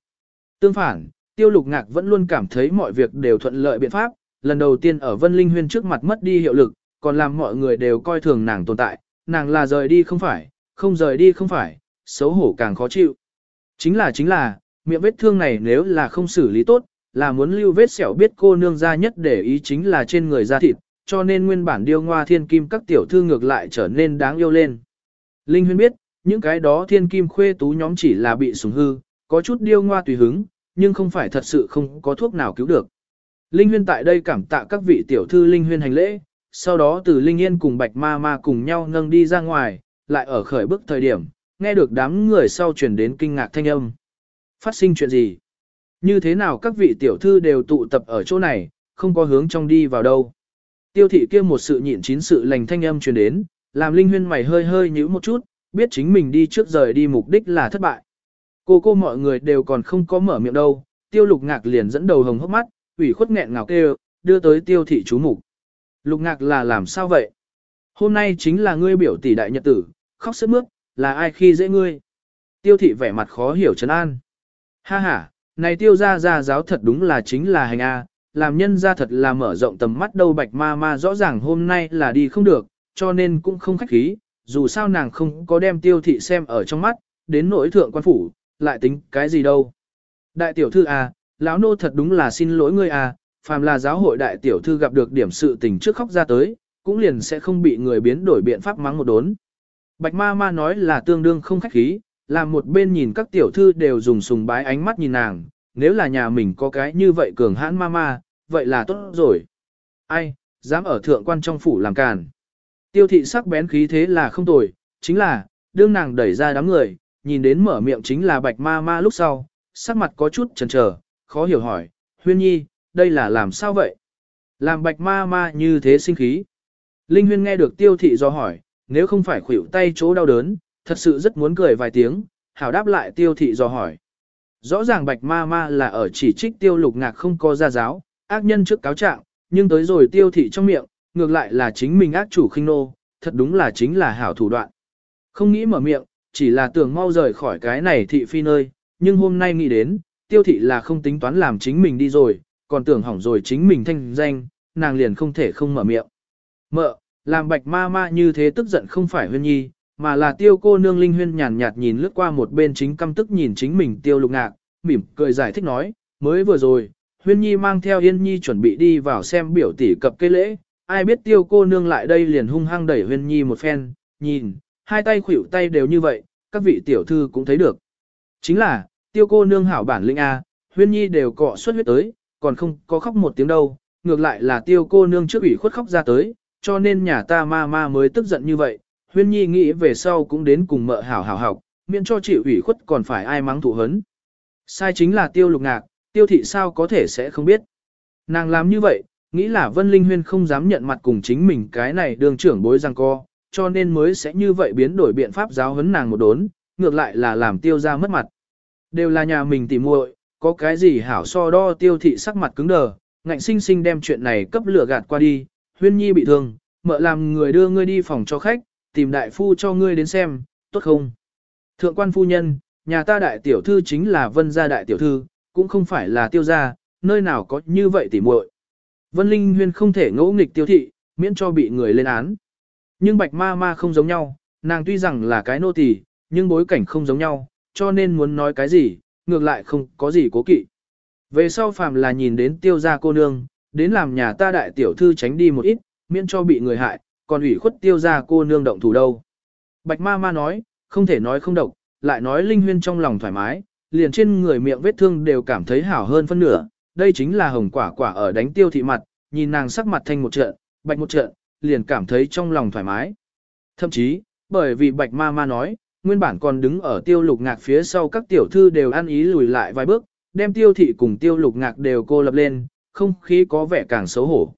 Tương phản, tiêu lục ngạc vẫn luôn cảm thấy mọi việc đều thuận lợi biện pháp, lần đầu tiên ở Vân Linh Huyên trước mặt mất đi hiệu lực, còn làm mọi người đều coi thường nàng tồn tại, nàng là rời đi không phải, không rời đi không phải, xấu hổ càng khó chịu. Chính là chính là, miệng vết thương này nếu là không xử lý tốt, là muốn lưu vết sẹo biết cô nương ra nhất để ý chính là trên người da thịt, cho nên nguyên bản điêu ngoa thiên kim các tiểu thư ngược lại trở nên đáng yêu lên. Linh Huyên biết, những cái đó thiên kim khuê tú nhóm chỉ là bị sủng hư, có chút điêu ngoa tùy hứng, nhưng không phải thật sự không có thuốc nào cứu được. Linh Huyên tại đây cảm tạ các vị tiểu thư Linh Huyên hành lễ, sau đó từ Linh Yên cùng Bạch Ma Ma cùng nhau nâng đi ra ngoài, lại ở khởi bước thời điểm, nghe được đám người sau truyền đến kinh ngạc thanh âm. Phát sinh chuyện gì? Như thế nào các vị tiểu thư đều tụ tập ở chỗ này, không có hướng trong đi vào đâu. Tiêu thị kia một sự nhịn chín sự lành thanh âm truyền đến, làm Linh Huyên mày hơi hơi nhíu một chút, biết chính mình đi trước rời đi mục đích là thất bại. Cô cô mọi người đều còn không có mở miệng đâu, tiêu lục ngạc liền dẫn đầu hồng hốc mắt, ủy khuất nghẹn ngào kêu, đưa tới tiêu thị chú mục. Lục ngạc là làm sao vậy? Hôm nay chính là ngươi biểu tỷ đại nhật tử, khóc sướt mướt, là ai khi dễ ngươi? Tiêu thị vẻ mặt khó hiểu trấn an. Ha ha, này tiêu ra ra giáo thật đúng là chính là hành A, làm nhân ra thật là mở rộng tầm mắt đâu bạch ma ma rõ ràng hôm nay là đi không được, cho nên cũng không khách khí, dù sao nàng không có đem tiêu thị xem ở trong mắt, đến nỗi thượng quan phủ, lại tính cái gì đâu. Đại tiểu thư à, lão nô thật đúng là xin lỗi ngươi à. phàm là giáo hội đại tiểu thư gặp được điểm sự tình trước khóc ra tới, cũng liền sẽ không bị người biến đổi biện pháp mắng một đốn. Bạch ma ma nói là tương đương không khách khí, làm một bên nhìn các tiểu thư đều dùng sùng bái ánh mắt nhìn nàng, nếu là nhà mình có cái như vậy cường hãn ma ma, vậy là tốt rồi. Ai, dám ở thượng quan trong phủ làm càn. Tiêu thị sắc bén khí thế là không tồi, chính là, đương nàng đẩy ra đám người, nhìn đến mở miệng chính là bạch ma ma lúc sau, sắc mặt có chút chần chờ, khó hiểu hỏi, huyên nhi, đây là làm sao vậy? Làm bạch ma ma như thế sinh khí. Linh huyên nghe được tiêu thị do hỏi, nếu không phải khuỷu tay chỗ đau đớn, thật sự rất muốn cười vài tiếng, hảo đáp lại tiêu thị do hỏi. Rõ ràng bạch ma ma là ở chỉ trích tiêu lục ngạc không có gia giáo, ác nhân trước cáo trạng, nhưng tới rồi tiêu thị trong miệng, ngược lại là chính mình ác chủ khinh nô, thật đúng là chính là hảo thủ đoạn. Không nghĩ mở miệng, chỉ là tưởng mau rời khỏi cái này thị phi nơi, nhưng hôm nay nghĩ đến, tiêu thị là không tính toán làm chính mình đi rồi, còn tưởng hỏng rồi chính mình thanh danh, nàng liền không thể không mở miệng. Mợ, làm bạch ma ma như thế tức giận không phải huyên nhi, mà là tiêu cô nương linh huyên nhàn nhạt nhìn lướt qua một bên chính căm tức nhìn chính mình tiêu lục ngạc, mỉm cười giải thích nói, mới vừa rồi, huyên nhi mang theo yên nhi chuẩn bị đi vào xem biểu tỷ cập cây lễ, ai biết tiêu cô nương lại đây liền hung hăng đẩy huyên nhi một phen, nhìn, hai tay khuỷu tay đều như vậy, các vị tiểu thư cũng thấy được. Chính là, tiêu cô nương hảo bản linh A, huyên nhi đều cọ xuất huyết tới, còn không có khóc một tiếng đâu, ngược lại là tiêu cô nương trước ủy khuất khóc ra tới, cho nên nhà ta ma ma mới tức giận như vậy, huyên nhi nghĩ về sau cũng đến cùng mợ hảo hảo học, miễn cho chịu ủy khuất còn phải ai mắng thụ hấn. Sai chính là tiêu lục ngạc, tiêu thị sao có thể sẽ không biết. Nàng làm như vậy, nghĩ là Vân Linh Huyên không dám nhận mặt cùng chính mình cái này đường trưởng bối răng co, cho nên mới sẽ như vậy biến đổi biện pháp giáo huấn nàng một đốn, ngược lại là làm tiêu ra mất mặt. Đều là nhà mình tỉ muội, có cái gì hảo so đo tiêu thị sắc mặt cứng đờ, ngạnh sinh sinh đem chuyện này cấp lửa gạt qua đi, huyên nhi bị thương, mợ làm người đưa ngươi đi phòng cho khách, tìm đại phu cho ngươi đến xem, tốt không? Thượng quan phu nhân, nhà ta đại tiểu thư chính là vân gia đại tiểu thư, cũng không phải là tiêu gia, nơi nào có như vậy tỉ muội. Vân Linh Huyên không thể ngỗ nghịch tiêu thị, miễn cho bị người lên án. Nhưng bạch ma ma không giống nhau, nàng tuy rằng là cái nô tỳ, nhưng bối cảnh không giống nhau, cho nên muốn nói cái gì, ngược lại không có gì cố kỵ. Về sau phàm là nhìn đến tiêu gia cô nương, đến làm nhà ta đại tiểu thư tránh đi một ít, miễn cho bị người hại, còn ủy khuất tiêu gia cô nương động thủ đâu. Bạch ma ma nói, không thể nói không độc, lại nói linh huyên trong lòng thoải mái, liền trên người miệng vết thương đều cảm thấy hảo hơn phân nửa, đây chính là hồng quả quả ở đánh tiêu thị mặt, nhìn nàng sắc mặt thanh một trận, bạch một trận, liền cảm thấy trong lòng thoải mái. Thậm chí, bởi vì bạch ma ma nói, nguyên bản còn đứng ở tiêu lục ngạc phía sau các tiểu thư đều ăn ý lùi lại vài bước, đem tiêu thị cùng tiêu lục ngạc đều cô lập lên, không khí có vẻ càng xấu hổ.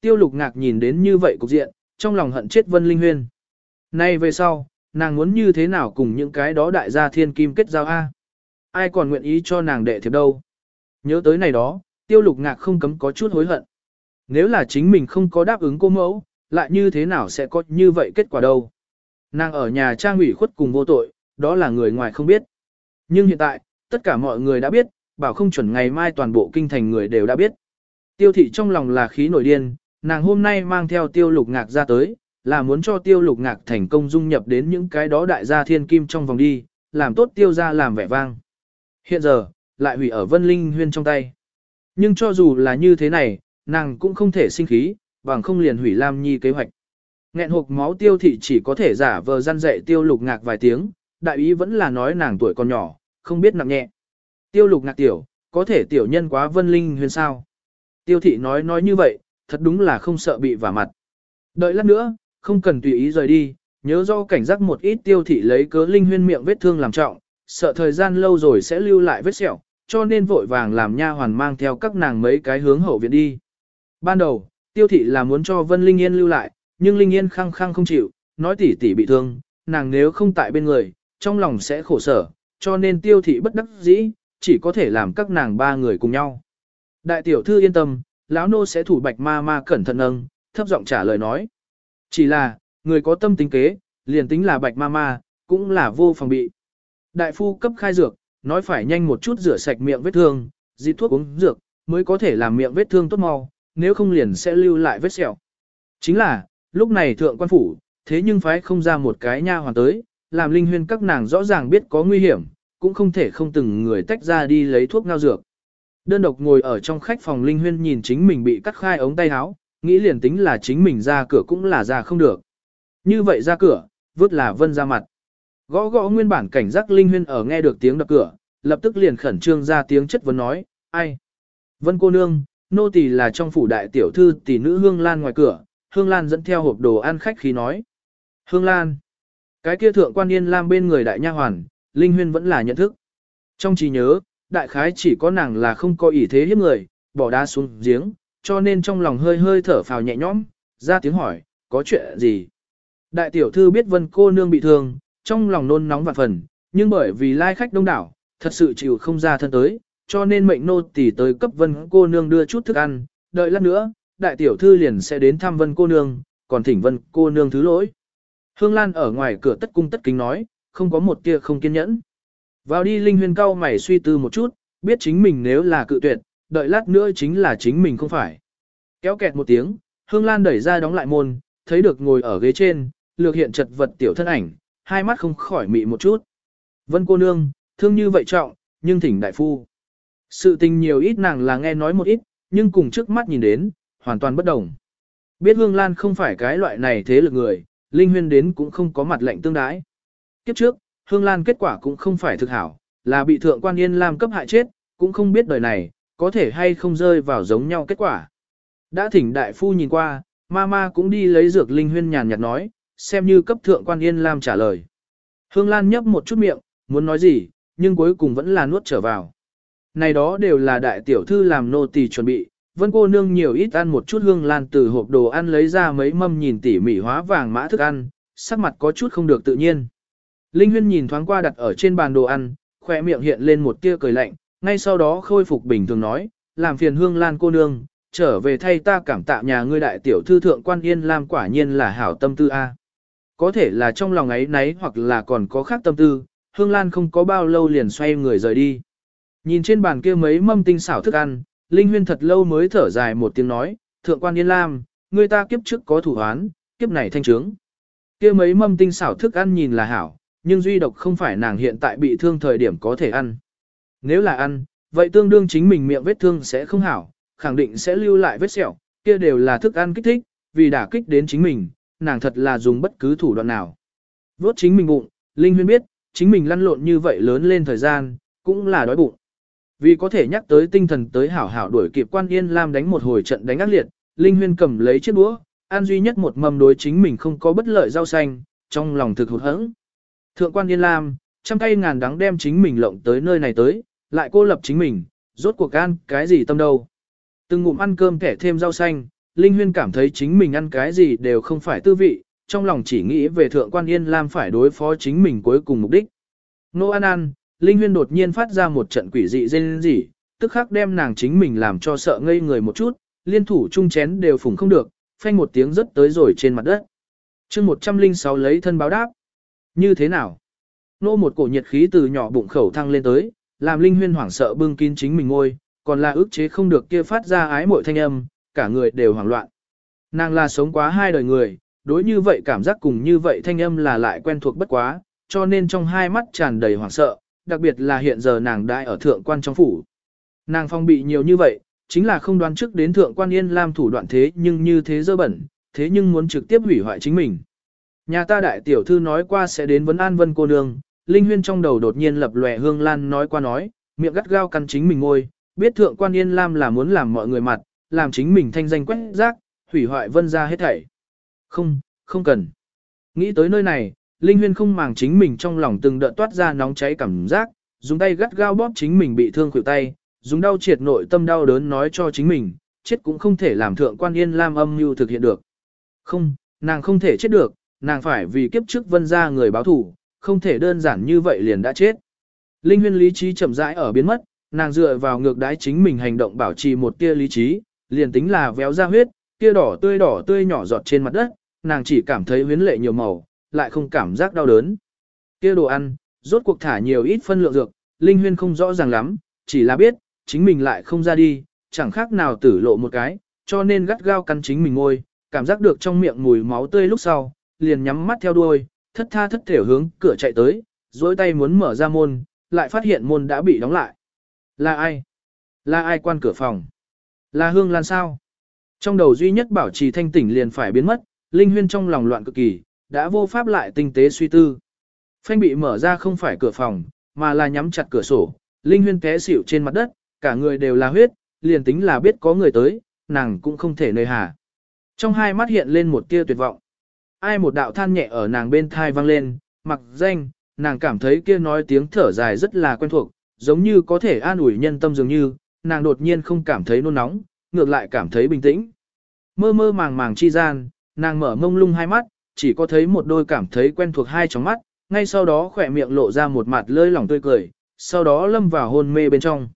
Tiêu lục ngạc nhìn đến như vậy cục diện, trong lòng hận chết Vân Linh Huyên. Nay về sau, nàng muốn như thế nào cùng những cái đó đại gia thiên kim kết giao A? Ai còn nguyện ý cho nàng đệ thiệp đâu? Nhớ tới này đó, tiêu lục ngạc không cấm có chút hối hận. Nếu là chính mình không có đáp ứng cô mẫu, lại như thế nào sẽ có như vậy kết quả đâu? Nàng ở nhà trang ủy khuất cùng vô tội, đó là người ngoài không biết. Nhưng hiện tại, tất cả mọi người đã biết, bảo không chuẩn ngày mai toàn bộ kinh thành người đều đã biết. Tiêu thị trong lòng là khí nổi điên, nàng hôm nay mang theo tiêu lục ngạc ra tới, là muốn cho tiêu lục ngạc thành công dung nhập đến những cái đó đại gia thiên kim trong vòng đi, làm tốt tiêu ra làm vẻ vang. Hiện giờ, lại hủy ở vân linh huyên trong tay. Nhưng cho dù là như thế này, nàng cũng không thể sinh khí, bằng không liền hủy Lam Nhi kế hoạch. Nghẹn hộp máu tiêu thị chỉ có thể giả vờ gian dạy tiêu lục ngạc vài tiếng, đại ý vẫn là nói nàng tuổi còn nhỏ, không biết nặng nhẹ. Tiêu lục ngạc tiểu, có thể tiểu nhân quá vân linh Huyên sao. Tiêu thị nói nói như vậy, thật đúng là không sợ bị vả mặt. Đợi lát nữa, không cần tùy ý rời đi, nhớ do cảnh giác một ít tiêu thị lấy cớ linh huyên miệng vết thương làm trọng, sợ thời gian lâu rồi sẽ lưu lại vết sẹo, cho nên vội vàng làm nha hoàn mang theo các nàng mấy cái hướng hậu viện đi. Ban đầu, tiêu thị là muốn cho Vân Linh Yên lưu lại, nhưng Linh Yên khăng khăng không chịu, nói tỷ tỷ bị thương, nàng nếu không tại bên người, trong lòng sẽ khổ sở, cho nên tiêu thị bất đắc dĩ, chỉ có thể làm các nàng ba người cùng nhau. Đại tiểu thư yên tâm, lão nô sẽ thủ bạch ma ma cẩn thận âng, thấp giọng trả lời nói. Chỉ là, người có tâm tính kế, liền tính là bạch ma ma, cũng là vô phòng bị. Đại phu cấp khai dược, nói phải nhanh một chút rửa sạch miệng vết thương, dị thuốc uống dược, mới có thể làm miệng vết thương tốt mau, nếu không liền sẽ lưu lại vết sẹo. Chính là, lúc này thượng quan phủ, thế nhưng phái không ra một cái nha hoàn tới, làm linh huyên các nàng rõ ràng biết có nguy hiểm, cũng không thể không từng người tách ra đi lấy thuốc ngao dược. Đơn độc ngồi ở trong khách phòng linh huyên nhìn chính mình bị cắt khai ống tay áo, nghĩ liền tính là chính mình ra cửa cũng là ra không được. Như vậy ra cửa, vứt là vân ra mặt. Gõ gõ nguyên bản cảnh giác Linh Huyên ở nghe được tiếng đập cửa, lập tức liền khẩn trương ra tiếng chất vấn nói, ai? Vân cô nương, nô tỳ là trong phủ đại tiểu thư tỷ nữ Hương Lan ngoài cửa, Hương Lan dẫn theo hộp đồ ăn khách khí nói. Hương Lan, cái kia thượng quan yên lam bên người đại nha hoàn, Linh Huyên vẫn là nhận thức. Trong trí nhớ, đại khái chỉ có nàng là không có ý thế hiếp người, bỏ đá xuống giếng, cho nên trong lòng hơi hơi thở phào nhẹ nhõm, ra tiếng hỏi, có chuyện gì? Đại tiểu thư biết vân cô nương bị thương, trong lòng nôn nóng vạn phần, nhưng bởi vì lai khách đông đảo, thật sự chịu không ra thân tới, cho nên mệnh nô tỷ tới cấp vân cô nương đưa chút thức ăn, đợi lát nữa, đại tiểu thư liền sẽ đến thăm vân cô nương, còn thỉnh vân cô nương thứ lỗi. Hương Lan ở ngoài cửa tất cung tất kính nói, không có một tia không kiên nhẫn. Vào đi Linh Huyên cao mày suy tư một chút, biết chính mình nếu là cự tuyệt, đợi lát nữa chính là chính mình không phải. Kéo kẹt một tiếng, Hương Lan đẩy ra đóng lại môn, thấy được ngồi ở ghế trên, lược hiện chật vật tiểu thân ảnh, hai mắt không khỏi mị một chút. Vân cô nương, thương như vậy trọng, nhưng thỉnh đại phu. Sự tình nhiều ít nàng là nghe nói một ít, nhưng cùng trước mắt nhìn đến, hoàn toàn bất đồng. Biết Hương Lan không phải cái loại này thế lực người, Linh Huyên đến cũng không có mặt lệnh tương đái. Kiếp trước, Hương Lan kết quả cũng không phải thực hảo, là bị thượng quan yên làm cấp hại chết, cũng không biết đời này, có thể hay không rơi vào giống nhau kết quả. Đã thỉnh đại phu nhìn qua, Mama cũng đi lấy dược Linh Huyên nhàn nhạt nói, xem như cấp thượng quan yên lam trả lời. Hương Lan nhấp một chút miệng, muốn nói gì, nhưng cuối cùng vẫn là nuốt trở vào. Này đó đều là đại tiểu thư làm nô tỳ chuẩn bị, vân cô nương nhiều ít ăn một chút hương lan từ hộp đồ ăn lấy ra mấy mâm nhìn tỉ mỉ hóa vàng mã thức ăn, sắc mặt có chút không được tự nhiên. Linh huyên nhìn thoáng qua đặt ở trên bàn đồ ăn, khỏe miệng hiện lên một tia cười lạnh, ngay sau đó khôi phục bình thường nói, làm phiền hương lan cô nương, trở về thay ta cảm tạ nhà ngươi đại tiểu thư thượng quan yên lam quả nhiên là hảo tâm tư a. Có thể là trong lòng ấy nấy hoặc là còn có khác tâm tư, Hương Lan không có bao lâu liền xoay người rời đi. Nhìn trên bàn kia mấy mâm tinh xảo thức ăn, Linh Huyên thật lâu mới thở dài một tiếng nói, Thượng quan Yên Lam, người ta kiếp trước có thủ hoán, kiếp này thanh trướng. Kia mấy mâm tinh xảo thức ăn nhìn là hảo, nhưng duy độc không phải nàng hiện tại bị thương thời điểm có thể ăn. Nếu là ăn, vậy tương đương chính mình miệng vết thương sẽ không hảo, khẳng định sẽ lưu lại vết sẹo, kia đều là thức ăn kích thích, vì đả kích đến chính mình, nàng thật là dùng bất cứ thủ đoạn nào. Vốt chính mình bụng, Linh Huyên biết, chính mình lăn lộn như vậy lớn lên thời gian, cũng là đói bụng. Vì có thể nhắc tới tinh thần tới hảo hảo đuổi kịp quan yên lam đánh một hồi trận đánh ác liệt, Linh Huyên cầm lấy chiếc đũa, an duy nhất một mầm đối chính mình không có bất lợi rau xanh, trong lòng thực hụt hẫng. Thượng quan yên lam, trăm tay ngàn đắng đem chính mình lộng tới nơi này tới, lại cô lập chính mình, rốt cuộc an cái gì tâm đâu. Từng ngụm ăn cơm kẻ thêm rau xanh, Linh Huyên cảm thấy chính mình ăn cái gì đều không phải tư vị, trong lòng chỉ nghĩ về thượng quan Yên Lam phải đối phó chính mình cuối cùng mục đích. Nô an an, Linh Huyên đột nhiên phát ra một trận quỷ dị dên gì, tức khắc đem nàng chính mình làm cho sợ ngây người một chút, liên thủ chung chén đều phủng không được, phanh một tiếng rất tới rồi trên mặt đất. chương 106 lấy thân báo đáp. Như thế nào? Nô một cổ nhiệt khí từ nhỏ bụng khẩu thăng lên tới, làm Linh Huyên hoảng sợ bưng kín chính mình ngôi, còn là ức chế không được kia phát ra ái mội thanh âm, cả người đều hoảng loạn. Nàng là sống quá hai đời người, đối như vậy cảm giác cùng như vậy thanh âm là lại quen thuộc bất quá, cho nên trong hai mắt tràn đầy hoảng sợ, đặc biệt là hiện giờ nàng đại ở thượng quan trong phủ. Nàng phong bị nhiều như vậy, chính là không đoán trước đến thượng quan yên lam thủ đoạn thế nhưng như thế dơ bẩn, thế nhưng muốn trực tiếp hủy hoại chính mình. Nhà ta đại tiểu thư nói qua sẽ đến vấn an vân cô nương, Linh Huyên trong đầu đột nhiên lập lòe hương lan nói qua nói, miệng gắt gao căn chính mình ngôi, biết thượng quan yên lam là muốn làm mọi người mặt, làm chính mình thanh danh quét rác, hủy hoại vân ra hết thảy. Không, không cần. Nghĩ tới nơi này, Linh Huyên không màng chính mình trong lòng từng đợt toát ra nóng cháy cảm giác, dùng tay gắt gao bóp chính mình bị thương khuỷu tay, dùng đau triệt nội tâm đau đớn nói cho chính mình, chết cũng không thể làm thượng quan yên lam âm mưu thực hiện được. Không, nàng không thể chết được, nàng phải vì kiếp trước vân ra người báo thủ, không thể đơn giản như vậy liền đã chết. Linh huyên lý trí chậm rãi ở biến mất, nàng dựa vào ngược đái chính mình hành động bảo trì một tia lý trí, liền tính là véo ra huyết, kia đỏ tươi đỏ tươi nhỏ giọt trên mặt đất, nàng chỉ cảm thấy huyến lệ nhiều màu, lại không cảm giác đau đớn. Kia đồ ăn, rốt cuộc thả nhiều ít phân lượng dược, Linh Huyên không rõ ràng lắm, chỉ là biết, chính mình lại không ra đi, chẳng khác nào tử lộ một cái, cho nên gắt gao cắn chính mình ngôi, cảm giác được trong miệng mùi máu tươi lúc sau, liền nhắm mắt theo đuôi, thất tha thất thể hướng cửa chạy tới, dối tay muốn mở ra môn, lại phát hiện môn đã bị đóng lại. Là ai? Là ai quan cửa phòng? Là Hương Lan sao? Trong đầu duy nhất bảo trì thanh tỉnh liền phải biến mất, Linh Huyên trong lòng loạn cực kỳ, đã vô pháp lại tinh tế suy tư. Phanh bị mở ra không phải cửa phòng, mà là nhắm chặt cửa sổ, Linh Huyên té xỉu trên mặt đất, cả người đều là huyết, liền tính là biết có người tới, nàng cũng không thể nơi hà. Trong hai mắt hiện lên một tia tuyệt vọng. Ai một đạo than nhẹ ở nàng bên thai vang lên, mặc danh, nàng cảm thấy kia nói tiếng thở dài rất là quen thuộc, giống như có thể an ủi nhân tâm dường như, nàng đột nhiên không cảm thấy nôn nóng, ngược lại cảm thấy bình tĩnh. Mơ mơ màng màng chi gian, nàng mở mông lung hai mắt, chỉ có thấy một đôi cảm thấy quen thuộc hai tròng mắt, ngay sau đó khỏe miệng lộ ra một mặt lơi lỏng tươi cười, sau đó lâm vào hôn mê bên trong.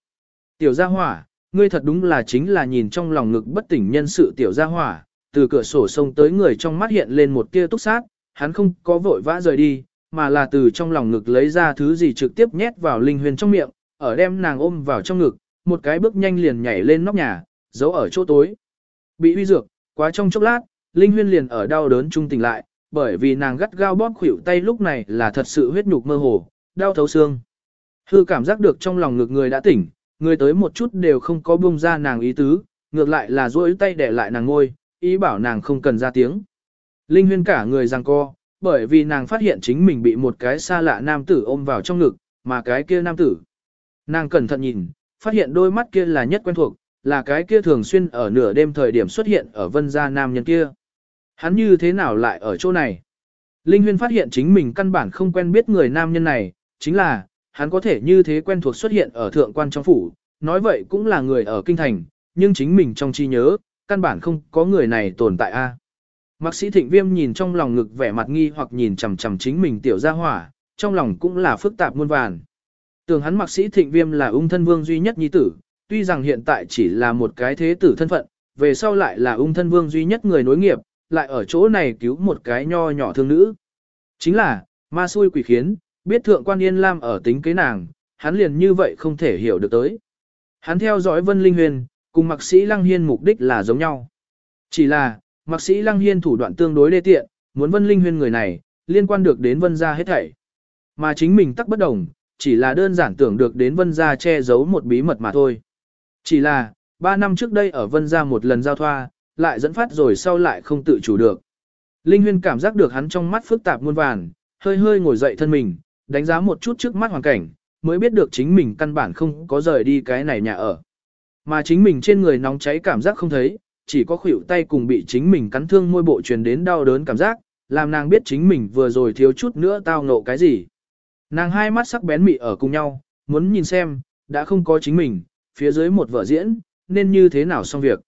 Tiểu gia hỏa, ngươi thật đúng là chính là nhìn trong lòng ngực bất tỉnh nhân sự tiểu gia hỏa, từ cửa sổ sông tới người trong mắt hiện lên một tia túc sát, hắn không có vội vã rời đi, mà là từ trong lòng ngực lấy ra thứ gì trực tiếp nhét vào linh huyền trong miệng, ở đem nàng ôm vào trong ngực, một cái bước nhanh liền nhảy lên nóc nhà, giấu ở chỗ tối. Bị uy dược, quá trong chốc lát, linh huyên liền ở đau đớn trung tỉnh lại, bởi vì nàng gắt gao bóp khuỷu tay lúc này là thật sự huyết nhục mơ hồ, đau thấu xương. Hư cảm giác được trong lòng ngực người đã tỉnh, người tới một chút đều không có buông ra nàng ý tứ, ngược lại là duỗi tay để lại nàng ngôi, ý bảo nàng không cần ra tiếng. Linh huyên cả người giằng co, bởi vì nàng phát hiện chính mình bị một cái xa lạ nam tử ôm vào trong ngực, mà cái kia nam tử. Nàng cẩn thận nhìn, phát hiện đôi mắt kia là nhất quen thuộc, là cái kia thường xuyên ở nửa đêm thời điểm xuất hiện ở vân gia nam nhân kia. Hắn như thế nào lại ở chỗ này? Linh Huyên phát hiện chính mình căn bản không quen biết người nam nhân này, chính là, hắn có thể như thế quen thuộc xuất hiện ở thượng quan trong phủ, nói vậy cũng là người ở kinh thành, nhưng chính mình trong trí nhớ, căn bản không có người này tồn tại a. Mạc sĩ thịnh viêm nhìn trong lòng ngực vẻ mặt nghi hoặc nhìn chằm chằm chính mình tiểu gia hỏa, trong lòng cũng là phức tạp muôn vàn. Tưởng hắn mặc sĩ thịnh viêm là ung thân vương duy nhất nhi tử, tuy rằng hiện tại chỉ là một cái thế tử thân phận, về sau lại là ung thân vương duy nhất người nối nghiệp, lại ở chỗ này cứu một cái nho nhỏ thương nữ. Chính là, ma xui quỷ khiến, biết thượng quan yên lam ở tính kế nàng, hắn liền như vậy không thể hiểu được tới. Hắn theo dõi vân linh huyền, cùng mạc sĩ lăng hiên mục đích là giống nhau. Chỉ là, mạc sĩ lăng hiên thủ đoạn tương đối đê tiện, muốn vân linh huyền người này, liên quan được đến vân gia hết thảy. Mà chính mình tắc bất đồng, chỉ là đơn giản tưởng được đến vân gia che giấu một bí mật mà thôi. Chỉ là, ba năm trước đây ở vân gia một lần giao thoa, lại dẫn phát rồi sau lại không tự chủ được. Linh Huyên cảm giác được hắn trong mắt phức tạp muôn vàn, hơi hơi ngồi dậy thân mình, đánh giá một chút trước mắt hoàn cảnh, mới biết được chính mình căn bản không có rời đi cái này nhà ở. Mà chính mình trên người nóng cháy cảm giác không thấy, chỉ có khuỷu tay cùng bị chính mình cắn thương môi bộ truyền đến đau đớn cảm giác, làm nàng biết chính mình vừa rồi thiếu chút nữa tao ngộ cái gì. Nàng hai mắt sắc bén mị ở cùng nhau, muốn nhìn xem, đã không có chính mình, phía dưới một vở diễn, nên như thế nào xong việc.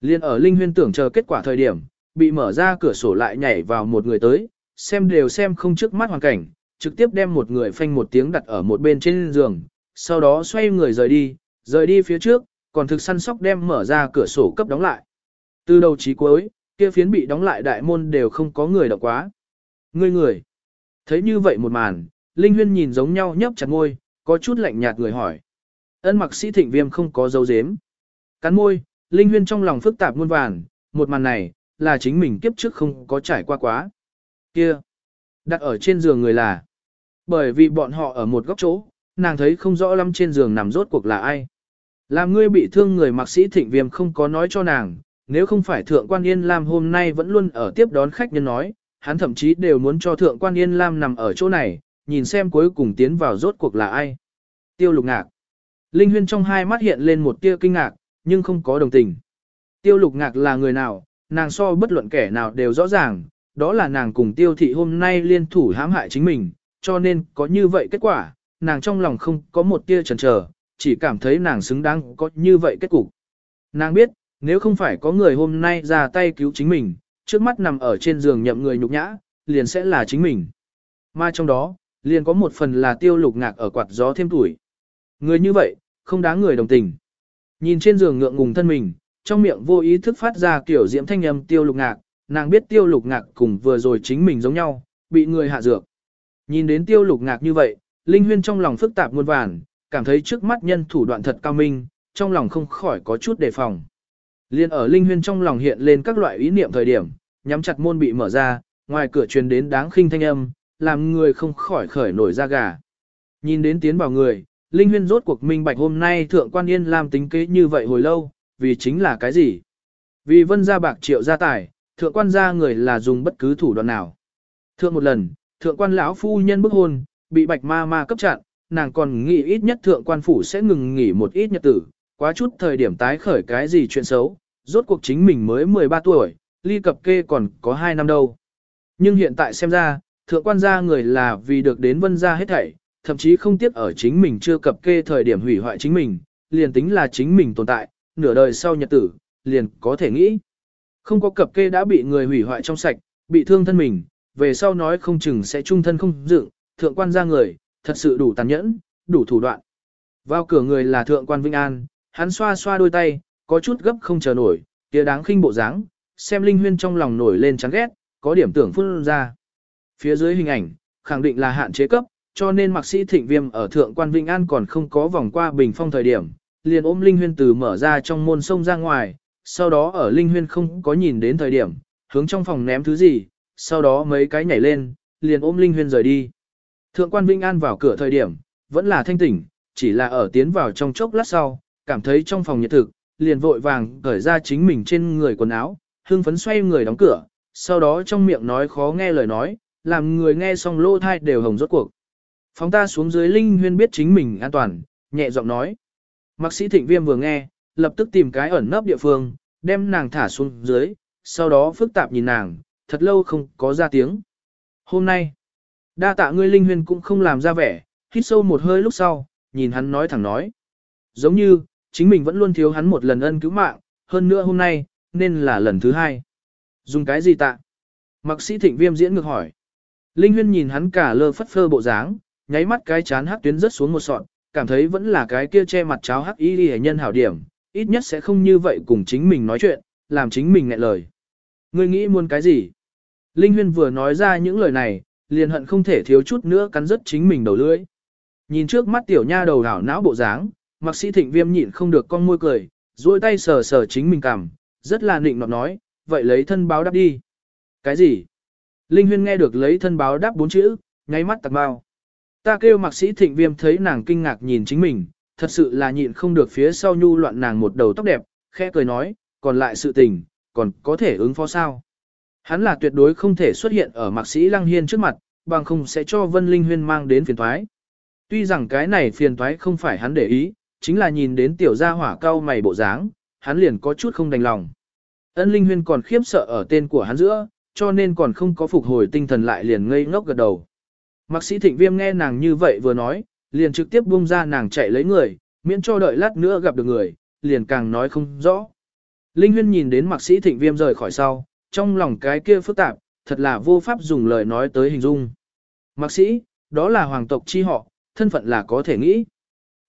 Liên ở Linh Huyên tưởng chờ kết quả thời điểm, bị mở ra cửa sổ lại nhảy vào một người tới, xem đều xem không trước mắt hoàn cảnh, trực tiếp đem một người phanh một tiếng đặt ở một bên trên giường, sau đó xoay người rời đi, rời đi phía trước, còn thực săn sóc đem mở ra cửa sổ cấp đóng lại. Từ đầu chí cuối, kia phiến bị đóng lại đại môn đều không có người đọc quá. Người người. Thấy như vậy một màn, Linh Huyên nhìn giống nhau nhấp chặt môi, có chút lạnh nhạt người hỏi. Ân mặc sĩ thịnh viêm không có dấu dếm. Cắn môi, Linh Huyên trong lòng phức tạp muôn vàn, một màn này, là chính mình kiếp trước không có trải qua quá. Kia, đặt ở trên giường người là, bởi vì bọn họ ở một góc chỗ, nàng thấy không rõ lắm trên giường nằm rốt cuộc là ai. Làm ngươi bị thương người mặc sĩ thịnh viêm không có nói cho nàng, nếu không phải thượng quan Yên Lam hôm nay vẫn luôn ở tiếp đón khách nhân nói, hắn thậm chí đều muốn cho thượng quan Yên Lam nằm ở chỗ này, nhìn xem cuối cùng tiến vào rốt cuộc là ai. Tiêu lục ngạc. Linh huyên trong hai mắt hiện lên một tia kinh ngạc, nhưng không có đồng tình. Tiêu lục ngạc là người nào, nàng so bất luận kẻ nào đều rõ ràng, đó là nàng cùng tiêu thị hôm nay liên thủ hãm hại chính mình, cho nên có như vậy kết quả, nàng trong lòng không có một tia chần chờ, chỉ cảm thấy nàng xứng đáng có như vậy kết cục. Nàng biết, nếu không phải có người hôm nay ra tay cứu chính mình, trước mắt nằm ở trên giường nhậm người nhục nhã, liền sẽ là chính mình. Mà trong đó, liền có một phần là tiêu lục ngạc ở quạt gió thêm tuổi. Người như vậy, không đáng người đồng tình. Nhìn trên giường ngượng ngùng thân mình, trong miệng vô ý thức phát ra kiểu diễm thanh âm tiêu lục ngạc, nàng biết tiêu lục ngạc cùng vừa rồi chính mình giống nhau, bị người hạ dược. Nhìn đến tiêu lục ngạc như vậy, Linh Huyên trong lòng phức tạp muôn vàn, cảm thấy trước mắt nhân thủ đoạn thật cao minh, trong lòng không khỏi có chút đề phòng. Liên ở Linh Huyên trong lòng hiện lên các loại ý niệm thời điểm, nhắm chặt môn bị mở ra, ngoài cửa truyền đến đáng khinh thanh âm, làm người không khỏi khởi nổi da gà. Nhìn đến tiến vào người, Linh Huyên rốt cuộc minh bạch hôm nay thượng quan yên làm tính kế như vậy hồi lâu, vì chính là cái gì? Vì vân gia bạc triệu gia tài, thượng quan gia người là dùng bất cứ thủ đoạn nào. Thượng một lần, thượng quan lão phu nhân bức hôn, bị bạch ma ma cấp chặn, nàng còn nghĩ ít nhất thượng quan phủ sẽ ngừng nghỉ một ít nhật tử, quá chút thời điểm tái khởi cái gì chuyện xấu, rốt cuộc chính mình mới 13 tuổi, ly cập kê còn có 2 năm đâu. Nhưng hiện tại xem ra, thượng quan gia người là vì được đến vân gia hết thảy, thậm chí không tiếc ở chính mình chưa cập kê thời điểm hủy hoại chính mình, liền tính là chính mình tồn tại, nửa đời sau nhật tử, liền có thể nghĩ. Không có cập kê đã bị người hủy hoại trong sạch, bị thương thân mình, về sau nói không chừng sẽ trung thân không dựng, thượng quan gia người, thật sự đủ tàn nhẫn, đủ thủ đoạn. Vào cửa người là thượng quan Vinh An, hắn xoa xoa đôi tay, có chút gấp không chờ nổi, kia đáng khinh bộ dáng, xem Linh Huyên trong lòng nổi lên chán ghét, có điểm tưởng phun ra. Phía dưới hình ảnh, khẳng định là hạn chế cấp, cho nên mạc sĩ thịnh viêm ở thượng quan Vinh An còn không có vòng qua bình phong thời điểm, liền ôm Linh Huyên từ mở ra trong môn sông ra ngoài, sau đó ở Linh Huyên không có nhìn đến thời điểm, hướng trong phòng ném thứ gì, sau đó mấy cái nhảy lên, liền ôm Linh Huyên rời đi. Thượng quan Vinh An vào cửa thời điểm, vẫn là thanh tỉnh, chỉ là ở tiến vào trong chốc lát sau, cảm thấy trong phòng nhiệt thực, liền vội vàng cởi ra chính mình trên người quần áo, hương phấn xoay người đóng cửa, sau đó trong miệng nói khó nghe lời nói, làm người nghe xong lô thai đều hồng rốt cuộc. Phóng ta xuống dưới Linh Huyên biết chính mình an toàn, nhẹ giọng nói. Mạc sĩ thịnh viêm vừa nghe, lập tức tìm cái ẩn nấp địa phương, đem nàng thả xuống dưới, sau đó phức tạp nhìn nàng, thật lâu không có ra tiếng. Hôm nay, đa tạ ngươi Linh Huyên cũng không làm ra vẻ, hít sâu một hơi lúc sau, nhìn hắn nói thẳng nói. Giống như, chính mình vẫn luôn thiếu hắn một lần ân cứu mạng, hơn nữa hôm nay, nên là lần thứ hai. Dùng cái gì tạ? Mạc sĩ thịnh viêm diễn ngược hỏi. Linh Huyên nhìn hắn cả lơ phất phơ bộ dáng, nháy mắt cái chán hắc tuyến rất xuống một sọn, cảm thấy vẫn là cái kia che mặt cháo hắc y đi nhân hảo điểm, ít nhất sẽ không như vậy cùng chính mình nói chuyện, làm chính mình nghẹn lời. Ngươi nghĩ muốn cái gì? Linh Huyên vừa nói ra những lời này, liền hận không thể thiếu chút nữa cắn rứt chính mình đầu lưỡi. Nhìn trước mắt tiểu nha đầu hảo não bộ dáng, Mạc sĩ thịnh viêm nhịn không được con môi cười, duỗi tay sờ sờ chính mình cằm, rất là nịnh nọt nói, vậy lấy thân báo đáp đi. Cái gì? Linh Huyên nghe được lấy thân báo đáp bốn chữ, ngáy mắt tạc bao. Ta kêu mạc sĩ thịnh viêm thấy nàng kinh ngạc nhìn chính mình, thật sự là nhịn không được phía sau nhu loạn nàng một đầu tóc đẹp, khẽ cười nói, còn lại sự tình, còn có thể ứng phó sao. Hắn là tuyệt đối không thể xuất hiện ở mạc sĩ Lăng Hiên trước mặt, bằng không sẽ cho Vân Linh Huyên mang đến phiền thoái. Tuy rằng cái này phiền thoái không phải hắn để ý, chính là nhìn đến tiểu gia hỏa cao mày bộ dáng, hắn liền có chút không đành lòng. Ân Linh Huyên còn khiếp sợ ở tên của hắn giữa, cho nên còn không có phục hồi tinh thần lại liền ngây ngốc gật đầu. Mạc sĩ thịnh viêm nghe nàng như vậy vừa nói, liền trực tiếp buông ra nàng chạy lấy người, miễn cho đợi lát nữa gặp được người, liền càng nói không rõ. Linh Huyên nhìn đến mạc sĩ thịnh viêm rời khỏi sau, trong lòng cái kia phức tạp, thật là vô pháp dùng lời nói tới hình dung. Mạc sĩ, đó là hoàng tộc chi họ, thân phận là có thể nghĩ.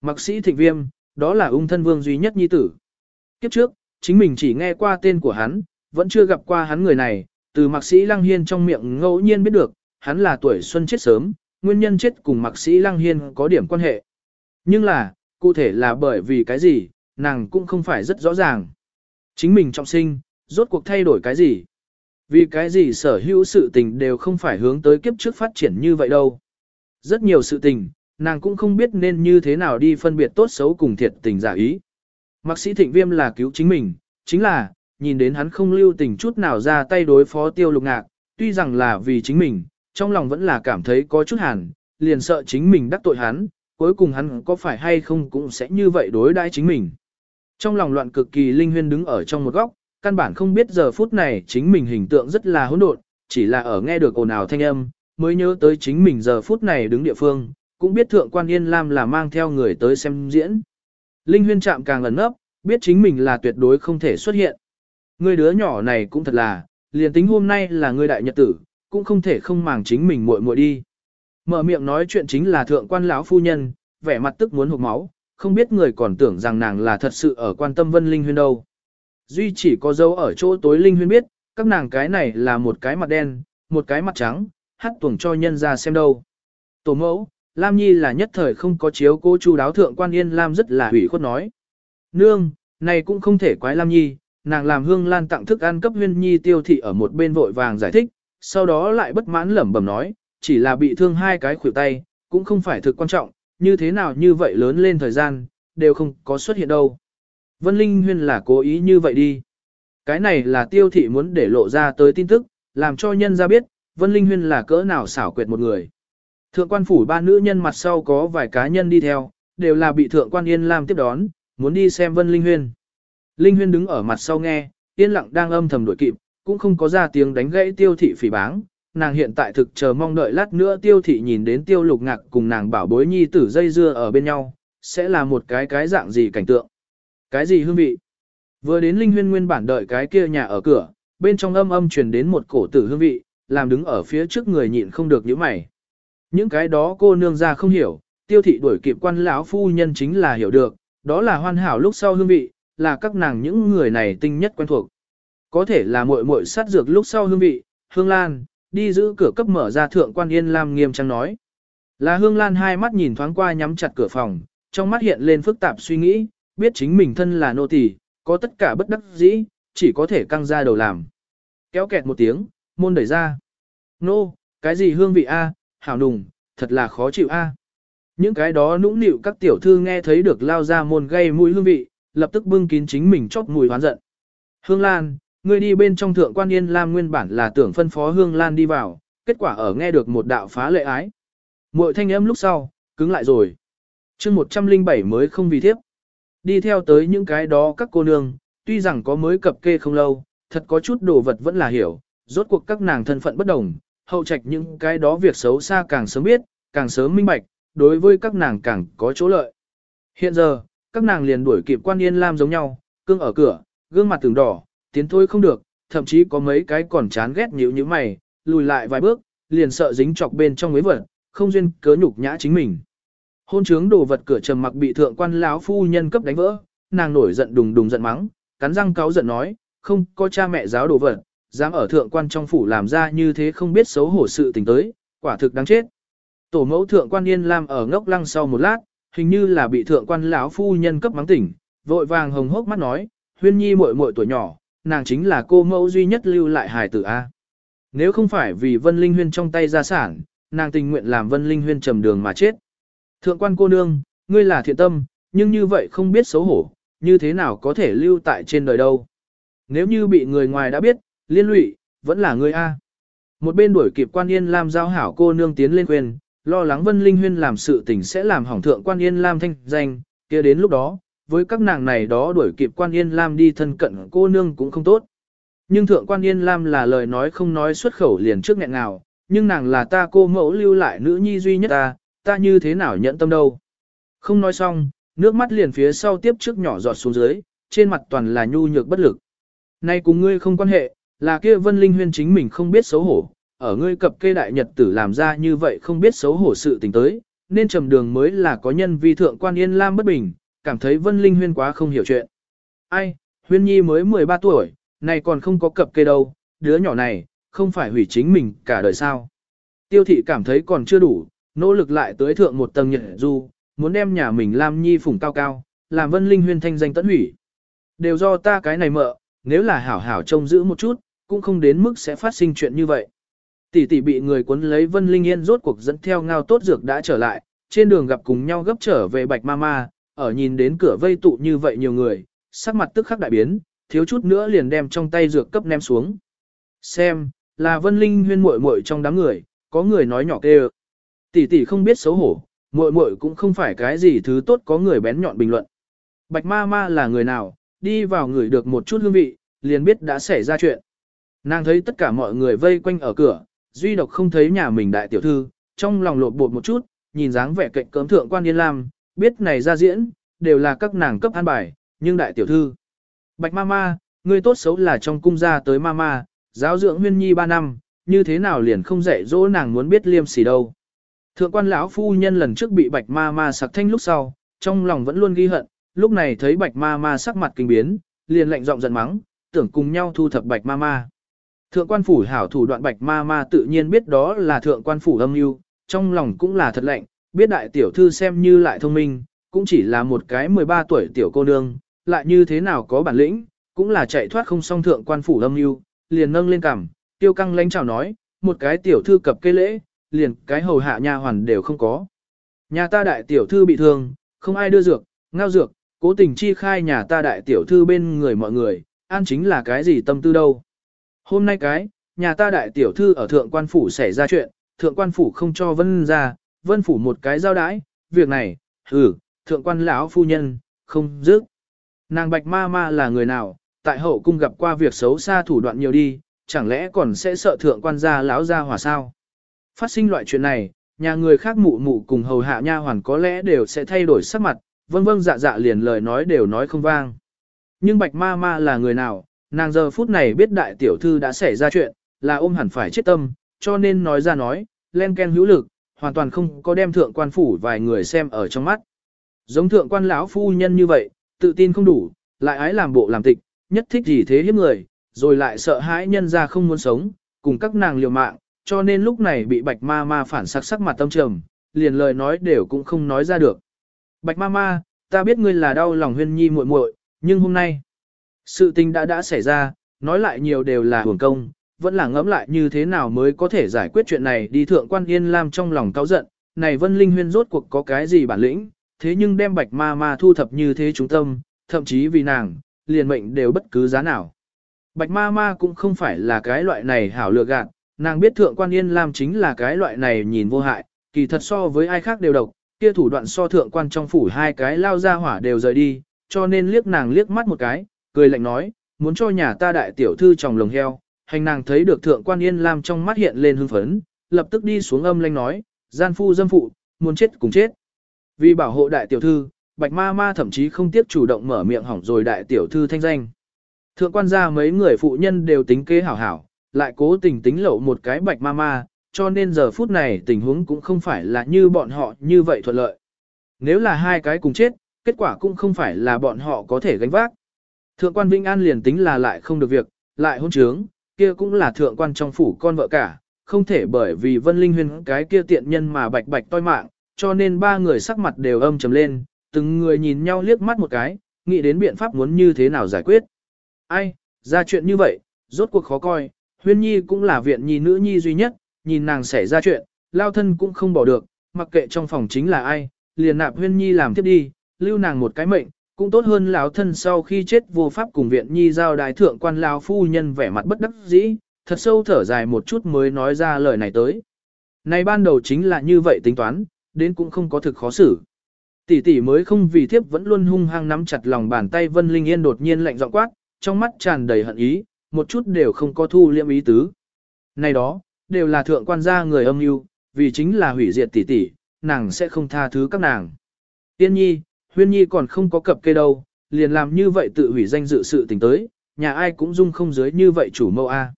Mạc sĩ thịnh viêm, đó là ung thân vương duy nhất nhi tử. Kiếp trước, chính mình chỉ nghe qua tên của hắn, vẫn chưa gặp qua hắn người này, từ mạc sĩ lăng hiên trong miệng ngẫu nhiên biết được, hắn là tuổi xuân chết sớm, nguyên nhân chết cùng mạc sĩ lăng hiên có điểm quan hệ. Nhưng là, cụ thể là bởi vì cái gì, nàng cũng không phải rất rõ ràng. Chính mình trọng sinh, rốt cuộc thay đổi cái gì? Vì cái gì sở hữu sự tình đều không phải hướng tới kiếp trước phát triển như vậy đâu. Rất nhiều sự tình, nàng cũng không biết nên như thế nào đi phân biệt tốt xấu cùng thiệt tình giả ý. Mạc sĩ thịnh viêm là cứu chính mình, chính là, nhìn đến hắn không lưu tình chút nào ra tay đối phó tiêu lục ngạc, tuy rằng là vì chính mình, trong lòng vẫn là cảm thấy có chút hàn, liền sợ chính mình đắc tội hắn, cuối cùng hắn có phải hay không cũng sẽ như vậy đối đãi chính mình. Trong lòng loạn cực kỳ linh huyên đứng ở trong một góc, căn bản không biết giờ phút này chính mình hình tượng rất là hỗn độn, chỉ là ở nghe được ồn ào thanh âm, mới nhớ tới chính mình giờ phút này đứng địa phương, cũng biết thượng quan Yên Lam là mang theo người tới xem diễn. Linh huyên chạm càng lần nấp, biết chính mình là tuyệt đối không thể xuất hiện. Người đứa nhỏ này cũng thật là, liền tính hôm nay là người đại nhật tử, cũng không thể không màng chính mình muội muội đi. Mở miệng nói chuyện chính là thượng quan lão phu nhân, vẻ mặt tức muốn hụt máu, không biết người còn tưởng rằng nàng là thật sự ở quan tâm Vân Linh Huyên đâu. Duy chỉ có dấu ở chỗ tối Linh Huyên biết, các nàng cái này là một cái mặt đen, một cái mặt trắng, hát tuồng cho nhân ra xem đâu. Tổ mẫu, Lam Nhi là nhất thời không có chiếu cô chu đáo thượng quan Yên Lam rất là hủy khuất nói. Nương, này cũng không thể quái Lam Nhi, nàng làm hương lan tặng thức ăn cấp huyên nhi tiêu thị ở một bên vội vàng giải thích, sau đó lại bất mãn lẩm bẩm nói, chỉ là bị thương hai cái khuỷu tay, cũng không phải thực quan trọng, như thế nào như vậy lớn lên thời gian, đều không có xuất hiện đâu. Vân Linh Huyên là cố ý như vậy đi. Cái này là tiêu thị muốn để lộ ra tới tin tức, làm cho nhân ra biết, Vân Linh Huyên là cỡ nào xảo quyệt một người. Thượng quan phủ ba nữ nhân mặt sau có vài cá nhân đi theo, đều là bị thượng quan Yên làm tiếp đón, muốn đi xem Vân Linh Huyên. Linh Huyên đứng ở mặt sau nghe, yên lặng đang âm thầm đuổi kịp, cũng không có ra tiếng đánh gãy tiêu thị phỉ báng. Nàng hiện tại thực chờ mong đợi lát nữa tiêu thị nhìn đến tiêu lục ngạc cùng nàng bảo bối nhi tử dây dưa ở bên nhau, sẽ là một cái cái dạng gì cảnh tượng. Cái gì hương vị? Vừa đến Linh Huyên nguyên bản đợi cái kia nhà ở cửa, bên trong âm âm truyền đến một cổ tử hương vị, làm đứng ở phía trước người nhịn không được những mày. Những cái đó cô nương ra không hiểu, tiêu thị đuổi kịp quan lão phu nhân chính là hiểu được, đó là hoàn hảo lúc sau hương vị, là các nàng những người này tinh nhất quen thuộc. Có thể là muội muội sát dược lúc sau hương vị, hương lan, đi giữ cửa cấp mở ra thượng quan yên lam nghiêm trang nói. Là hương lan hai mắt nhìn thoáng qua nhắm chặt cửa phòng, trong mắt hiện lên phức tạp suy nghĩ, biết chính mình thân là nô tỳ, có tất cả bất đắc dĩ, chỉ có thể căng ra đầu làm. Kéo kẹt một tiếng, môn đẩy ra. Nô, cái gì hương vị a, hảo nùng, thật là khó chịu a. Những cái đó nũng nịu các tiểu thư nghe thấy được lao ra môn gây mũi hương vị, lập tức bưng kín chính mình chóp mùi hoán giận. Hương Lan, người đi bên trong thượng quan yên lam nguyên bản là tưởng phân phó Hương Lan đi vào, kết quả ở nghe được một đạo phá lệ ái. Mội thanh âm lúc sau, cứng lại rồi. chương 107 mới không vì thiếp. Đi theo tới những cái đó các cô nương, tuy rằng có mới cập kê không lâu, thật có chút đồ vật vẫn là hiểu, rốt cuộc các nàng thân phận bất đồng, hậu trạch những cái đó việc xấu xa càng sớm biết, càng sớm minh bạch, đối với các nàng càng có chỗ lợi. Hiện giờ, các nàng liền đuổi kịp quan yên lam giống nhau, cương ở cửa, gương mặt từng đỏ, tiến thôi không được, thậm chí có mấy cái còn chán ghét nhíu như mày, lùi lại vài bước, liền sợ dính chọc bên trong mấy vật, không duyên cớ nhục nhã chính mình. Hôn trướng đồ vật cửa trầm mặc bị thượng quan lão phu nhân cấp đánh vỡ, nàng nổi giận đùng đùng giận mắng, cắn răng cáo giận nói, không có cha mẹ giáo đồ vật, dám ở thượng quan trong phủ làm ra như thế không biết xấu hổ sự tình tới, quả thực đáng chết. Tổ mẫu thượng quan yên lam ở ngốc lăng sau một lát, hình như là bị thượng quan lão phu nhân cấp mắng tỉnh, vội vàng hồng hốc mắt nói, huyên nhi muội muội tuổi nhỏ, nàng chính là cô mẫu duy nhất lưu lại hài tử A. Nếu không phải vì Vân Linh Huyên trong tay gia sản, nàng tình nguyện làm Vân Linh Huyên trầm đường mà chết. Thượng quan cô nương, ngươi là thiện tâm, nhưng như vậy không biết xấu hổ, như thế nào có thể lưu tại trên đời đâu. Nếu như bị người ngoài đã biết, liên lụy, vẫn là ngươi A. Một bên đuổi kịp quan yên làm giao hảo cô nương tiến lên khuyên, lo lắng Vân Linh Huyên làm sự tình sẽ làm hỏng thượng quan yên lam thanh danh, kia đến lúc đó, với các nàng này đó đuổi kịp quan yên lam đi thân cận cô nương cũng không tốt. Nhưng thượng quan yên lam là lời nói không nói xuất khẩu liền trước nghẹn nào, nhưng nàng là ta cô mẫu lưu lại nữ nhi duy nhất ta, ta như thế nào nhận tâm đâu. Không nói xong, nước mắt liền phía sau tiếp trước nhỏ giọt xuống dưới, trên mặt toàn là nhu nhược bất lực. Nay cùng ngươi không quan hệ, là kia vân linh huyên chính mình không biết xấu hổ, ở ngươi cập kê đại nhật tử làm ra như vậy không biết xấu hổ sự tình tới, nên trầm đường mới là có nhân vi thượng quan yên lam bất bình, cảm thấy vân linh huyên quá không hiểu chuyện. Ai, huyên nhi mới 13 tuổi, này còn không có cập kê đâu, đứa nhỏ này, không phải hủy chính mình cả đời sao. Tiêu thị cảm thấy còn chưa đủ, nỗ lực lại tới thượng một tầng nhật du, muốn đem nhà mình lam nhi phủng cao cao, làm vân linh huyên thanh danh tận hủy. Đều do ta cái này mợ, nếu là hảo hảo trông giữ một chút, cũng không đến mức sẽ phát sinh chuyện như vậy. Tỷ tỷ bị người cuốn lấy Vân Linh Yên rốt cuộc dẫn theo ngao tốt dược đã trở lại, trên đường gặp cùng nhau gấp trở về Bạch Mama, ở nhìn đến cửa vây tụ như vậy nhiều người, sắc mặt tức khắc đại biến, thiếu chút nữa liền đem trong tay dược cấp ném xuống. Xem, là Vân Linh huyên muội muội trong đám người, có người nói nhỏ kêu. Tỷ tỷ không biết xấu hổ, muội muội cũng không phải cái gì thứ tốt có người bén nhọn bình luận. Bạch ma ma là người nào, đi vào người được một chút hương vị, liền biết đã xảy ra chuyện. Nàng thấy tất cả mọi người vây quanh ở cửa, duy độc không thấy nhà mình đại tiểu thư, trong lòng lột bột một chút, nhìn dáng vẻ cạnh cấm thượng quan yên lam, biết này ra diễn, đều là các nàng cấp an bài, nhưng đại tiểu thư. Bạch mama, người tốt xấu là trong cung gia tới mama, giáo dưỡng huyên nhi 3 năm, như thế nào liền không dạy dỗ nàng muốn biết liêm sỉ đâu. Thượng quan lão phu nhân lần trước bị bạch ma ma sặc thanh lúc sau, trong lòng vẫn luôn ghi hận, lúc này thấy bạch ma ma sắc mặt kinh biến, liền lạnh giọng giận mắng, tưởng cùng nhau thu thập bạch ma ma. Thượng quan phủ hảo thủ đoạn bạch ma ma tự nhiên biết đó là thượng quan phủ âm mưu, trong lòng cũng là thật lạnh, biết đại tiểu thư xem như lại thông minh, cũng chỉ là một cái 13 tuổi tiểu cô nương, lại như thế nào có bản lĩnh, cũng là chạy thoát không xong thượng quan phủ âm mưu, liền nâng lên cằm, tiêu căng lãnh chào nói, một cái tiểu thư cập cây lễ, liền cái hầu hạ nha hoàn đều không có. Nhà ta đại tiểu thư bị thương, không ai đưa dược, ngao dược, cố tình chi khai nhà ta đại tiểu thư bên người mọi người, an chính là cái gì tâm tư đâu. Hôm nay cái, nhà ta đại tiểu thư ở thượng quan phủ xảy ra chuyện, thượng quan phủ không cho vân ra, vân phủ một cái giao đãi, việc này, ừ, thượng quan lão phu nhân, không dứt. Nàng bạch ma ma là người nào, tại hậu cung gặp qua việc xấu xa thủ đoạn nhiều đi, chẳng lẽ còn sẽ sợ thượng quan gia lão gia hỏa sao? Phát sinh loại chuyện này, nhà người khác mụ mụ cùng hầu hạ nha hoàn có lẽ đều sẽ thay đổi sắc mặt, vâng vâng dạ dạ liền lời nói đều nói không vang. Nhưng bạch ma ma là người nào, nàng giờ phút này biết đại tiểu thư đã xảy ra chuyện, là ôm hẳn phải chết tâm, cho nên nói ra nói, len ken hữu lực, hoàn toàn không có đem thượng quan phủ vài người xem ở trong mắt. Giống thượng quan lão phu nhân như vậy, tự tin không đủ, lại ái làm bộ làm tịch, nhất thích gì thế hiếp người, rồi lại sợ hãi nhân ra không muốn sống, cùng các nàng liều mạng, cho nên lúc này bị bạch ma ma phản sắc sắc mặt tâm trầm, liền lời nói đều cũng không nói ra được. Bạch ma ma, ta biết ngươi là đau lòng huyên nhi muội muội, nhưng hôm nay, sự tình đã đã xảy ra, nói lại nhiều đều là hưởng công, vẫn là ngẫm lại như thế nào mới có thể giải quyết chuyện này đi thượng quan yên lam trong lòng cao giận, này vân linh huyên rốt cuộc có cái gì bản lĩnh, thế nhưng đem bạch ma ma thu thập như thế trung tâm, thậm chí vì nàng, liền mệnh đều bất cứ giá nào. Bạch ma ma cũng không phải là cái loại này hảo lừa gạt, nàng biết thượng quan yên lam chính là cái loại này nhìn vô hại, kỳ thật so với ai khác đều độc, kia thủ đoạn so thượng quan trong phủ hai cái lao ra hỏa đều rời đi, cho nên liếc nàng liếc mắt một cái, cười lạnh nói, muốn cho nhà ta đại tiểu thư trong lồng heo, hành nàng thấy được thượng quan yên lam trong mắt hiện lên hưng phấn, lập tức đi xuống âm lanh nói, gian phu dâm phụ, muốn chết cùng chết. Vì bảo hộ đại tiểu thư, bạch ma ma thậm chí không tiếp chủ động mở miệng hỏng rồi đại tiểu thư thanh danh. Thượng quan gia mấy người phụ nhân đều tính kế hảo hảo, lại cố tình tính lậu một cái bạch ma ma, cho nên giờ phút này tình huống cũng không phải là như bọn họ như vậy thuận lợi. Nếu là hai cái cùng chết, kết quả cũng không phải là bọn họ có thể gánh vác. Thượng quan Vinh An liền tính là lại không được việc, lại hôn trướng, kia cũng là thượng quan trong phủ con vợ cả, không thể bởi vì Vân Linh Huyên cái kia tiện nhân mà bạch bạch toi mạng, cho nên ba người sắc mặt đều âm trầm lên, từng người nhìn nhau liếc mắt một cái, nghĩ đến biện pháp muốn như thế nào giải quyết. Ai, ra chuyện như vậy, rốt cuộc khó coi, Huyên Nhi cũng là viện nhi nữ nhi duy nhất, nhìn nàng xảy ra chuyện, lao thân cũng không bỏ được, mặc kệ trong phòng chính là ai, liền nạp Huyên Nhi làm tiếp đi, lưu nàng một cái mệnh, cũng tốt hơn lão thân sau khi chết vô pháp cùng viện nhi giao đại thượng quan lão phu nhân vẻ mặt bất đắc dĩ, thật sâu thở dài một chút mới nói ra lời này tới. Này ban đầu chính là như vậy tính toán, đến cũng không có thực khó xử. Tỷ tỷ mới không vì thiếp vẫn luôn hung hăng nắm chặt lòng bàn tay Vân Linh Yên đột nhiên lạnh giọng quát, trong mắt tràn đầy hận ý, một chút đều không có thu liêm ý tứ. Này đó, đều là thượng quan gia người âm mưu, vì chính là hủy diệt tỷ tỷ, nàng sẽ không tha thứ các nàng. Tiên nhi, huyên nhi còn không có cập kê đâu, liền làm như vậy tự hủy danh dự sự tình tới, nhà ai cũng dung không dưới như vậy chủ mâu A.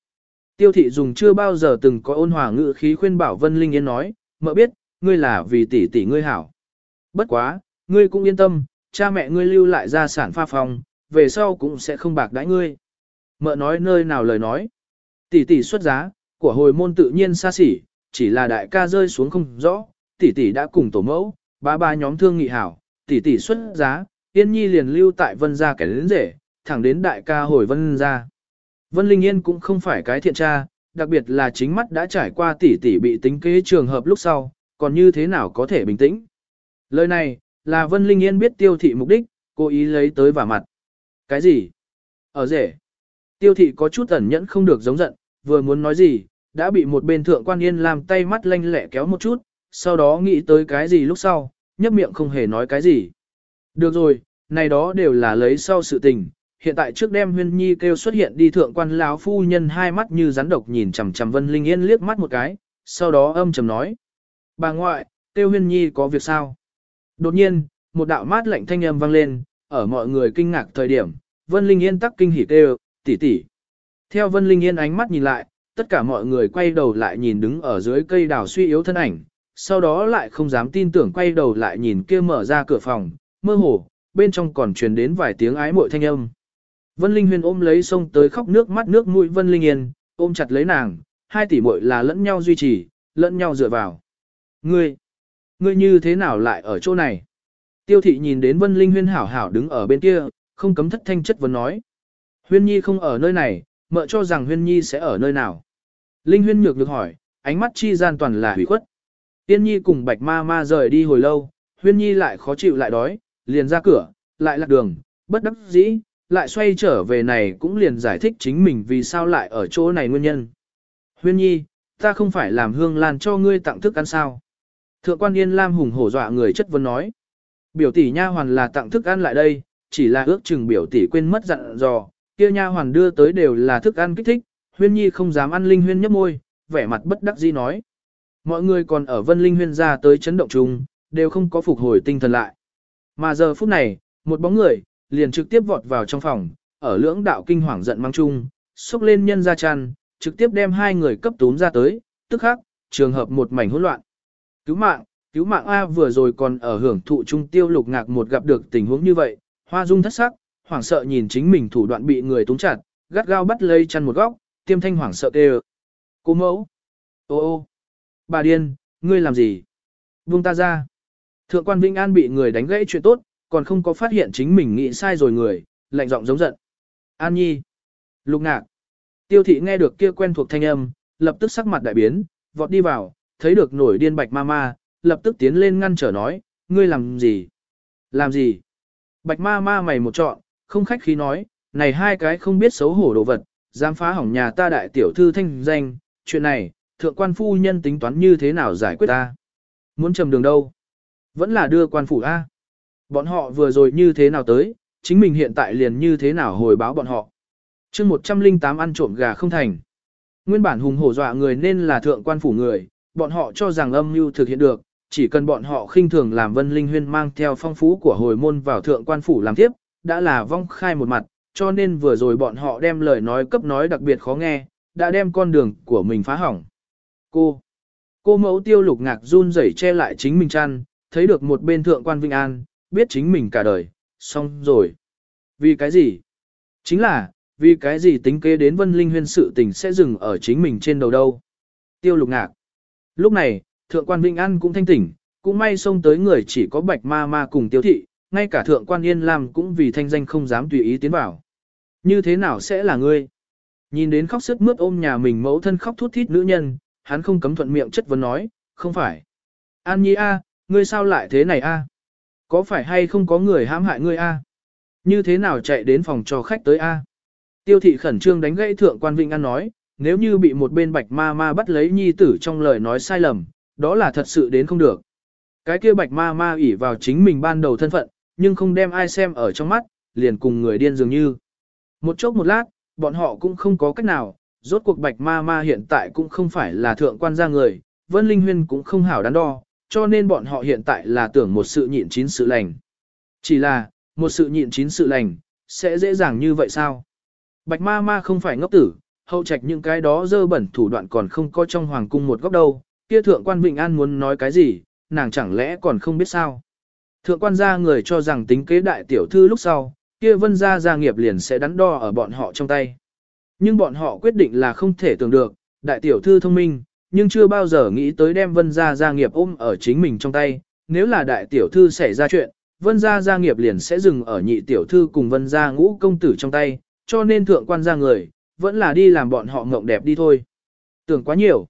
Tiêu thị dùng chưa bao giờ từng có ôn hòa ngữ khí khuyên bảo Vân Linh Yên nói, mợ biết, ngươi là vì tỷ tỷ ngươi hảo. Bất quá, ngươi cũng yên tâm, cha mẹ ngươi lưu lại gia sản pha phòng, về sau cũng sẽ không bạc đãi ngươi. Mợ nói nơi nào lời nói. Tỷ tỷ xuất giá, của hồi môn tự nhiên xa xỉ, chỉ là đại ca rơi xuống không rõ, tỷ tỷ đã cùng tổ mẫu, ba ba nhóm thương nghị hảo, tỷ tỷ xuất giá, Yên Nhi liền lưu tại Vân gia kẻ lớn rể, thẳng đến đại ca hồi Vân gia. Vân Linh Yên cũng không phải cái thiện tra, đặc biệt là chính mắt đã trải qua tỷ tỷ bị tính kế trường hợp lúc sau, còn như thế nào có thể bình tĩnh. Lời này, là Vân Linh Yên biết tiêu thị mục đích, cố ý lấy tới vả mặt. Cái gì? Ở rể. Tiêu thị có chút ẩn nhẫn không được giống giận, vừa muốn nói gì, đã bị một bên thượng quan yên làm tay mắt lanh lẹ kéo một chút, sau đó nghĩ tới cái gì lúc sau, nhấp miệng không hề nói cái gì. Được rồi, này đó đều là lấy sau sự tình, hiện tại trước đêm huyên nhi kêu xuất hiện đi thượng quan lão phu nhân hai mắt như rắn độc nhìn chằm chằm Vân Linh Yên liếc mắt một cái, sau đó âm trầm nói. Bà ngoại, kêu huyên nhi có việc sao? Đột nhiên, một đạo mát lạnh thanh âm vang lên, ở mọi người kinh ngạc thời điểm, Vân Linh Yên tắc kinh hỉ kêu, tỷ tỷ. Theo Vân Linh Yên ánh mắt nhìn lại, tất cả mọi người quay đầu lại nhìn đứng ở dưới cây đào suy yếu thân ảnh, sau đó lại không dám tin tưởng quay đầu lại nhìn kia mở ra cửa phòng, mơ hồ, bên trong còn truyền đến vài tiếng ái mội thanh âm. Vân Linh Huyền ôm lấy sông tới khóc nước mắt nước mũi Vân Linh Yên, ôm chặt lấy nàng, hai tỷ muội là lẫn nhau duy trì, lẫn nhau dựa vào. Ngươi, ngươi như thế nào lại ở chỗ này? Tiêu thị nhìn đến Vân Linh Huyên hảo hảo đứng ở bên kia, không cấm thất thanh chất vấn nói. Huyên Nhi không ở nơi này, mợ cho rằng Huyên Nhi sẽ ở nơi nào. Linh Huyên nhược được hỏi, ánh mắt chi gian toàn là hủy khuất. Tiên Nhi cùng Bạch Ma Ma rời đi hồi lâu, Huyên Nhi lại khó chịu lại đói, liền ra cửa, lại lạc đường, bất đắc dĩ, lại xoay trở về này cũng liền giải thích chính mình vì sao lại ở chỗ này nguyên nhân. Huyên nhi, ta không phải làm hương lan cho ngươi tặng thức ăn sao. Thượng quan Yên Lam hùng hổ dọa người chất vấn nói. Biểu tỷ nha hoàn là tặng thức ăn lại đây, chỉ là ước chừng biểu tỷ quên mất dặn dò, kia nha hoàn đưa tới đều là thức ăn kích thích, huyên nhi không dám ăn linh huyên nhấp môi, vẻ mặt bất đắc dĩ nói. Mọi người còn ở vân linh huyên ra tới chấn động chung, đều không có phục hồi tinh thần lại. Mà giờ phút này, một bóng người, liền trực tiếp vọt vào trong phòng, ở lưỡng đạo kinh hoàng giận mang chung, xúc lên nhân ra chăn, trực tiếp đem hai người cấp túm ra tới, tức khắc, trường hợp một mảnh hỗn loạn. Cứu mạng, cứu mạng A vừa rồi còn ở hưởng thụ trung tiêu lục ngạc một gặp được tình huống như vậy, hoa dung thất sắc, hoảng sợ nhìn chính mình thủ đoạn bị người túm chặt, gắt gao bắt lấy chăn một góc, tiêm thanh hoảng sợ kêu. Cô mẫu! Ô ô! Bà điên, ngươi làm gì? Buông ta ra! Thượng quan Vĩnh An bị người đánh gãy chuyện tốt, còn không có phát hiện chính mình nghĩ sai rồi người, lạnh giọng giống giận. An nhi! Lục ngạc! Tiêu thị nghe được kia quen thuộc thanh âm, lập tức sắc mặt đại biến, vọt đi vào, thấy được nổi điên bạch ma ma, lập tức tiến lên ngăn trở nói, ngươi làm gì? Làm gì? Bạch ma ma mày một trọn, không khách khí nói, này hai cái không biết xấu hổ đồ vật, dám phá hỏng nhà ta đại tiểu thư thanh danh, chuyện này, thượng quan phu nhân tính toán như thế nào giải quyết ta? Muốn trầm đường đâu? Vẫn là đưa quan phủ A. Bọn họ vừa rồi như thế nào tới, chính mình hiện tại liền như thế nào hồi báo bọn họ. chương 108 ăn trộm gà không thành. Nguyên bản hùng hổ dọa người nên là thượng quan phủ người, bọn họ cho rằng âm mưu thực hiện được, chỉ cần bọn họ khinh thường làm vân linh huyên mang theo phong phú của hồi môn vào thượng quan phủ làm tiếp, đã là vong khai một mặt, cho nên vừa rồi bọn họ đem lời nói cấp nói đặc biệt khó nghe, đã đem con đường của mình phá hỏng. Cô, cô mẫu tiêu lục ngạc run rẩy che lại chính mình chăn, thấy được một bên thượng quan Vinh An, biết chính mình cả đời, xong rồi. Vì cái gì? Chính là, vì cái gì tính kế đến vân linh huyên sự tình sẽ dừng ở chính mình trên đầu đâu. Tiêu lục ngạc. Lúc này, thượng quan Vinh An cũng thanh tỉnh, cũng may xông tới người chỉ có bạch ma ma cùng tiêu thị, ngay cả thượng quan Yên Lam cũng vì thanh danh không dám tùy ý tiến vào. Như thế nào sẽ là ngươi? Nhìn đến khóc sức mướt ôm nhà mình mẫu thân khóc thút thít nữ nhân, hắn không cấm thuận miệng chất vấn nói, không phải. An Nhi A, ngươi sao lại thế này A? Có phải hay không có người hãm hại ngươi A? Như thế nào chạy đến phòng cho khách tới A? Tiêu thị khẩn trương đánh gãy thượng quan Vinh An nói, nếu như bị một bên bạch ma ma bắt lấy nhi tử trong lời nói sai lầm, đó là thật sự đến không được. Cái kia bạch ma ma ỉ vào chính mình ban đầu thân phận, nhưng không đem ai xem ở trong mắt, liền cùng người điên dường như. Một chốc một lát, bọn họ cũng không có cách nào, rốt cuộc bạch ma ma hiện tại cũng không phải là thượng quan gia người, Vân Linh Huyên cũng không hảo đắn đo, cho nên bọn họ hiện tại là tưởng một sự nhịn chín sự lành. Chỉ là, một sự nhịn chín sự lành, sẽ dễ dàng như vậy sao? Bạch ma ma không phải ngốc tử, hậu trạch những cái đó dơ bẩn thủ đoạn còn không có trong hoàng cung một góc đâu, kia thượng quan Vịnh An muốn nói cái gì, nàng chẳng lẽ còn không biết sao? Thượng quan gia người cho rằng tính kế đại tiểu thư lúc sau, kia vân gia gia nghiệp liền sẽ đắn đo ở bọn họ trong tay. Nhưng bọn họ quyết định là không thể tưởng được, đại tiểu thư thông minh, nhưng chưa bao giờ nghĩ tới đem vân gia gia nghiệp ôm ở chính mình trong tay. Nếu là đại tiểu thư xảy ra chuyện, vân gia gia nghiệp liền sẽ dừng ở nhị tiểu thư cùng vân gia ngũ công tử trong tay, cho nên thượng quan gia người, vẫn là đi làm bọn họ mộng đẹp đi thôi. Tưởng quá nhiều.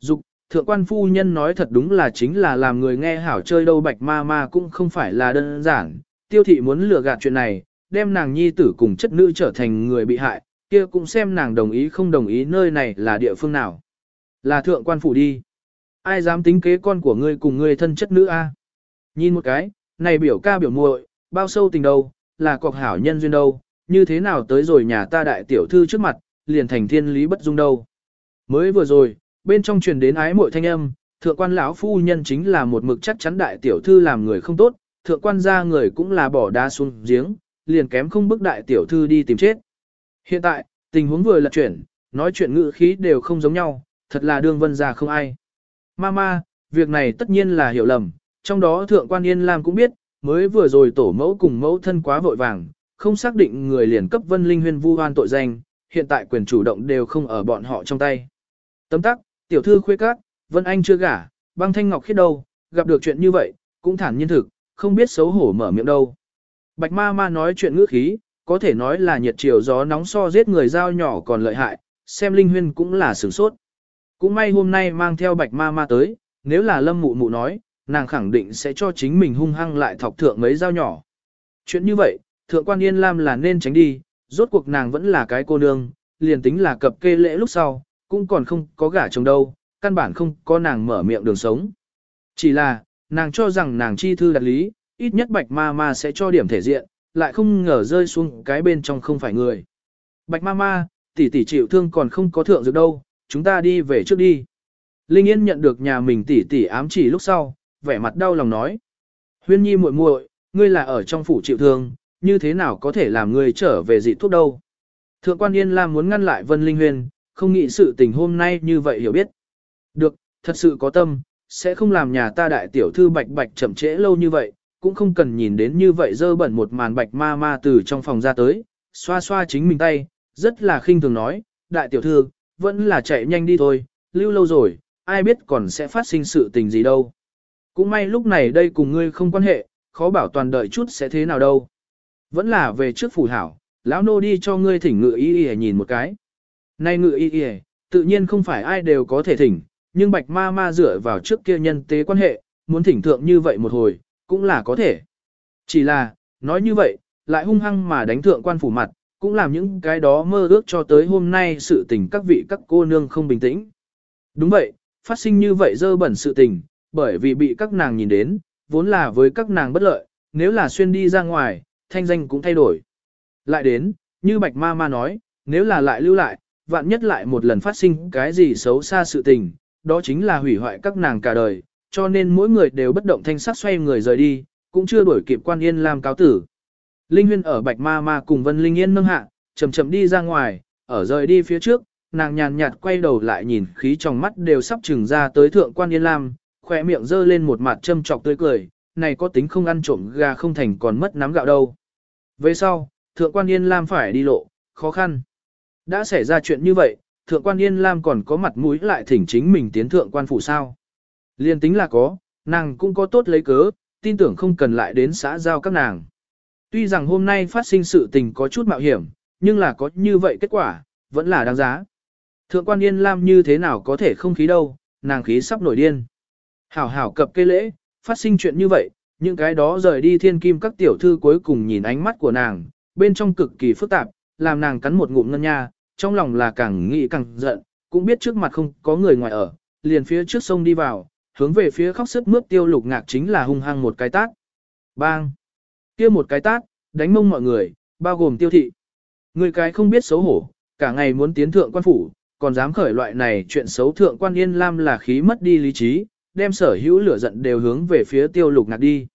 Dục, thượng quan phu nhân nói thật đúng là chính là làm người nghe hảo chơi đâu bạch ma ma cũng không phải là đơn giản. Tiêu thị muốn lừa gạt chuyện này, đem nàng nhi tử cùng chất nữ trở thành người bị hại, kia cũng xem nàng đồng ý không đồng ý nơi này là địa phương nào. Là thượng quan phủ đi. Ai dám tính kế con của ngươi cùng ngươi thân chất nữ a? Nhìn một cái, này biểu ca biểu muội, bao sâu tình đâu, là cọc hảo nhân duyên đâu, như thế nào tới rồi nhà ta đại tiểu thư trước mặt, liền thành thiên lý bất dung đâu. Mới vừa rồi, bên trong truyền đến ái muội thanh âm, thượng quan lão phu nhân chính là một mực chắc chắn đại tiểu thư làm người không tốt, thượng quan gia người cũng là bỏ đá xuống giếng, liền kém không bức đại tiểu thư đi tìm chết. Hiện tại, tình huống vừa lật chuyển, nói chuyện ngữ khí đều không giống nhau, thật là đương vân gia không ai. Mama, việc này tất nhiên là hiểu lầm, trong đó thượng quan Yên Lam cũng biết, mới vừa rồi tổ mẫu cùng mẫu thân quá vội vàng, không xác định người liền cấp vân linh huyên vu hoan tội danh, hiện tại quyền chủ động đều không ở bọn họ trong tay. Tấm tắc, tiểu thư khuê các, vân anh chưa gả, băng thanh ngọc khiết đâu, gặp được chuyện như vậy, cũng thản nhiên thực, không biết xấu hổ mở miệng đâu. Bạch ma ma nói chuyện ngữ khí, có thể nói là nhiệt chiều gió nóng so giết người dao nhỏ còn lợi hại, xem linh huyên cũng là sửng sốt. Cũng may hôm nay mang theo bạch ma ma tới, nếu là lâm mụ mụ nói, nàng khẳng định sẽ cho chính mình hung hăng lại thọc thượng mấy dao nhỏ. Chuyện như vậy, thượng quan yên lam là nên tránh đi, rốt cuộc nàng vẫn là cái cô nương, liền tính là cập kê lễ lúc sau, cũng còn không có gả chồng đâu, căn bản không có nàng mở miệng đường sống. Chỉ là, nàng cho rằng nàng chi thư đặt lý, ít nhất bạch ma ma sẽ cho điểm thể diện, lại không ngờ rơi xuống cái bên trong không phải người. Bạch ma ma, tỷ tỷ chịu thương còn không có thượng dược đâu, chúng ta đi về trước đi. Linh Yên nhận được nhà mình tỷ tỷ ám chỉ lúc sau, vẻ mặt đau lòng nói. Huyên nhi muội muội, ngươi là ở trong phủ chịu thương, như thế nào có thể làm ngươi trở về dị thuốc đâu. Thượng quan Yên Lam muốn ngăn lại Vân Linh Huyên, không nghĩ sự tình hôm nay như vậy hiểu biết. Được, thật sự có tâm, sẽ không làm nhà ta đại tiểu thư bạch bạch chậm trễ lâu như vậy, cũng không cần nhìn đến như vậy dơ bẩn một màn bạch ma ma từ trong phòng ra tới, xoa xoa chính mình tay, rất là khinh thường nói, đại tiểu thư, vẫn là chạy nhanh đi thôi, lưu lâu rồi, ai biết còn sẽ phát sinh sự tình gì đâu. Cũng may lúc này đây cùng ngươi không quan hệ, khó bảo toàn đợi chút sẽ thế nào đâu. Vẫn là về trước phủ hảo, lão nô đi cho ngươi thỉnh ngự y y nhìn một cái. Nay ngự y y, tự nhiên không phải ai đều có thể thỉnh, nhưng bạch ma ma dựa vào trước kia nhân tế quan hệ, muốn thỉnh thượng như vậy một hồi, cũng là có thể. Chỉ là, nói như vậy, lại hung hăng mà đánh thượng quan phủ mặt, cũng làm những cái đó mơ ước cho tới hôm nay sự tình các vị các cô nương không bình tĩnh. Đúng vậy, phát sinh như vậy dơ bẩn sự tình, bởi vì bị các nàng nhìn đến, vốn là với các nàng bất lợi, nếu là xuyên đi ra ngoài, thanh danh cũng thay đổi. Lại đến, như Bạch Ma Ma nói, nếu là lại lưu lại, vạn nhất lại một lần phát sinh cái gì xấu xa sự tình, đó chính là hủy hoại các nàng cả đời, cho nên mỗi người đều bất động thanh sắc xoay người rời đi, cũng chưa đuổi kịp quan yên làm cáo tử. Linh Huyên ở Bạch Ma Ma cùng Vân Linh Yên nâng hạ, chậm chậm đi ra ngoài, ở rời đi phía trước, nàng nhàn nhạt quay đầu lại nhìn khí trong mắt đều sắp trừng ra tới thượng quan Yên Lam, khỏe miệng dơ lên một mặt châm trọc tươi cười, này có tính không ăn trộm gà không thành còn mất nắm gạo đâu. Về sau, thượng quan Yên Lam phải đi lộ, khó khăn. Đã xảy ra chuyện như vậy, thượng quan Yên Lam còn có mặt mũi lại thỉnh chính mình tiến thượng quan phủ sao. Liên tính là có, nàng cũng có tốt lấy cớ, tin tưởng không cần lại đến xã giao các nàng. Tuy rằng hôm nay phát sinh sự tình có chút mạo hiểm, nhưng là có như vậy kết quả, vẫn là đáng giá. Thượng quan Yên Lam như thế nào có thể không khí đâu, nàng khí sắp nổi điên. Hảo hảo cập cây lễ, phát sinh chuyện như vậy, những cái đó rời đi thiên kim các tiểu thư cuối cùng nhìn ánh mắt của nàng, bên trong cực kỳ phức tạp, làm nàng cắn một ngụm ngân nha, trong lòng là càng nghĩ càng giận, cũng biết trước mặt không có người ngoài ở, liền phía trước sông đi vào, hướng về phía khóc sức mướt tiêu lục ngạc chính là hung hăng một cái tát. Bang! kia một cái tát, đánh mông mọi người, bao gồm tiêu thị. Người cái không biết xấu hổ, cả ngày muốn tiến thượng quan phủ, còn dám khởi loại này chuyện xấu thượng quan yên lam là khí mất đi lý trí, đem sở hữu lửa giận đều hướng về phía tiêu lục ngạc đi.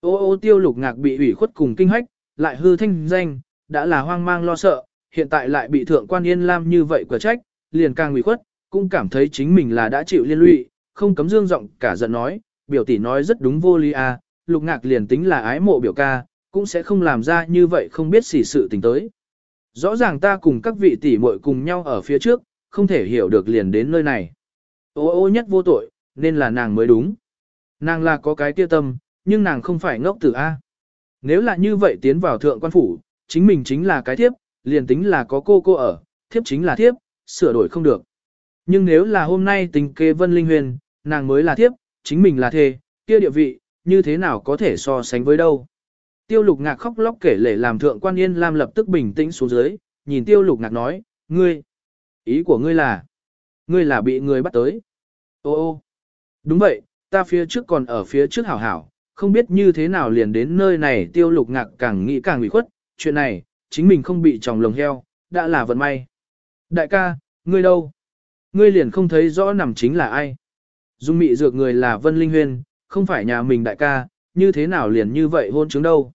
Ô ô tiêu lục ngạc bị ủy khuất cùng kinh hách, lại hư thanh danh, đã là hoang mang lo sợ, hiện tại lại bị thượng quan yên lam như vậy quả trách, liền càng ủy khuất, cũng cảm thấy chính mình là đã chịu liên lụy, không cấm dương giọng cả giận nói, biểu tỷ nói rất đúng vô lý à, lục ngạc liền tính là ái mộ biểu ca, cũng sẽ không làm ra như vậy không biết xỉ sự tình tới. Rõ ràng ta cùng các vị tỷ muội cùng nhau ở phía trước, không thể hiểu được liền đến nơi này. Ô ô nhất vô tội, nên là nàng mới đúng. Nàng là có cái kia tâm, nhưng nàng không phải ngốc tử A. Nếu là như vậy tiến vào thượng quan phủ, chính mình chính là cái thiếp, liền tính là có cô cô ở, thiếp chính là thiếp, sửa đổi không được. Nhưng nếu là hôm nay tình kê vân linh huyền, nàng mới là thiếp, chính mình là thê, kia địa vị, như thế nào có thể so sánh với đâu. Tiêu lục ngạc khóc lóc kể lể làm thượng quan yên lam lập tức bình tĩnh xuống dưới, nhìn tiêu lục ngạc nói, ngươi, ý của ngươi là, ngươi là bị người bắt tới. Ô ô, đúng vậy, ta phía trước còn ở phía trước hảo hảo, không biết như thế nào liền đến nơi này tiêu lục ngạc càng nghĩ càng ủy khuất, chuyện này, chính mình không bị tròng lồng heo, đã là vận may. Đại ca, ngươi đâu? Ngươi liền không thấy rõ nằm chính là ai? Dung mị dược người là Vân Linh Huyên, không phải nhà mình đại ca, như thế nào liền như vậy hôn chứng đâu?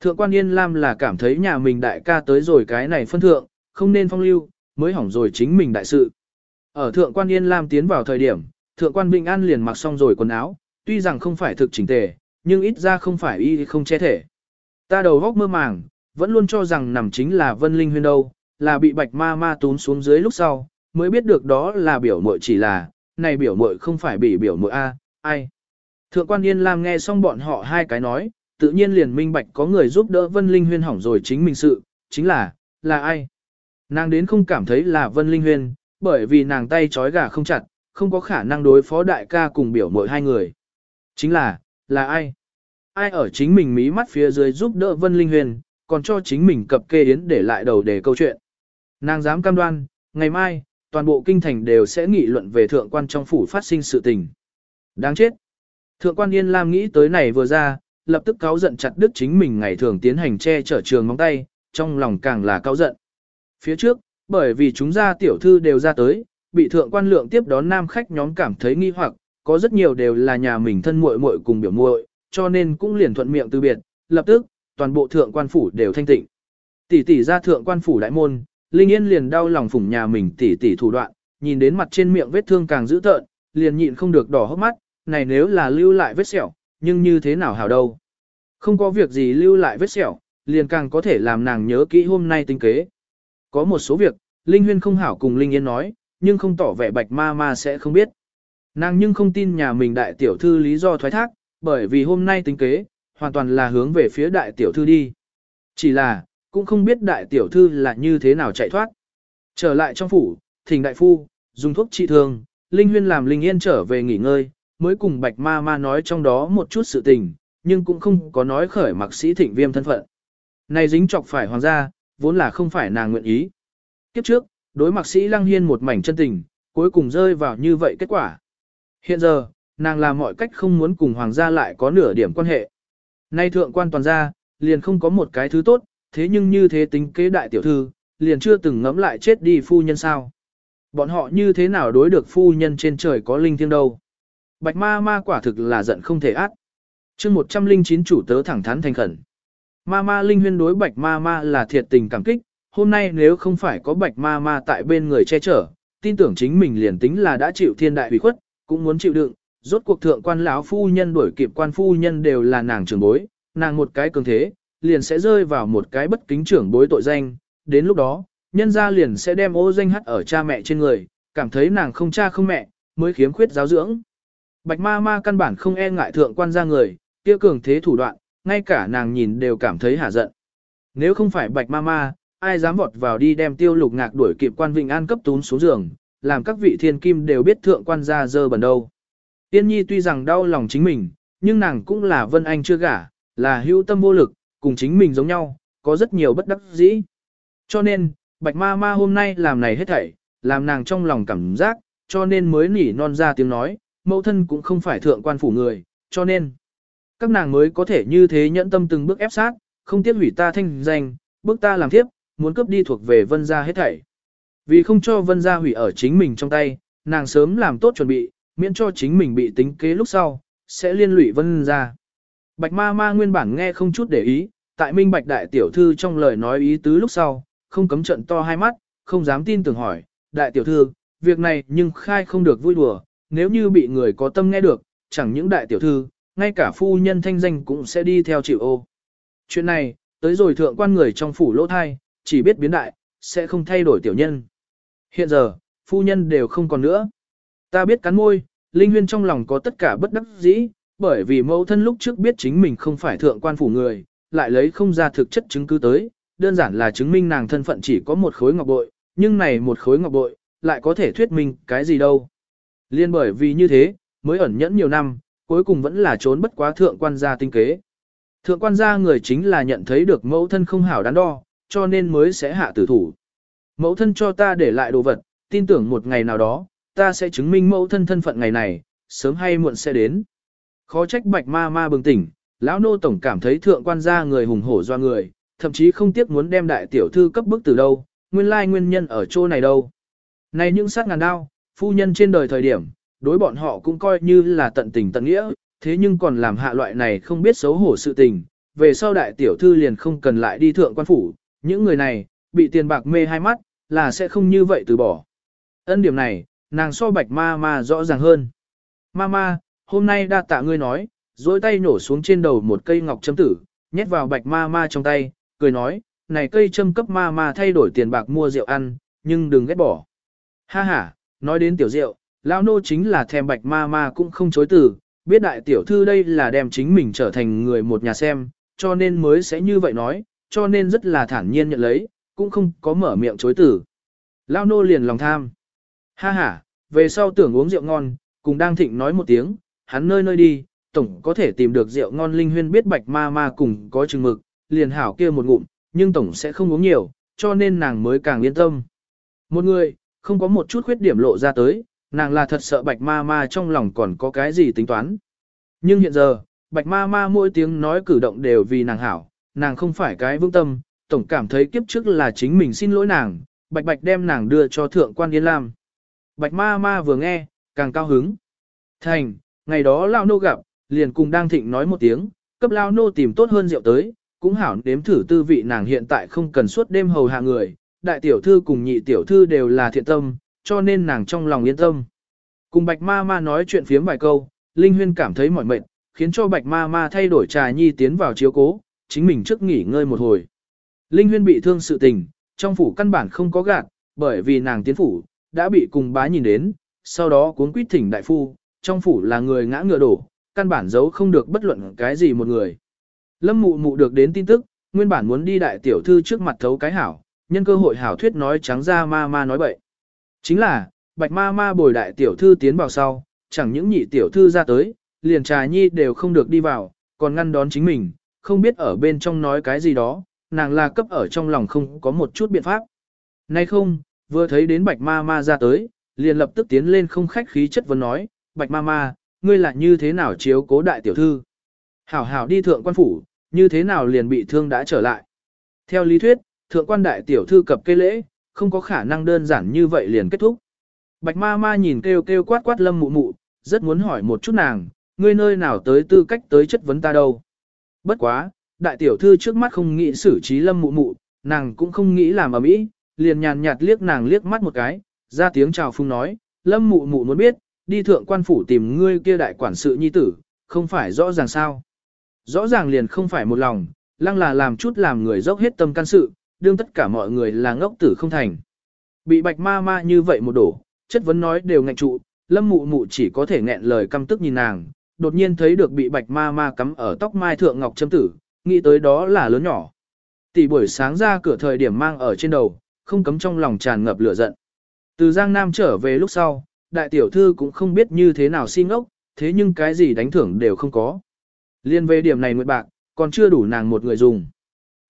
Thượng quan Yên Lam là cảm thấy nhà mình đại ca tới rồi cái này phân thượng, không nên phong lưu, mới hỏng rồi chính mình đại sự. Ở thượng quan Yên Lam tiến vào thời điểm, thượng quan Bình An liền mặc xong rồi quần áo, tuy rằng không phải thực chỉnh tề, nhưng ít ra không phải y không che thể. Ta đầu góc mơ màng, vẫn luôn cho rằng nằm chính là Vân Linh Huyên đâu, là bị bạch ma ma tún xuống dưới lúc sau, mới biết được đó là biểu mội chỉ là, này biểu muội không phải bị biểu muội A, ai. Thượng quan Yên Lam nghe xong bọn họ hai cái nói, tự nhiên liền minh bạch có người giúp đỡ Vân Linh Huyên hỏng rồi chính mình sự, chính là, là ai? Nàng đến không cảm thấy là Vân Linh Huyên, bởi vì nàng tay trói gà không chặt, không có khả năng đối phó đại ca cùng biểu muội hai người. Chính là, là ai? Ai ở chính mình mí mắt phía dưới giúp đỡ Vân Linh Huyền, còn cho chính mình cập kê yến để lại đầu để câu chuyện. Nàng dám cam đoan, ngày mai, toàn bộ kinh thành đều sẽ nghị luận về thượng quan trong phủ phát sinh sự tình. Đáng chết. Thượng quan Yên Lam nghĩ tới này vừa ra, lập tức cáo giận chặt đứt chính mình ngày thường tiến hành che chở trường móng tay, trong lòng càng là cáo giận. Phía trước, bởi vì chúng gia tiểu thư đều ra tới, bị thượng quan lượng tiếp đón nam khách nhóm cảm thấy nghi hoặc, có rất nhiều đều là nhà mình thân muội muội cùng biểu muội, cho nên cũng liền thuận miệng từ biệt, lập tức, toàn bộ thượng quan phủ đều thanh tịnh. Tỷ tỷ ra thượng quan phủ đại môn, Linh Yên liền đau lòng phủng nhà mình tỉ tỉ thủ đoạn, nhìn đến mặt trên miệng vết thương càng dữ tợn, liền nhịn không được đỏ hốc mắt, này nếu là lưu lại vết sẹo, nhưng như thế nào hảo đâu. Không có việc gì lưu lại vết sẹo, liền càng có thể làm nàng nhớ kỹ hôm nay tinh kế. Có một số việc, Linh Huyên không hảo cùng Linh Yên nói, nhưng không tỏ vẻ bạch ma ma sẽ không biết. Nàng nhưng không tin nhà mình đại tiểu thư lý do thoái thác, bởi vì hôm nay tính kế, hoàn toàn là hướng về phía đại tiểu thư đi. Chỉ là, cũng không biết đại tiểu thư là như thế nào chạy thoát. Trở lại trong phủ, thỉnh đại phu, dùng thuốc trị thương, Linh Huyên làm Linh Yên trở về nghỉ ngơi, mới cùng Bạch Ma Ma nói trong đó một chút sự tình, nhưng cũng không có nói khởi mặc sĩ thịnh viêm thân phận. Này dính chọc phải hoàng gia, vốn là không phải nàng nguyện ý. Kiếp trước, đối mặc sĩ Lăng Hiên một mảnh chân tình, cuối cùng rơi vào như vậy kết quả. Hiện giờ, nàng làm mọi cách không muốn cùng hoàng gia lại có nửa điểm quan hệ. Nay thượng quan toàn gia, liền không có một cái thứ tốt, thế nhưng như thế tính kế đại tiểu thư, liền chưa từng ngẫm lại chết đi phu nhân sao. Bọn họ như thế nào đối được phu nhân trên trời có linh thiêng đâu. Bạch ma ma quả thực là giận không thể át. chương 109 chủ tớ thẳng thắn thành khẩn. Ma ma linh huyên đối bạch ma ma là thiệt tình cảm kích, hôm nay nếu không phải có bạch ma ma tại bên người che chở, tin tưởng chính mình liền tính là đã chịu thiên đại hủy khuất, cũng muốn chịu đựng, rốt cuộc thượng quan lão phu nhân đuổi kịp quan phu nhân đều là nàng trưởng bối, nàng một cái cường thế, liền sẽ rơi vào một cái bất kính trưởng bối tội danh, đến lúc đó, nhân gia liền sẽ đem ô danh hắt ở cha mẹ trên người, cảm thấy nàng không cha không mẹ, mới khiếm khuyết giáo dưỡng. Bạch ma ma căn bản không e ngại thượng quan gia người, kia cường thế thủ đoạn, ngay cả nàng nhìn đều cảm thấy hả giận. Nếu không phải bạch ma ma, ai dám vọt vào đi đem tiêu lục ngạc đuổi kịp quan vịnh an cấp tún xuống giường, làm các vị thiên kim đều biết thượng quan gia dơ bẩn đâu. Tiên nhi tuy rằng đau lòng chính mình, nhưng nàng cũng là vân anh chưa gả, là hữu tâm vô lực, cùng chính mình giống nhau, có rất nhiều bất đắc dĩ. Cho nên, bạch ma ma hôm nay làm này hết thảy, làm nàng trong lòng cảm giác, cho nên mới nỉ non ra tiếng nói, mẫu thân cũng không phải thượng quan phủ người, cho nên, các nàng mới có thể như thế nhẫn tâm từng bước ép sát, không tiếc hủy ta thanh danh, bước ta làm thiếp, muốn cướp đi thuộc về vân gia hết thảy. Vì không cho vân gia hủy ở chính mình trong tay, nàng sớm làm tốt chuẩn bị, miễn cho chính mình bị tính kế lúc sau, sẽ liên lụy vân gia. Bạch ma ma nguyên bản nghe không chút để ý, tại minh bạch đại tiểu thư trong lời nói ý tứ lúc sau, không cấm trận to hai mắt, không dám tin tưởng hỏi, đại tiểu thư, việc này nhưng khai không được vui đùa, nếu như bị người có tâm nghe được, chẳng những đại tiểu thư, ngay cả phu nhân thanh danh cũng sẽ đi theo chịu ô. Chuyện này, tới rồi thượng quan người trong phủ lỗ thai, chỉ biết biến đại, sẽ không thay đổi tiểu nhân. Hiện giờ, phu nhân đều không còn nữa. Ta biết cắn môi, Linh Huyên trong lòng có tất cả bất đắc dĩ, bởi vì mẫu thân lúc trước biết chính mình không phải thượng quan phủ người, lại lấy không ra thực chất chứng cứ tới, đơn giản là chứng minh nàng thân phận chỉ có một khối ngọc bội, nhưng này một khối ngọc bội, lại có thể thuyết minh cái gì đâu. Liên bởi vì như thế, mới ẩn nhẫn nhiều năm, cuối cùng vẫn là trốn bất quá thượng quan gia tinh kế. Thượng quan gia người chính là nhận thấy được mẫu thân không hảo đắn đo, cho nên mới sẽ hạ tử thủ. Mẫu thân cho ta để lại đồ vật, tin tưởng một ngày nào đó, ta sẽ chứng minh mẫu thân thân phận ngày này, sớm hay muộn sẽ đến. Khó trách bạch ma ma bừng tỉnh, lão nô tổng cảm thấy thượng quan gia người hùng hổ do người, thậm chí không tiếc muốn đem đại tiểu thư cấp bức từ đâu, nguyên lai nguyên nhân ở chỗ này đâu. Này những sát ngàn đao, phu nhân trên đời thời điểm, đối bọn họ cũng coi như là tận tình tận nghĩa, thế nhưng còn làm hạ loại này không biết xấu hổ sự tình, về sau đại tiểu thư liền không cần lại đi thượng quan phủ, những người này, bị tiền bạc mê hai mắt, là sẽ không như vậy từ bỏ. Ân điểm này, nàng so bạch ma ma rõ ràng hơn. Ma ma, hôm nay đa tạ ngươi nói, dối tay nổ xuống trên đầu một cây ngọc châm tử, nhét vào bạch ma ma trong tay, cười nói, này cây châm cấp ma ma thay đổi tiền bạc mua rượu ăn, nhưng đừng ghét bỏ. Ha ha, nói đến tiểu rượu, lão nô chính là thèm bạch ma ma cũng không chối từ, biết đại tiểu thư đây là đem chính mình trở thành người một nhà xem, cho nên mới sẽ như vậy nói, cho nên rất là thản nhiên nhận lấy, cũng không có mở miệng chối từ. Lão nô liền lòng tham. Ha ha, về sau tưởng uống rượu ngon, cùng đang thịnh nói một tiếng, hắn nơi nơi đi, tổng có thể tìm được rượu ngon linh huyên biết bạch ma ma cùng có chừng mực, liền hảo kia một ngụm, nhưng tổng sẽ không uống nhiều, cho nên nàng mới càng yên tâm. Một người, không có một chút khuyết điểm lộ ra tới, nàng là thật sợ bạch ma ma trong lòng còn có cái gì tính toán. Nhưng hiện giờ, bạch ma ma mỗi tiếng nói cử động đều vì nàng hảo, nàng không phải cái vương tâm, tổng cảm thấy kiếp trước là chính mình xin lỗi nàng, bạch bạch đem nàng đưa cho thượng quan Yên Lam. Bạch ma ma vừa nghe, càng cao hứng. Thành, ngày đó lao nô gặp, liền cùng đang thịnh nói một tiếng, cấp lao nô tìm tốt hơn rượu tới, cũng hảo nếm thử tư vị nàng hiện tại không cần suốt đêm hầu hạ người, đại tiểu thư cùng nhị tiểu thư đều là thiện tâm, cho nên nàng trong lòng yên tâm. Cùng bạch ma ma nói chuyện phiếm vài câu, Linh Huyên cảm thấy mỏi mệt, khiến cho bạch ma ma thay đổi trà nhi tiến vào chiếu cố, chính mình trước nghỉ ngơi một hồi. Linh Huyên bị thương sự tình, trong phủ căn bản không có gạt, bởi vì nàng tiến phủ, đã bị cùng bá nhìn đến, sau đó cuốn quýt thỉnh đại phu, trong phủ là người ngã ngựa đổ, căn bản giấu không được bất luận cái gì một người. Lâm mụ mụ được đến tin tức, nguyên bản muốn đi đại tiểu thư trước mặt thấu cái hảo, nhân cơ hội hảo thuyết nói trắng ra ma ma nói bậy. Chính là, bạch ma ma bồi đại tiểu thư tiến vào sau, chẳng những nhị tiểu thư ra tới, liền trà nhi đều không được đi vào, còn ngăn đón chính mình, không biết ở bên trong nói cái gì đó, nàng là cấp ở trong lòng không có một chút biện pháp. Nay không, vừa thấy đến bạch ma ma ra tới, liền lập tức tiến lên không khách khí chất vấn nói, bạch ma ma, ngươi là như thế nào chiếu cố đại tiểu thư? Hảo hảo đi thượng quan phủ, như thế nào liền bị thương đã trở lại? Theo lý thuyết, thượng quan đại tiểu thư cập cây lễ, không có khả năng đơn giản như vậy liền kết thúc. Bạch ma ma nhìn kêu kêu quát quát lâm mụ mụ, rất muốn hỏi một chút nàng, ngươi nơi nào tới tư cách tới chất vấn ta đâu. Bất quá, đại tiểu thư trước mắt không nghĩ xử trí lâm mụ mụ, nàng cũng không nghĩ làm ở mỹ, liền nhàn nhạt liếc nàng liếc mắt một cái, ra tiếng chào phung nói, lâm mụ mụ muốn biết, đi thượng quan phủ tìm ngươi kia đại quản sự nhi tử, không phải rõ ràng sao. Rõ ràng liền không phải một lòng, lăng là làm chút làm người dốc hết tâm can sự, đương tất cả mọi người là ngốc tử không thành. Bị bạch ma ma như vậy một đổ, chất vấn nói đều ngạnh trụ, lâm mụ mụ chỉ có thể nghẹn lời căm tức nhìn nàng, đột nhiên thấy được bị bạch ma ma cắm ở tóc mai thượng ngọc châm tử, nghĩ tới đó là lớn nhỏ. Tỷ buổi sáng ra cửa thời điểm mang ở trên đầu, không cấm trong lòng tràn ngập lửa giận. Từ Giang Nam trở về lúc sau, đại tiểu thư cũng không biết như thế nào xin ngốc, thế nhưng cái gì đánh thưởng đều không có. Liên về điểm này nguyệt bạc, còn chưa đủ nàng một người dùng.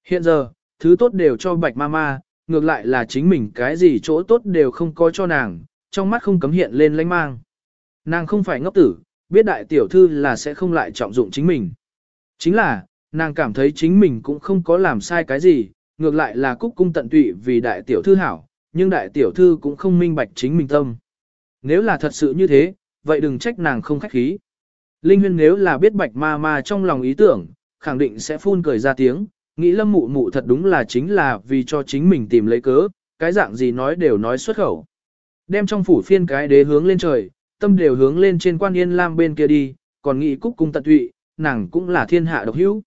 Hiện giờ, thứ tốt đều cho bạch ma ma, ngược lại là chính mình cái gì chỗ tốt đều không có cho nàng, trong mắt không cấm hiện lên lanh mang. Nàng không phải ngốc tử, biết đại tiểu thư là sẽ không lại trọng dụng chính mình. Chính là, nàng cảm thấy chính mình cũng không có làm sai cái gì, ngược lại là cúc cung tận tụy vì đại tiểu thư hảo, nhưng đại tiểu thư cũng không minh bạch chính mình tâm. Nếu là thật sự như thế, vậy đừng trách nàng không khách khí. Linh huyên nếu là biết bạch ma ma trong lòng ý tưởng, khẳng định sẽ phun cười ra tiếng, nghĩ lâm mụ mụ thật đúng là chính là vì cho chính mình tìm lấy cớ, cái dạng gì nói đều nói xuất khẩu. Đem trong phủ phiên cái đế hướng lên trời, tâm đều hướng lên trên quan yên lam bên kia đi, còn nghĩ cúc cung tận tụy, nàng cũng là thiên hạ độc hữu.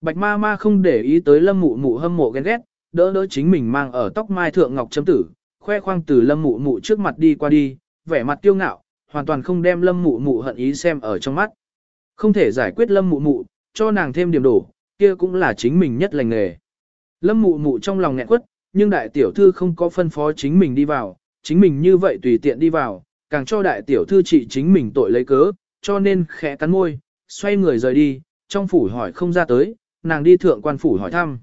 Bạch ma ma không để ý tới lâm mụ mụ hâm mộ ghen ghét, đỡ đỡ chính mình mang ở tóc mai thượng ngọc chấm tử, khoe khoang từ lâm mụ mụ trước mặt đi qua đi, vẻ mặt tiêu ngạo, hoàn toàn không đem lâm mụ mụ hận ý xem ở trong mắt. Không thể giải quyết lâm mụ mụ, cho nàng thêm điểm đổ, kia cũng là chính mình nhất lành nghề. Lâm mụ mụ trong lòng nghẹn quất, nhưng đại tiểu thư không có phân phó chính mình đi vào, chính mình như vậy tùy tiện đi vào, càng cho đại tiểu thư trị chính mình tội lấy cớ, cho nên khẽ cắn môi, xoay người rời đi, trong phủ hỏi không ra tới, nàng đi thượng quan phủ hỏi thăm.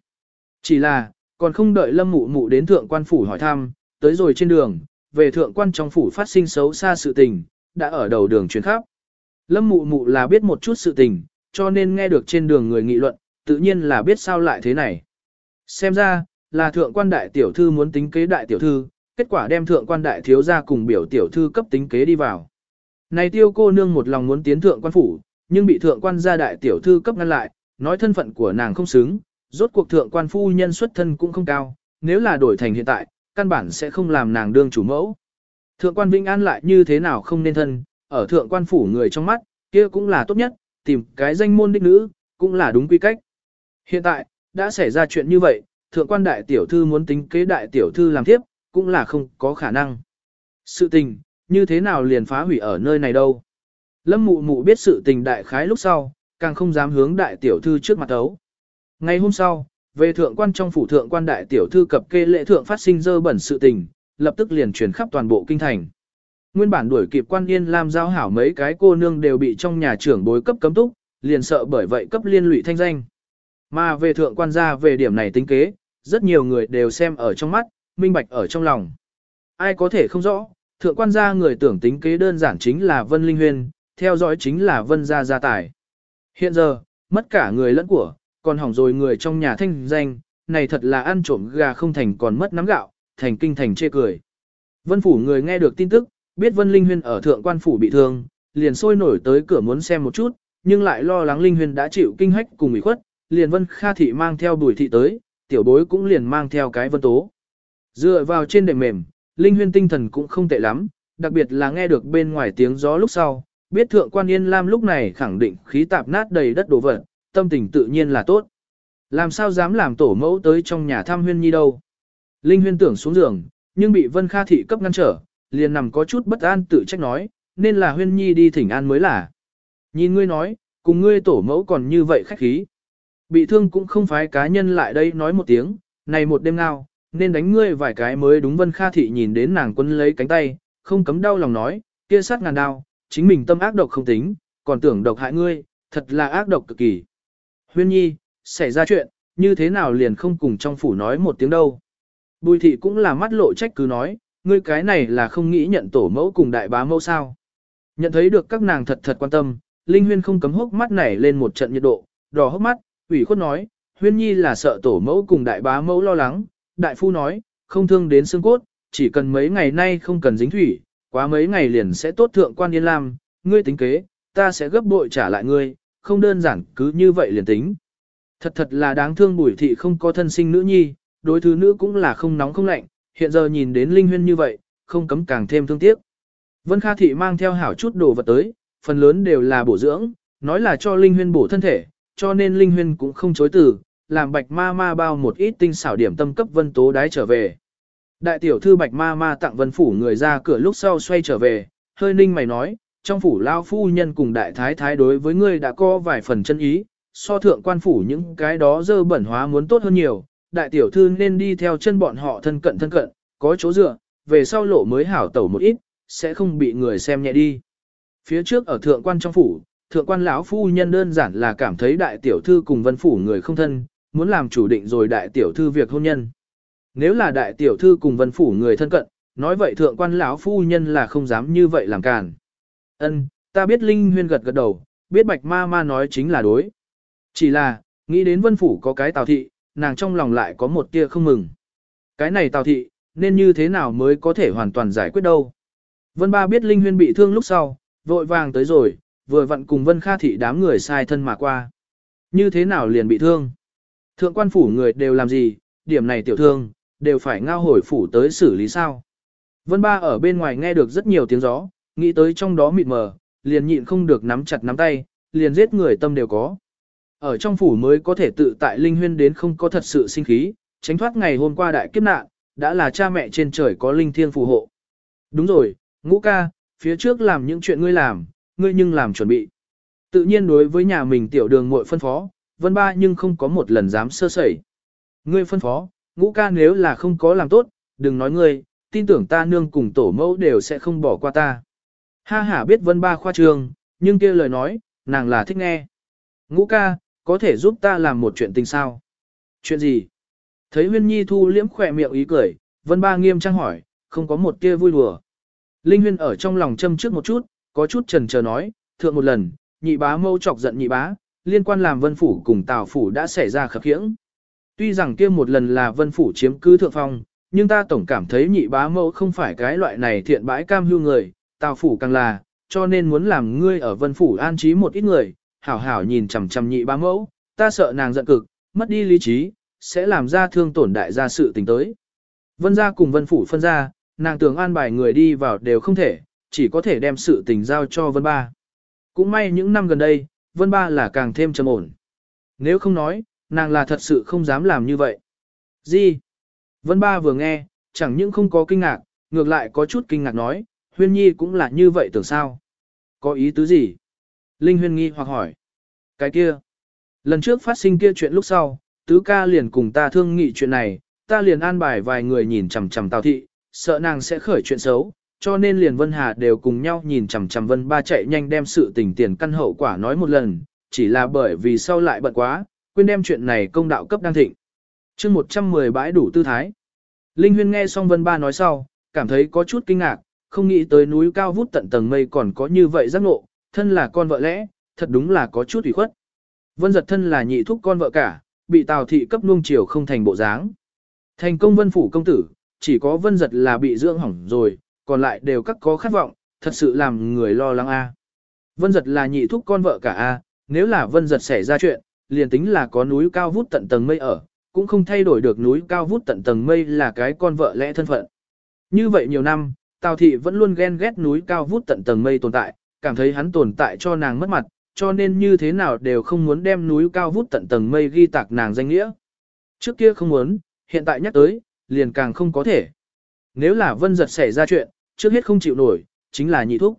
Chỉ là, còn không đợi lâm mụ mụ đến thượng quan phủ hỏi thăm, tới rồi trên đường, về thượng quan trong phủ phát sinh xấu xa sự tình, đã ở đầu đường chuyến khắp. Lâm mụ mụ là biết một chút sự tình, cho nên nghe được trên đường người nghị luận, tự nhiên là biết sao lại thế này. Xem ra, là thượng quan đại tiểu thư muốn tính kế đại tiểu thư, kết quả đem thượng quan đại thiếu gia cùng biểu tiểu thư cấp tính kế đi vào. Này tiêu cô nương một lòng muốn tiến thượng quan phủ, nhưng bị thượng quan gia đại tiểu thư cấp ngăn lại, nói thân phận của nàng không xứng, rốt cuộc thượng quan phu nhân xuất thân cũng không cao, nếu là đổi thành hiện tại, căn bản sẽ không làm nàng đương chủ mẫu. Thượng quan Vĩnh An lại như thế nào không nên thân, ở thượng quan phủ người trong mắt, kia cũng là tốt nhất, tìm cái danh môn đích nữ, cũng là đúng quy cách. Hiện tại, đã xảy ra chuyện như vậy, thượng quan đại tiểu thư muốn tính kế đại tiểu thư làm tiếp, cũng là không có khả năng. Sự tình, như thế nào liền phá hủy ở nơi này đâu. Lâm mụ mụ biết sự tình đại khái lúc sau, càng không dám hướng đại tiểu thư trước mặt ấu. Ngày hôm sau, về thượng quan trong phủ thượng quan đại tiểu thư cập kê lễ thượng phát sinh dơ bẩn sự tình, lập tức liền truyền khắp toàn bộ kinh thành. Nguyên bản đuổi kịp quan yên làm giao hảo mấy cái cô nương đều bị trong nhà trưởng bối cấp cấm túc, liền sợ bởi vậy cấp liên lụy thanh danh. Mà về thượng quan gia về điểm này tính kế, rất nhiều người đều xem ở trong mắt, minh bạch ở trong lòng. ai có thể không rõ, thượng quan gia người tưởng tính kế đơn giản chính là Vân Linh huyền, theo dõi chính là Vân gia gia tài. Hiện giờ, mất cả người lẫn của, còn hỏng rồi người trong nhà thanh danh, này thật là ăn trộm gà không thành còn mất nắm gạo, thành kinh thành chê cười. Vân phủ người nghe được tin tức, biết Vân Linh Huyên ở thượng quan phủ bị thương, liền sôi nổi tới cửa muốn xem một chút, nhưng lại lo lắng Linh Huyên đã chịu kinh hách cùng ủy khuất, liền Vân Kha thị mang theo Bùi thị tới, tiểu bối cũng liền mang theo cái Vân Tố. Dựa vào trên đệm mềm, Linh Huyên tinh thần cũng không tệ lắm, đặc biệt là nghe được bên ngoài tiếng gió lúc sau, biết thượng quan Yên Lam lúc này khẳng định khí tạp nát đầy đất đổ vật, tâm tình tự nhiên là tốt. Làm sao dám làm tổ mẫu tới trong nhà thăm Huyên Nhi đâu. Linh Huyên tưởng xuống giường, nhưng bị Vân Kha thị cấp ngăn trở, liền nằm có chút bất an tự trách nói, nên là Huyên Nhi đi thỉnh an mới là. Nhìn ngươi nói, cùng ngươi tổ mẫu còn như vậy khách khí. Bị thương cũng không phải cá nhân lại đây nói một tiếng, này một đêm nào, nên đánh ngươi vài cái mới đúng Vân Kha Thị nhìn đến nàng quân lấy cánh tay, không cấm đau lòng nói, kia sát ngàn đau, chính mình tâm ác độc không tính, còn tưởng độc hại ngươi, thật là ác độc cực kỳ. Huyên Nhi, xảy ra chuyện, như thế nào liền không cùng trong phủ nói một tiếng đâu. Bùi thị cũng là mắt lộ trách cứ nói, ngươi cái này là không nghĩ nhận tổ mẫu cùng đại bá mẫu sao. Nhận thấy được các nàng thật thật quan tâm, Linh Huyên không cấm hốc mắt nảy lên một trận nhiệt độ, đỏ hốc mắt, ủy khuất nói, Huyên Nhi là sợ tổ mẫu cùng đại bá mẫu lo lắng, đại phu nói, không thương đến xương cốt, chỉ cần mấy ngày nay không cần dính thủy, quá mấy ngày liền sẽ tốt thượng quan yên lam, ngươi tính kế, ta sẽ gấp bội trả lại ngươi, không đơn giản cứ như vậy liền tính. Thật thật là đáng thương bùi thị không có thân sinh nữ nhi, đối thứ nữ cũng là không nóng không lạnh, hiện giờ nhìn đến Linh Huyên như vậy, không cấm càng thêm thương tiếc. Vân Kha thị mang theo hảo chút đồ vật tới, phần lớn đều là bổ dưỡng, nói là cho Linh Huyên bổ thân thể, cho nên Linh Huyên cũng không chối từ, làm bạch ma ma bao một ít tinh xảo điểm tâm cấp vân tố đái trở về. Đại tiểu thư bạch ma ma tặng vân phủ người ra cửa lúc sau xoay trở về, hơi ninh mày nói, trong phủ lao phu nhân cùng đại thái thái đối với ngươi đã có vài phần chân ý, so thượng quan phủ những cái đó dơ bẩn hóa muốn tốt hơn nhiều, đại tiểu thư nên đi theo chân bọn họ thân cận thân cận, có chỗ dựa, về sau lộ mới hảo tẩu một ít, sẽ không bị người xem nhẹ đi. Phía trước ở thượng quan trong phủ, thượng quan lão phu nhân đơn giản là cảm thấy đại tiểu thư cùng vân phủ người không thân, muốn làm chủ định rồi đại tiểu thư việc hôn nhân. Nếu là đại tiểu thư cùng vân phủ người thân cận, nói vậy thượng quan lão phu nhân là không dám như vậy làm càn. Ân, ta biết Linh Huyên gật gật đầu, biết Bạch Ma Ma nói chính là đối. Chỉ là, nghĩ đến vân phủ có cái tào thị, nàng trong lòng lại có một tia không mừng. Cái này tào thị, nên như thế nào mới có thể hoàn toàn giải quyết đâu. Vân Ba biết Linh Huyên bị thương lúc sau, vội vàng tới rồi, vừa vặn cùng Vân Kha thị đám người sai thân mà qua. Như thế nào liền bị thương? Thượng quan phủ người đều làm gì, điểm này tiểu thương, đều phải ngao hồi phủ tới xử lý sao. Vân Ba ở bên ngoài nghe được rất nhiều tiếng gió, nghĩ tới trong đó mịt mờ, liền nhịn không được nắm chặt nắm tay, liền giết người tâm đều có. Ở trong phủ mới có thể tự tại linh huyên đến không có thật sự sinh khí, tránh thoát ngày hôm qua đại kiếp nạn, đã là cha mẹ trên trời có linh thiên phù hộ. Đúng rồi, ngũ ca, phía trước làm những chuyện ngươi làm, ngươi nhưng làm chuẩn bị. Tự nhiên đối với nhà mình tiểu đường muội phân phó, vân ba nhưng không có một lần dám sơ sẩy. Ngươi phân phó, ngũ ca nếu là không có làm tốt, đừng nói ngươi, tin tưởng ta nương cùng tổ mẫu đều sẽ không bỏ qua ta. Ha hả biết vân ba khoa trường, nhưng kia lời nói, nàng là thích nghe. Ngũ ca, có thể giúp ta làm một chuyện tình sao? Chuyện gì? Thấy huyên nhi thu liễm khỏe miệng ý cười, vân ba nghiêm trang hỏi, không có một kia vui đùa. Linh huyên ở trong lòng châm trước một chút, có chút trần chờ nói, thượng một lần, nhị bá mâu chọc giận nhị bá, liên quan làm vân phủ cùng tào phủ đã xảy ra khập khiễng. Tuy rằng kia một lần là vân phủ chiếm cứ thượng phong, nhưng ta tổng cảm thấy nhị bá mâu không phải cái loại này thiện bãi cam hưu người, tào phủ càng là, cho nên muốn làm ngươi ở vân phủ an trí một ít người, hảo hảo nhìn chằm chằm nhị ba mẫu, ta sợ nàng giận cực, mất đi lý trí, sẽ làm ra thương tổn đại gia sự tình tới. Vân gia cùng vân phủ phân ra, nàng tưởng an bài người đi vào đều không thể, chỉ có thể đem sự tình giao cho vân ba. Cũng may những năm gần đây, vân ba là càng thêm trầm ổn. Nếu không nói, nàng là thật sự không dám làm như vậy. Gì? Vân ba vừa nghe, chẳng những không có kinh ngạc, ngược lại có chút kinh ngạc nói, huyên nhi cũng là như vậy tưởng sao? Có ý tứ gì? Linh huyên nghi hoặc hỏi. Cái kia. Lần trước phát sinh kia chuyện lúc sau, tứ ca liền cùng ta thương nghị chuyện này, ta liền an bài vài người nhìn chằm chằm tào thị, sợ nàng sẽ khởi chuyện xấu, cho nên liền Vân Hà đều cùng nhau nhìn chằm chằm Vân Ba chạy nhanh đem sự tình tiền căn hậu quả nói một lần, chỉ là bởi vì sau lại bận quá, quên đem chuyện này công đạo cấp đang thịnh. chương 110 bãi đủ tư thái. Linh Huyên nghe xong Vân Ba nói sau, cảm thấy có chút kinh ngạc, không nghĩ tới núi cao vút tận tầng mây còn có như vậy giác ngộ, thân là con vợ lẽ, thật đúng là có chút ủy khuất. Vân giật thân là nhị thúc con vợ cả, bị Tào thị cấp nuông chiều không thành bộ dáng. Thành công vân phủ công tử, chỉ có vân giật là bị dưỡng hỏng rồi, còn lại đều các có khát vọng, thật sự làm người lo lắng a. Vân giật là nhị thúc con vợ cả a, nếu là vân giật xảy ra chuyện, liền tính là có núi cao vút tận tầng mây ở, cũng không thay đổi được núi cao vút tận tầng mây là cái con vợ lẽ thân phận. Như vậy nhiều năm, Tào thị vẫn luôn ghen ghét núi cao vút tận tầng mây tồn tại, cảm thấy hắn tồn tại cho nàng mất mặt, cho nên như thế nào đều không muốn đem núi cao vút tận tầng mây ghi tạc nàng danh nghĩa. Trước kia không muốn, hiện tại nhắc tới, liền càng không có thể. Nếu là vân giật xảy ra chuyện, trước hết không chịu nổi, chính là nhị thúc.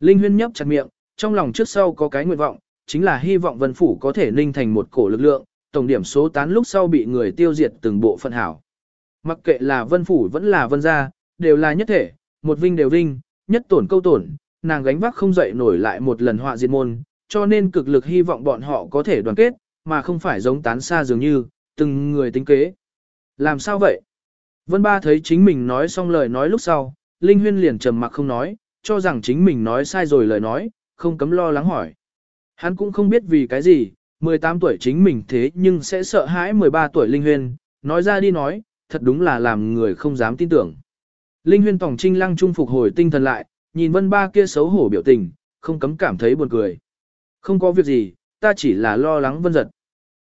Linh huyên nhấp chặt miệng, trong lòng trước sau có cái nguyện vọng, chính là hy vọng vân phủ có thể ninh thành một cổ lực lượng, tổng điểm số tán lúc sau bị người tiêu diệt từng bộ phận hảo. Mặc kệ là vân phủ vẫn là vân gia, đều là nhất thể, một vinh đều vinh, nhất tổn câu tổn, nàng gánh vác không dậy nổi lại một lần họa diệt môn, cho nên cực lực hy vọng bọn họ có thể đoàn kết, mà không phải giống tán xa dường như, từng người tính kế. Làm sao vậy? Vân Ba thấy chính mình nói xong lời nói lúc sau, Linh Huyên liền trầm mặc không nói, cho rằng chính mình nói sai rồi lời nói, không cấm lo lắng hỏi. Hắn cũng không biết vì cái gì, 18 tuổi chính mình thế nhưng sẽ sợ hãi 13 tuổi Linh Huyên, nói ra đi nói, thật đúng là làm người không dám tin tưởng. Linh Huyên Tỏng trinh lăng trung phục hồi tinh thần lại, nhìn Vân Ba kia xấu hổ biểu tình, không cấm cảm thấy buồn cười. Không có việc gì, ta chỉ là lo lắng Vân giật.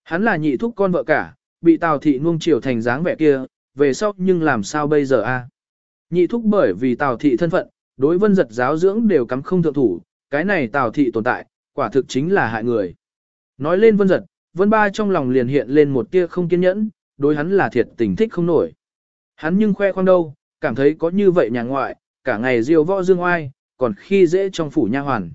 Hắn là nhị thúc con vợ cả, bị Tào thị nuông chiều thành dáng vẻ kia, về sau nhưng làm sao bây giờ a? Nhị thúc bởi vì Tào thị thân phận, đối Vân giật giáo dưỡng đều cắm không thượng thủ, cái này Tào thị tồn tại, quả thực chính là hại người. Nói lên Vân giật, Vân Ba trong lòng liền hiện lên một tia không kiên nhẫn, đối hắn là thiệt tình thích không nổi. Hắn nhưng khoe khoang đâu, cảm thấy có như vậy nhà ngoại, cả ngày diêu võ dương oai, còn khi dễ trong phủ nha hoàn.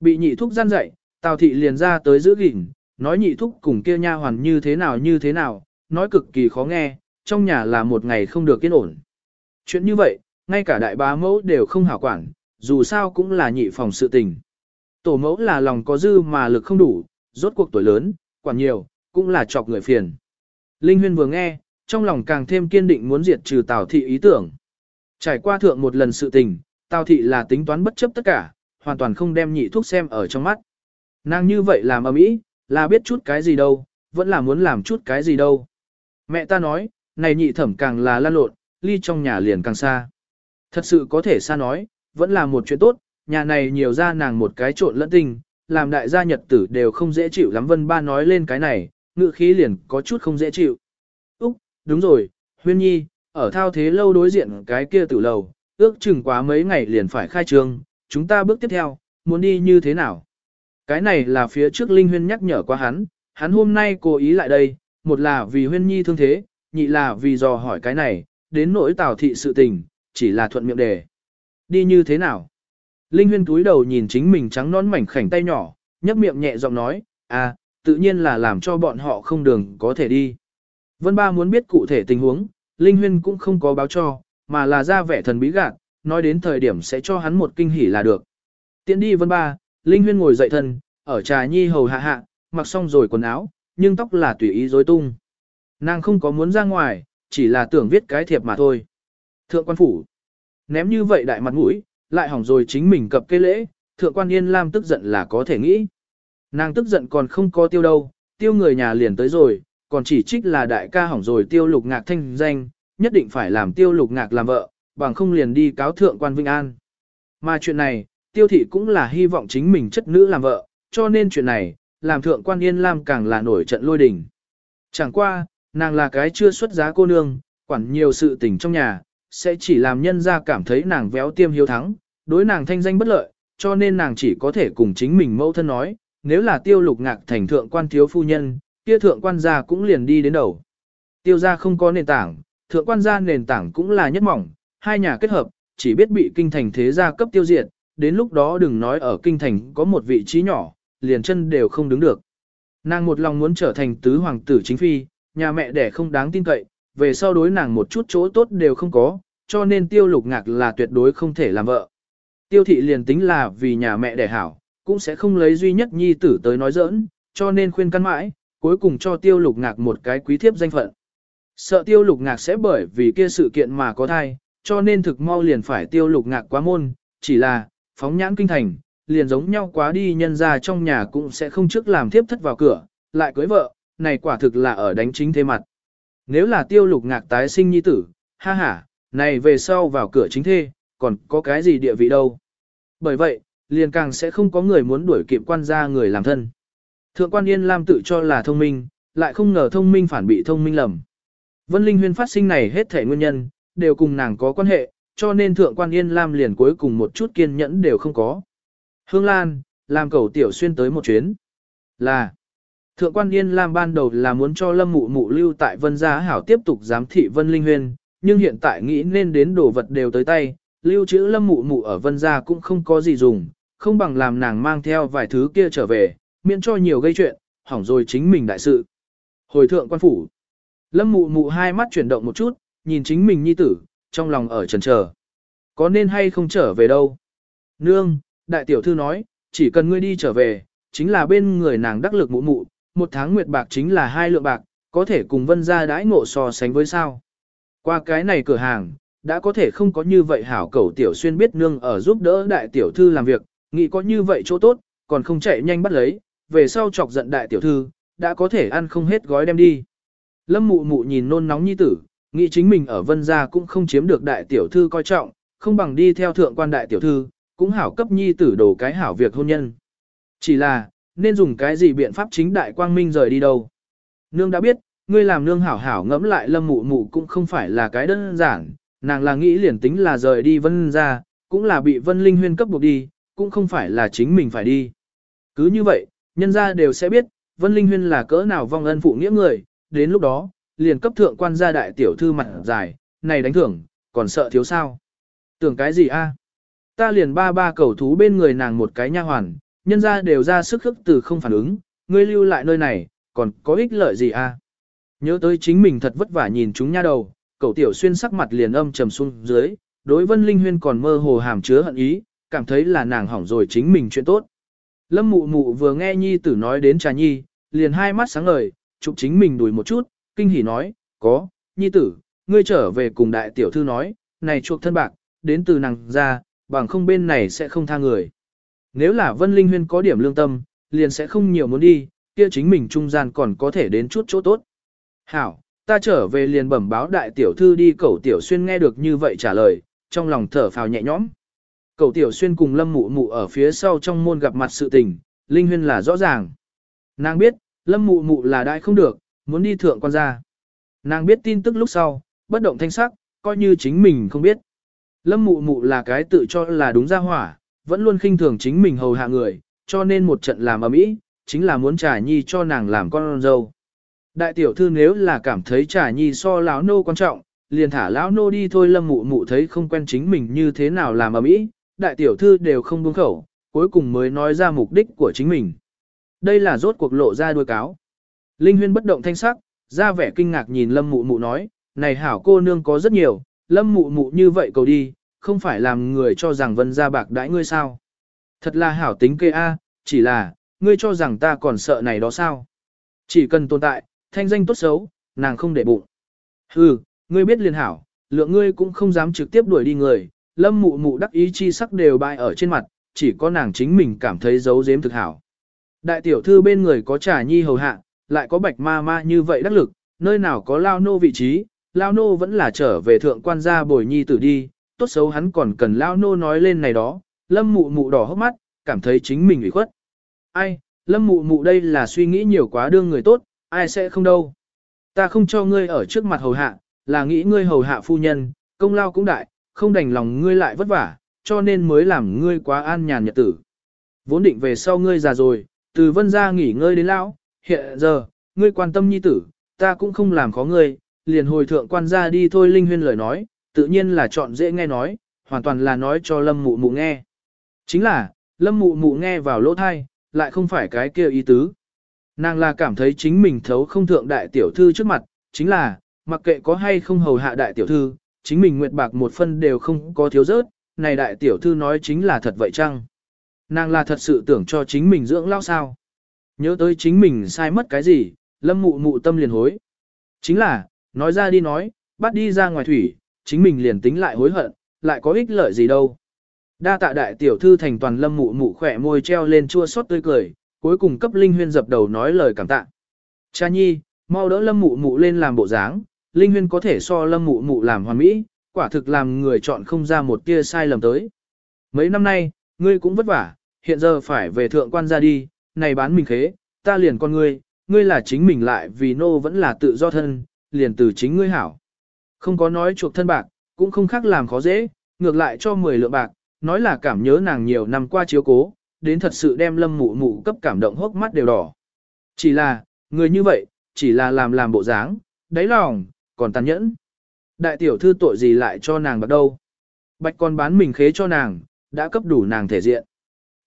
Bị nhị thúc gian dạy, Tào thị liền ra tới giữ gìn, nói nhị thúc cùng kia nha hoàn như thế nào như thế nào, nói cực kỳ khó nghe, trong nhà là một ngày không được yên ổn. Chuyện như vậy, ngay cả đại bá mẫu đều không hảo quản, dù sao cũng là nhị phòng sự tình. Tổ mẫu là lòng có dư mà lực không đủ, rốt cuộc tuổi lớn, quản nhiều, cũng là chọc người phiền. Linh Huyên vừa nghe, trong lòng càng thêm kiên định muốn diệt trừ Tào thị ý tưởng. Trải qua thượng một lần sự tình, Tào thị là tính toán bất chấp tất cả, hoàn toàn không đem nhị thuốc xem ở trong mắt. Nàng như vậy làm ở mỹ, là biết chút cái gì đâu, vẫn là muốn làm chút cái gì đâu. Mẹ ta nói, này nhị thẩm càng là lan lộn, ly trong nhà liền càng xa. Thật sự có thể xa nói, vẫn là một chuyện tốt, nhà này nhiều ra nàng một cái trộn lẫn tình, làm đại gia nhật tử đều không dễ chịu lắm vân ba nói lên cái này, ngự khí liền có chút không dễ chịu. Đúng rồi, huyên nhi, ở thao thế lâu đối diện cái kia tử lầu, ước chừng quá mấy ngày liền phải khai trương, chúng ta bước tiếp theo, muốn đi như thế nào? Cái này là phía trước Linh Huyên nhắc nhở qua hắn, hắn hôm nay cố ý lại đây, một là vì Huyên Nhi thương thế, nhị là vì dò hỏi cái này, đến nỗi tào thị sự tình, chỉ là thuận miệng đề. Đi như thế nào? Linh Huyên túi đầu nhìn chính mình trắng nón mảnh khảnh tay nhỏ, nhấp miệng nhẹ giọng nói, à, tự nhiên là làm cho bọn họ không đường có thể đi. Vân Ba muốn biết cụ thể tình huống, Linh Huyên cũng không có báo cho, mà là ra vẻ thần bí gạt, nói đến thời điểm sẽ cho hắn một kinh hỉ là được. Tiến đi Vân Ba, Linh Huyên ngồi dậy thân, ở trà nhi hầu hạ hạ, mặc xong rồi quần áo, nhưng tóc là tùy ý rối tung. Nàng không có muốn ra ngoài, chỉ là tưởng viết cái thiệp mà thôi. Thượng quan phủ, ném như vậy đại mặt mũi, lại hỏng rồi chính mình cập cây lễ, thượng quan yên lam tức giận là có thể nghĩ. Nàng tức giận còn không có tiêu đâu, tiêu người nhà liền tới rồi, còn chỉ trích là đại ca hỏng rồi tiêu lục ngạc thanh danh, nhất định phải làm tiêu lục ngạc làm vợ, bằng không liền đi cáo thượng quan Vinh An. Mà chuyện này, tiêu thị cũng là hy vọng chính mình chất nữ làm vợ, cho nên chuyện này, làm thượng quan Yên Lam càng là nổi trận lôi đình. Chẳng qua, nàng là cái chưa xuất giá cô nương, quản nhiều sự tình trong nhà, sẽ chỉ làm nhân ra cảm thấy nàng véo tiêm hiếu thắng, đối nàng thanh danh bất lợi, cho nên nàng chỉ có thể cùng chính mình mẫu thân nói, nếu là tiêu lục ngạc thành thượng quan thiếu phu nhân, kia thượng quan gia cũng liền đi đến đầu. Tiêu gia không có nền tảng, thượng quan gia nền tảng cũng là nhất mỏng, hai nhà kết hợp, chỉ biết bị kinh thành thế gia cấp tiêu diệt, đến lúc đó đừng nói ở kinh thành có một vị trí nhỏ, liền chân đều không đứng được. Nàng một lòng muốn trở thành tứ hoàng tử chính phi, nhà mẹ đẻ không đáng tin cậy, về sau đối nàng một chút chỗ tốt đều không có, cho nên tiêu lục ngạc là tuyệt đối không thể làm vợ. Tiêu thị liền tính là vì nhà mẹ đẻ hảo, cũng sẽ không lấy duy nhất nhi tử tới nói giỡn, cho nên khuyên căn mãi, cuối cùng cho tiêu lục ngạc một cái quý thiếp danh phận. Sợ tiêu lục ngạc sẽ bởi vì kia sự kiện mà có thai, cho nên thực mau liền phải tiêu lục ngạc quá môn, chỉ là, phóng nhãn kinh thành, liền giống nhau quá đi nhân ra trong nhà cũng sẽ không trước làm thiếp thất vào cửa, lại cưới vợ, này quả thực là ở đánh chính thế mặt. Nếu là tiêu lục ngạc tái sinh nhi tử, ha ha, này về sau vào cửa chính thê, còn có cái gì địa vị đâu. Bởi vậy, liền càng sẽ không có người muốn đuổi kịp quan gia người làm thân. Thượng quan Yên Lam tự cho là thông minh, lại không ngờ thông minh phản bị thông minh lầm. Vân Linh Huyên phát sinh này hết thể nguyên nhân, đều cùng nàng có quan hệ, cho nên Thượng quan Yên Lam liền cuối cùng một chút kiên nhẫn đều không có. Hương Lan, làm cầu tiểu xuyên tới một chuyến. Là, Thượng quan Yên Lam ban đầu là muốn cho Lâm Mụ Mụ lưu tại Vân Gia Hảo tiếp tục giám thị Vân Linh Huyên, nhưng hiện tại nghĩ nên đến đồ vật đều tới tay, lưu trữ Lâm Mụ Mụ ở Vân Gia cũng không có gì dùng, không bằng làm nàng mang theo vài thứ kia trở về, miễn cho nhiều gây chuyện, hỏng rồi chính mình đại sự. Hồi thượng quan phủ, Lâm Mụ Mụ hai mắt chuyển động một chút, nhìn chính mình nhi tử, trong lòng ở trần chờ Có nên hay không trở về đâu? Nương, đại tiểu thư nói, chỉ cần ngươi đi trở về, chính là bên người nàng đắc lực mụ mụ, một tháng nguyệt bạc chính là hai lượng bạc, có thể cùng vân gia đãi ngộ so sánh với sao. Qua cái này cửa hàng, đã có thể không có như vậy hảo cầu tiểu xuyên biết nương ở giúp đỡ đại tiểu thư làm việc, nghĩ có như vậy chỗ tốt, còn không chạy nhanh bắt lấy, về sau chọc giận đại tiểu thư, đã có thể ăn không hết gói đem đi. Lâm mụ mụ nhìn nôn nóng nhi tử, nghĩ chính mình ở vân gia cũng không chiếm được đại tiểu thư coi trọng, không bằng đi theo thượng quan đại tiểu thư, cũng hảo cấp nhi tử đồ cái hảo việc hôn nhân. Chỉ là, nên dùng cái gì biện pháp chính đại quang minh rời đi đâu. Nương đã biết, ngươi làm nương hảo hảo ngẫm lại lâm mụ mụ cũng không phải là cái đơn giản, nàng là nghĩ liền tính là rời đi vân ra, cũng là bị vân linh huyên cấp buộc đi, cũng không phải là chính mình phải đi. Cứ như vậy, nhân gia đều sẽ biết, vân linh huyên là cỡ nào vong ân phụ nghĩa người, đến lúc đó, liền cấp thượng quan gia đại tiểu thư mặt dài, này đánh thưởng, còn sợ thiếu sao. Tưởng cái gì a? Ta liền ba ba cầu thú bên người nàng một cái nha hoàn, nhân ra đều ra sức khức từ không phản ứng, ngươi lưu lại nơi này, còn có ích lợi gì à? Nhớ tới chính mình thật vất vả nhìn chúng nha đầu, cậu tiểu xuyên sắc mặt liền âm trầm xuống dưới, đối vân linh huyên còn mơ hồ hàm chứa hận ý, cảm thấy là nàng hỏng rồi chính mình chuyện tốt. Lâm mụ mụ vừa nghe nhi tử nói đến trà nhi, liền hai mắt sáng ngời, chụp chính mình đùi một chút, kinh hỉ nói, có, nhi tử, ngươi trở về cùng đại tiểu thư nói, này chuộc thân bạc, đến từ nàng ra, bằng không bên này sẽ không tha người. Nếu là Vân Linh Huyên có điểm lương tâm, liền sẽ không nhiều muốn đi, kia chính mình trung gian còn có thể đến chút chỗ tốt. Hảo, ta trở về liền bẩm báo đại tiểu thư đi Cẩu tiểu xuyên nghe được như vậy trả lời, trong lòng thở phào nhẹ nhõm. Cậu tiểu xuyên cùng lâm mụ mụ ở phía sau trong môn gặp mặt sự tình, Linh Huyên là rõ ràng. Nàng biết, lâm mụ mụ là đại không được, muốn đi thượng quan gia. Nàng biết tin tức lúc sau, bất động thanh sắc, coi như chính mình không biết. Lâm mụ mụ là cái tự cho là đúng ra hỏa, vẫn luôn khinh thường chính mình hầu hạ người, cho nên một trận làm ở mỹ, chính là muốn trả nhi cho nàng làm con dâu. Đại tiểu thư nếu là cảm thấy trả nhi so lão nô quan trọng, liền thả lão nô đi thôi lâm mụ mụ thấy không quen chính mình như thế nào làm ở mỹ, đại tiểu thư đều không buông khẩu, cuối cùng mới nói ra mục đích của chính mình. Đây là rốt cuộc lộ ra đuôi cáo. Linh huyên bất động thanh sắc, ra vẻ kinh ngạc nhìn lâm mụ mụ nói, này hảo cô nương có rất nhiều, lâm mụ mụ như vậy cầu đi, không phải làm người cho rằng vân gia bạc đãi ngươi sao. Thật là hảo tính kê a, chỉ là, ngươi cho rằng ta còn sợ này đó sao. Chỉ cần tồn tại, thanh danh tốt xấu, nàng không để bụng. Hừ, ngươi biết liền hảo, lượng ngươi cũng không dám trực tiếp đuổi đi người, lâm mụ mụ đắc ý chi sắc đều bại ở trên mặt, chỉ có nàng chính mình cảm thấy giấu giếm thực hảo. Đại tiểu thư bên người có trà nhi hầu hạ, lại có bạch ma ma như vậy đắc lực, nơi nào có lao nô vị trí, lao nô vẫn là trở về thượng quan gia bồi nhi tử đi, tốt xấu hắn còn cần lao nô nói lên này đó, lâm mụ mụ đỏ hốc mắt, cảm thấy chính mình ủy khuất. Ai, lâm mụ mụ đây là suy nghĩ nhiều quá đương người tốt, ai sẽ không đâu. Ta không cho ngươi ở trước mặt hầu hạ, là nghĩ ngươi hầu hạ phu nhân, công lao cũng đại, không đành lòng ngươi lại vất vả, cho nên mới làm ngươi quá an nhàn nhật tử. Vốn định về sau ngươi già rồi, từ vân ra nghỉ ngơi đến lão, hiện giờ, ngươi quan tâm nhi tử, ta cũng không làm khó ngươi, liền hồi thượng quan ra đi thôi Linh Huyên lời nói, tự nhiên là chọn dễ nghe nói, hoàn toàn là nói cho lâm mụ mụ nghe. Chính là, lâm mụ mụ nghe vào lỗ thai, lại không phải cái kia ý tứ. Nàng là cảm thấy chính mình thấu không thượng đại tiểu thư trước mặt, chính là, mặc kệ có hay không hầu hạ đại tiểu thư, chính mình nguyệt bạc một phân đều không có thiếu rớt, này đại tiểu thư nói chính là thật vậy chăng? Nàng là thật sự tưởng cho chính mình dưỡng lao sao? Nhớ tới chính mình sai mất cái gì, lâm mụ mụ tâm liền hối. Chính là, nói ra đi nói, bắt đi ra ngoài thủy, chính mình liền tính lại hối hận, lại có ích lợi gì đâu. Đa tạ đại tiểu thư thành toàn lâm mụ mụ khỏe môi treo lên chua xót tươi cười, cuối cùng cấp Linh Huyên dập đầu nói lời cảm tạ. Cha nhi, mau đỡ lâm mụ mụ lên làm bộ dáng, Linh Huyên có thể so lâm mụ mụ làm hoàn mỹ, quả thực làm người chọn không ra một tia sai lầm tới. Mấy năm nay, ngươi cũng vất vả, hiện giờ phải về thượng quan ra đi, này bán mình khế, ta liền con ngươi, ngươi là chính mình lại vì nô vẫn là tự do thân, liền từ chính ngươi hảo. Không có nói chuộc thân bạc, cũng không khác làm khó dễ, ngược lại cho 10 lượng bạc, nói là cảm nhớ nàng nhiều năm qua chiếu cố, đến thật sự đem lâm mụ mụ cấp cảm động hốc mắt đều đỏ. Chỉ là, người như vậy, chỉ là làm làm bộ dáng, đáy lòng, còn tàn nhẫn. Đại tiểu thư tội gì lại cho nàng bạc đâu. Bạch còn bán mình khế cho nàng, đã cấp đủ nàng thể diện.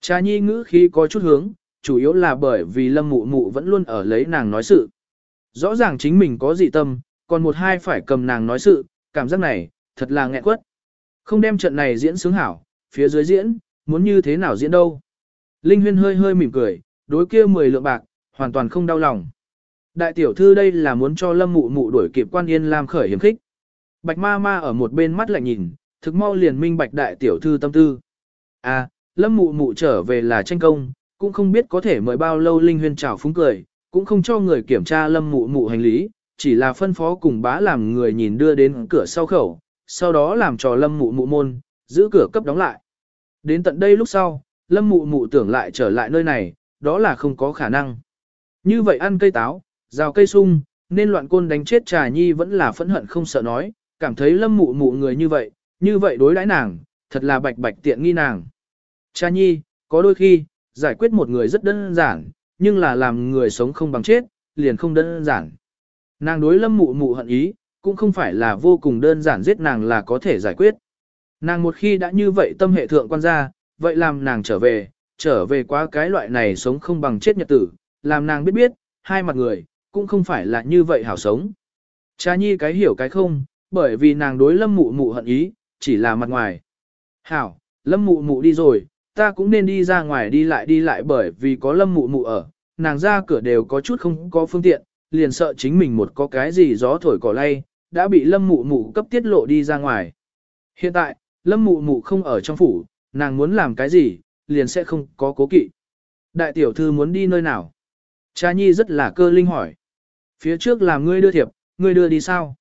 Cha nhi ngữ khí có chút hướng, chủ yếu là bởi vì lâm mụ mụ vẫn luôn ở lấy nàng nói sự. Rõ ràng chính mình có dị tâm, còn một hai phải cầm nàng nói sự, cảm giác này, thật là nghẹn quất. Không đem trận này diễn sướng hảo, phía dưới diễn, muốn như thế nào diễn đâu. Linh huyên hơi hơi mỉm cười, đối kia 10 lượng bạc, hoàn toàn không đau lòng. Đại tiểu thư đây là muốn cho lâm mụ mụ đuổi kịp quan yên làm khởi hiểm khích. Bạch ma ma ở một bên mắt lạnh nhìn, thực mau liền minh bạch đại tiểu thư tâm tư. À, lâm mụ mụ trở về là tranh công, cũng không biết có thể mời bao lâu linh huyên chào phúng cười, cũng không cho người kiểm tra lâm mụ mụ hành lý, chỉ là phân phó cùng bá làm người nhìn đưa đến cửa sau khẩu, sau đó làm trò lâm mụ mụ môn, giữ cửa cấp đóng lại. Đến tận đây lúc sau, lâm mụ mụ tưởng lại trở lại nơi này, đó là không có khả năng. Như vậy ăn cây táo, rào cây sung, nên loạn côn đánh chết trà nhi vẫn là phẫn hận không sợ nói, cảm thấy lâm mụ mụ người như vậy, như vậy đối đãi nàng, thật là bạch bạch tiện nghi nàng. Trà nhi, có đôi khi, giải quyết một người rất đơn giản, nhưng là làm người sống không bằng chết, liền không đơn giản. Nàng đối lâm mụ mụ hận ý, cũng không phải là vô cùng đơn giản giết nàng là có thể giải quyết. Nàng một khi đã như vậy tâm hệ thượng quan gia, vậy làm nàng trở về, trở về qua cái loại này sống không bằng chết nhật tử, làm nàng biết biết, hai mặt người, cũng không phải là như vậy hảo sống. Cha nhi cái hiểu cái không, bởi vì nàng đối lâm mụ mụ hận ý, chỉ là mặt ngoài. Hảo, lâm mụ mụ đi rồi, ta cũng nên đi ra ngoài đi lại đi lại bởi vì có lâm mụ mụ ở, nàng ra cửa đều có chút không có phương tiện, liền sợ chính mình một có cái gì gió thổi cỏ lay, đã bị lâm mụ mụ cấp tiết lộ đi ra ngoài. Hiện tại, lâm mụ mụ không ở trong phủ, nàng muốn làm cái gì, liền sẽ không có cố kỵ. Đại tiểu thư muốn đi nơi nào? Cha nhi rất là cơ linh hỏi. Phía trước là ngươi đưa thiệp, ngươi đưa đi sao?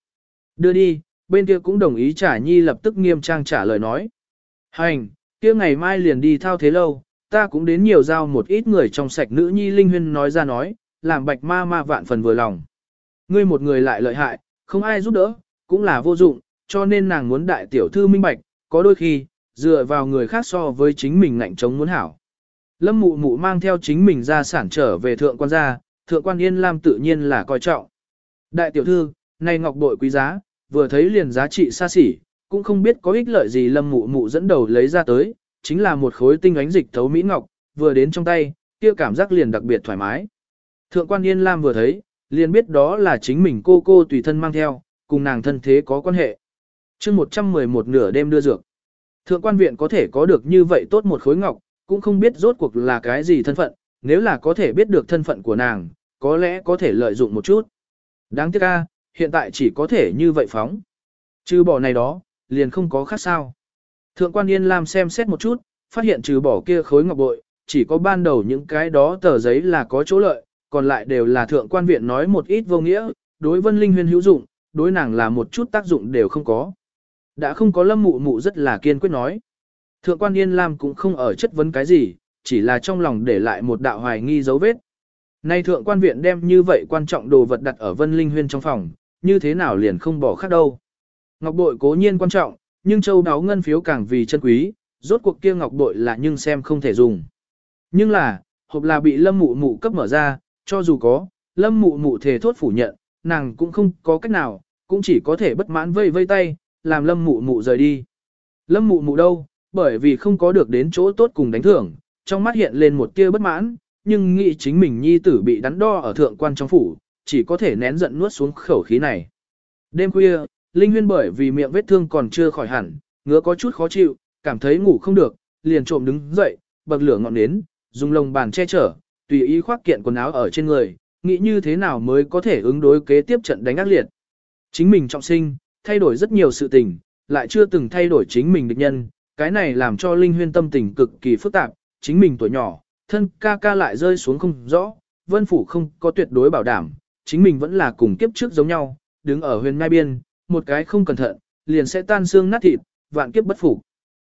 Đưa đi, bên kia cũng đồng ý trả nhi lập tức nghiêm trang trả lời nói. Hành, kia ngày mai liền đi thao thế lâu, ta cũng đến nhiều giao một ít người trong sạch nữ nhi linh huyên nói ra nói, làm bạch ma ma vạn phần vừa lòng. Ngươi một người lại lợi hại, không ai giúp đỡ, cũng là vô dụng, cho nên nàng muốn đại tiểu thư minh bạch, có đôi khi, dựa vào người khác so với chính mình ngạnh chống muốn hảo. Lâm mụ mụ mang theo chính mình ra sản trở về thượng quan gia, thượng quan yên lam tự nhiên là coi trọng. Đại tiểu thư, này ngọc bội quý giá, vừa thấy liền giá trị xa xỉ, cũng không biết có ích lợi gì lâm mụ mụ dẫn đầu lấy ra tới, chính là một khối tinh ánh dịch thấu mỹ ngọc, vừa đến trong tay, kia cảm giác liền đặc biệt thoải mái. Thượng quan Yên Lam vừa thấy, liền biết đó là chính mình cô cô tùy thân mang theo, cùng nàng thân thế có quan hệ. chương 111 nửa đêm đưa dược. Thượng quan viện có thể có được như vậy tốt một khối ngọc, cũng không biết rốt cuộc là cái gì thân phận, nếu là có thể biết được thân phận của nàng, có lẽ có thể lợi dụng một chút. Đáng tiếc a, hiện tại chỉ có thể như vậy phóng. Trừ bỏ này đó, liền không có khác sao. Thượng quan Yên Lam xem xét một chút, phát hiện trừ bỏ kia khối ngọc bội, chỉ có ban đầu những cái đó tờ giấy là có chỗ lợi, còn lại đều là thượng quan viện nói một ít vô nghĩa, đối vân linh huyền hữu dụng, đối nàng là một chút tác dụng đều không có. Đã không có lâm mụ mụ rất là kiên quyết nói. Thượng quan Yên Lam cũng không ở chất vấn cái gì, chỉ là trong lòng để lại một đạo hoài nghi dấu vết. Nay thượng quan viện đem như vậy quan trọng đồ vật đặt ở vân linh huyên trong phòng, như thế nào liền không bỏ khác đâu. Ngọc bội cố nhiên quan trọng, nhưng châu đáo ngân phiếu càng vì chân quý, rốt cuộc kia ngọc bội là nhưng xem không thể dùng. Nhưng là, hộp là bị lâm mụ mụ cấp mở ra, cho dù có, lâm mụ mụ thề thốt phủ nhận, nàng cũng không có cách nào, cũng chỉ có thể bất mãn vây vây tay, làm lâm mụ mụ rời đi. Lâm mụ mụ đâu, bởi vì không có được đến chỗ tốt cùng đánh thưởng, trong mắt hiện lên một tia bất mãn, nhưng nghĩ chính mình nhi tử bị đắn đo ở thượng quan trong phủ, chỉ có thể nén giận nuốt xuống khẩu khí này. Đêm khuya, Linh Huyên bởi vì miệng vết thương còn chưa khỏi hẳn, ngứa có chút khó chịu, cảm thấy ngủ không được, liền trộm đứng dậy, bậc lửa ngọn nến, dùng lồng bàn che chở, tùy ý khoác kiện quần áo ở trên người, nghĩ như thế nào mới có thể ứng đối kế tiếp trận đánh ác liệt. Chính mình trọng sinh, thay đổi rất nhiều sự tình, lại chưa từng thay đổi chính mình địch nhân, cái này làm cho Linh Huyên tâm tình cực kỳ phức tạp, chính mình tuổi nhỏ, thân ca ca lại rơi xuống không rõ, vân phủ không có tuyệt đối bảo đảm, chính mình vẫn là cùng kiếp trước giống nhau, đứng ở huyền ngai biên, một cái không cẩn thận, liền sẽ tan xương nát thịt, vạn kiếp bất phục.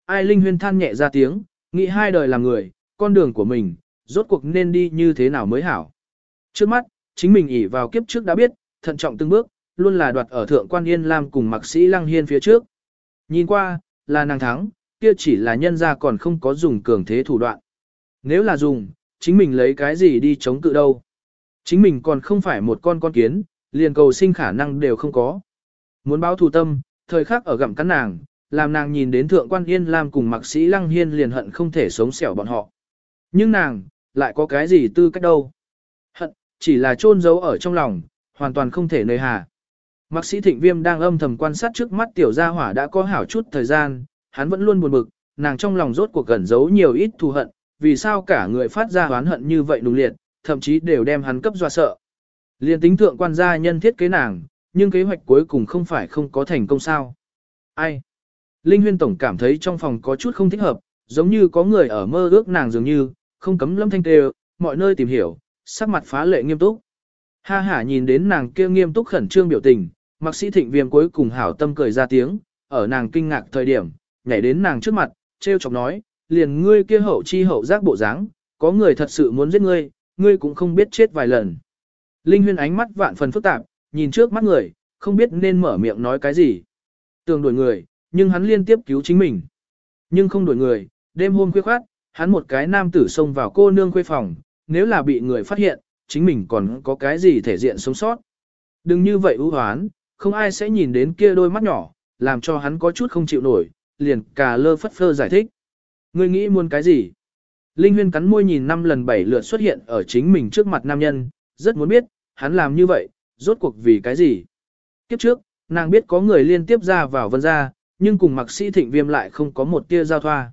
Ai Linh Huyên than nhẹ ra tiếng, nghĩ hai đời làm người, con đường của mình, rốt cuộc nên đi như thế nào mới hảo. Trước mắt, chính mình ỉ vào kiếp trước đã biết, thận trọng từng bước, luôn là đoạt ở thượng quan yên lam cùng mạc sĩ lăng hiên phía trước. Nhìn qua, là nàng thắng, kia chỉ là nhân gia còn không có dùng cường thế thủ đoạn. Nếu là dùng, chính mình lấy cái gì đi chống cự đâu. Chính mình còn không phải một con con kiến, liền cầu sinh khả năng đều không có. Muốn báo thù tâm, thời khắc ở gặm cắn nàng, làm nàng nhìn đến thượng quan yên lam cùng mạc sĩ lăng hiên liền hận không thể sống xẻo bọn họ. Nhưng nàng, lại có cái gì tư cách đâu. Hận, chỉ là chôn giấu ở trong lòng, hoàn toàn không thể nơi hà. Mạc sĩ thịnh viêm đang âm thầm quan sát trước mắt tiểu gia hỏa đã có hảo chút thời gian, hắn vẫn luôn buồn bực, nàng trong lòng rốt cuộc gần giấu nhiều ít thù hận, vì sao cả người phát ra oán hận như vậy nung liệt, thậm chí đều đem hắn cấp dọa sợ. Liên tính thượng quan gia nhân thiết kế nàng, nhưng kế hoạch cuối cùng không phải không có thành công sao. Ai? Linh huyên tổng cảm thấy trong phòng có chút không thích hợp, giống như có người ở mơ ước nàng dường như, không cấm lâm thanh tê, mọi nơi tìm hiểu, sắc mặt phá lệ nghiêm túc. Ha hả nhìn đến nàng kia nghiêm túc khẩn trương biểu tình, mạc sĩ thịnh viêm cuối cùng hảo tâm cười ra tiếng, ở nàng kinh ngạc thời điểm, nhảy đến nàng trước mặt, treo chọc nói, liền ngươi kia hậu chi hậu giác bộ dáng, có người thật sự muốn giết ngươi, ngươi cũng không biết chết vài lần. Linh huyên ánh mắt vạn phần phức tạp, nhìn trước mắt người, không biết nên mở miệng nói cái gì. Tường đuổi người, nhưng hắn liên tiếp cứu chính mình. Nhưng không đuổi người, đêm hôm khuya khoát, hắn một cái nam tử xông vào cô nương khuê phòng, nếu là bị người phát hiện, chính mình còn có cái gì thể diện sống sót. Đừng như vậy ưu hoán, không ai sẽ nhìn đến kia đôi mắt nhỏ, làm cho hắn có chút không chịu nổi, liền cà lơ phất phơ giải thích. Ngươi nghĩ muốn cái gì? Linh Huyên cắn môi nhìn năm lần bảy lượt xuất hiện ở chính mình trước mặt nam nhân, rất muốn biết, hắn làm như vậy, rốt cuộc vì cái gì? Kiếp trước, nàng biết có người liên tiếp ra vào vân ra, nhưng cùng mạc sĩ thịnh viêm lại không có một tia giao thoa.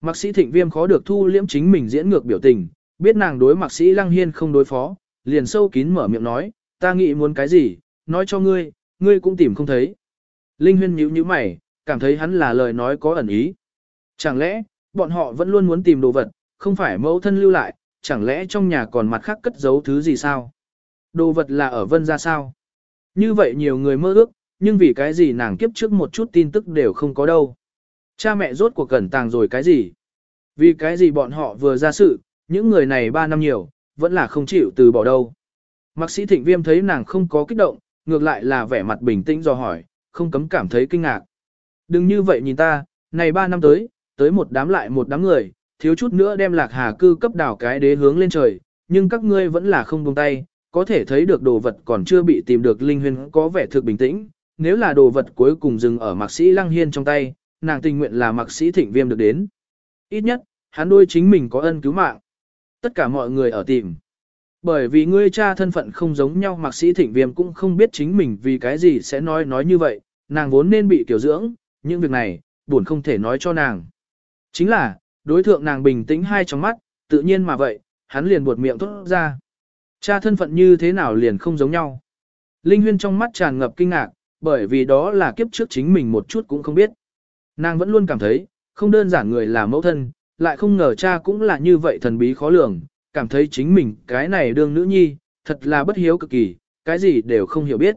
Mạc sĩ thịnh viêm khó được thu liễm chính mình diễn ngược biểu tình, biết nàng đối mạc sĩ lăng hiên không đối phó, liền sâu kín mở miệng nói, ta nghĩ muốn cái gì, nói cho ngươi, ngươi cũng tìm không thấy. Linh huyên nhíu nhíu mày, cảm thấy hắn là lời nói có ẩn ý. Chẳng lẽ, bọn họ vẫn luôn muốn tìm đồ vật, không phải mẫu thân lưu lại, chẳng lẽ trong nhà còn mặt khác cất giấu thứ gì sao? Đồ vật là ở vân ra sao? Như vậy nhiều người mơ ước, nhưng vì cái gì nàng kiếp trước một chút tin tức đều không có đâu. Cha mẹ rốt cuộc cẩn tàng rồi cái gì? Vì cái gì bọn họ vừa ra sự, những người này ba năm nhiều, vẫn là không chịu từ bỏ đâu. Mạc sĩ thịnh viêm thấy nàng không có kích động, ngược lại là vẻ mặt bình tĩnh do hỏi, không cấm cảm thấy kinh ngạc. Đừng như vậy nhìn ta, này ba năm tới, tới một đám lại một đám người, thiếu chút nữa đem lạc hà cư cấp đảo cái đế hướng lên trời, nhưng các ngươi vẫn là không buông tay, có thể thấy được đồ vật còn chưa bị tìm được linh huyền có vẻ thực bình tĩnh, nếu là đồ vật cuối cùng dừng ở mạc sĩ lăng hiên trong tay, nàng tình nguyện là mạc sĩ thịnh viêm được đến. Ít nhất, hắn đôi chính mình có ân cứu mạng. Tất cả mọi người ở tìm. Bởi vì ngươi cha thân phận không giống nhau mạc sĩ thịnh viêm cũng không biết chính mình vì cái gì sẽ nói nói như vậy, nàng vốn nên bị tiểu dưỡng, những việc này, buồn không thể nói cho nàng. Chính là, đối thượng nàng bình tĩnh hai trong mắt, tự nhiên mà vậy, hắn liền buột miệng thốt ra. Cha thân phận như thế nào liền không giống nhau. Linh huyên trong mắt tràn ngập kinh ngạc, bởi vì đó là kiếp trước chính mình một chút cũng không biết. Nàng vẫn luôn cảm thấy, không đơn giản người là mẫu thân, lại không ngờ cha cũng là như vậy thần bí khó lường, cảm thấy chính mình cái này đương nữ nhi, thật là bất hiếu cực kỳ, cái gì đều không hiểu biết.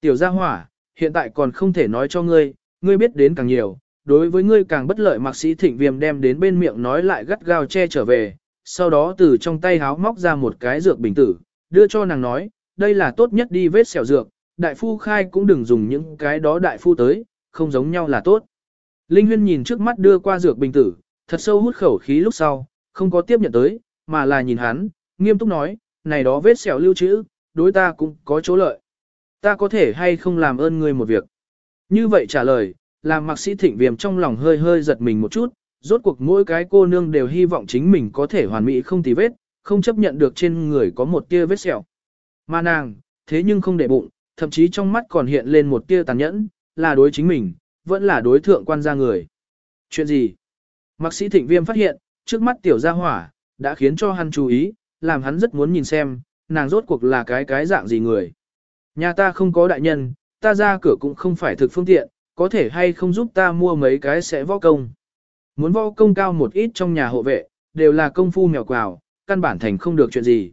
Tiểu gia hỏa, hiện tại còn không thể nói cho ngươi, ngươi biết đến càng nhiều, đối với ngươi càng bất lợi mạc sĩ thịnh viêm đem đến bên miệng nói lại gắt gao che trở về, sau đó từ trong tay háo móc ra một cái dược bình tử, đưa cho nàng nói, đây là tốt nhất đi vết sẹo dược, đại phu khai cũng đừng dùng những cái đó đại phu tới, không giống nhau là tốt. Linh huyên nhìn trước mắt đưa qua dược bình tử, thật sâu hút khẩu khí lúc sau, không có tiếp nhận tới, mà là nhìn hắn, nghiêm túc nói, này đó vết sẹo lưu trữ, đối ta cũng có chỗ lợi. Ta có thể hay không làm ơn ngươi một việc. Như vậy trả lời, làm mạc sĩ thịnh viêm trong lòng hơi hơi giật mình một chút, rốt cuộc mỗi cái cô nương đều hy vọng chính mình có thể hoàn mỹ không tì vết, không chấp nhận được trên người có một tia vết sẹo. Mà nàng, thế nhưng không để bụng, thậm chí trong mắt còn hiện lên một tia tàn nhẫn, là đối chính mình, vẫn là đối thượng quan gia người. Chuyện gì? Mạc sĩ thịnh viêm phát hiện, trước mắt tiểu gia hỏa, đã khiến cho hắn chú ý, làm hắn rất muốn nhìn xem, nàng rốt cuộc là cái cái dạng gì người. Nhà ta không có đại nhân, ta ra cửa cũng không phải thực phương tiện, có thể hay không giúp ta mua mấy cái sẽ võ công. Muốn võ công cao một ít trong nhà hộ vệ, đều là công phu mèo quào, căn bản thành không được chuyện gì.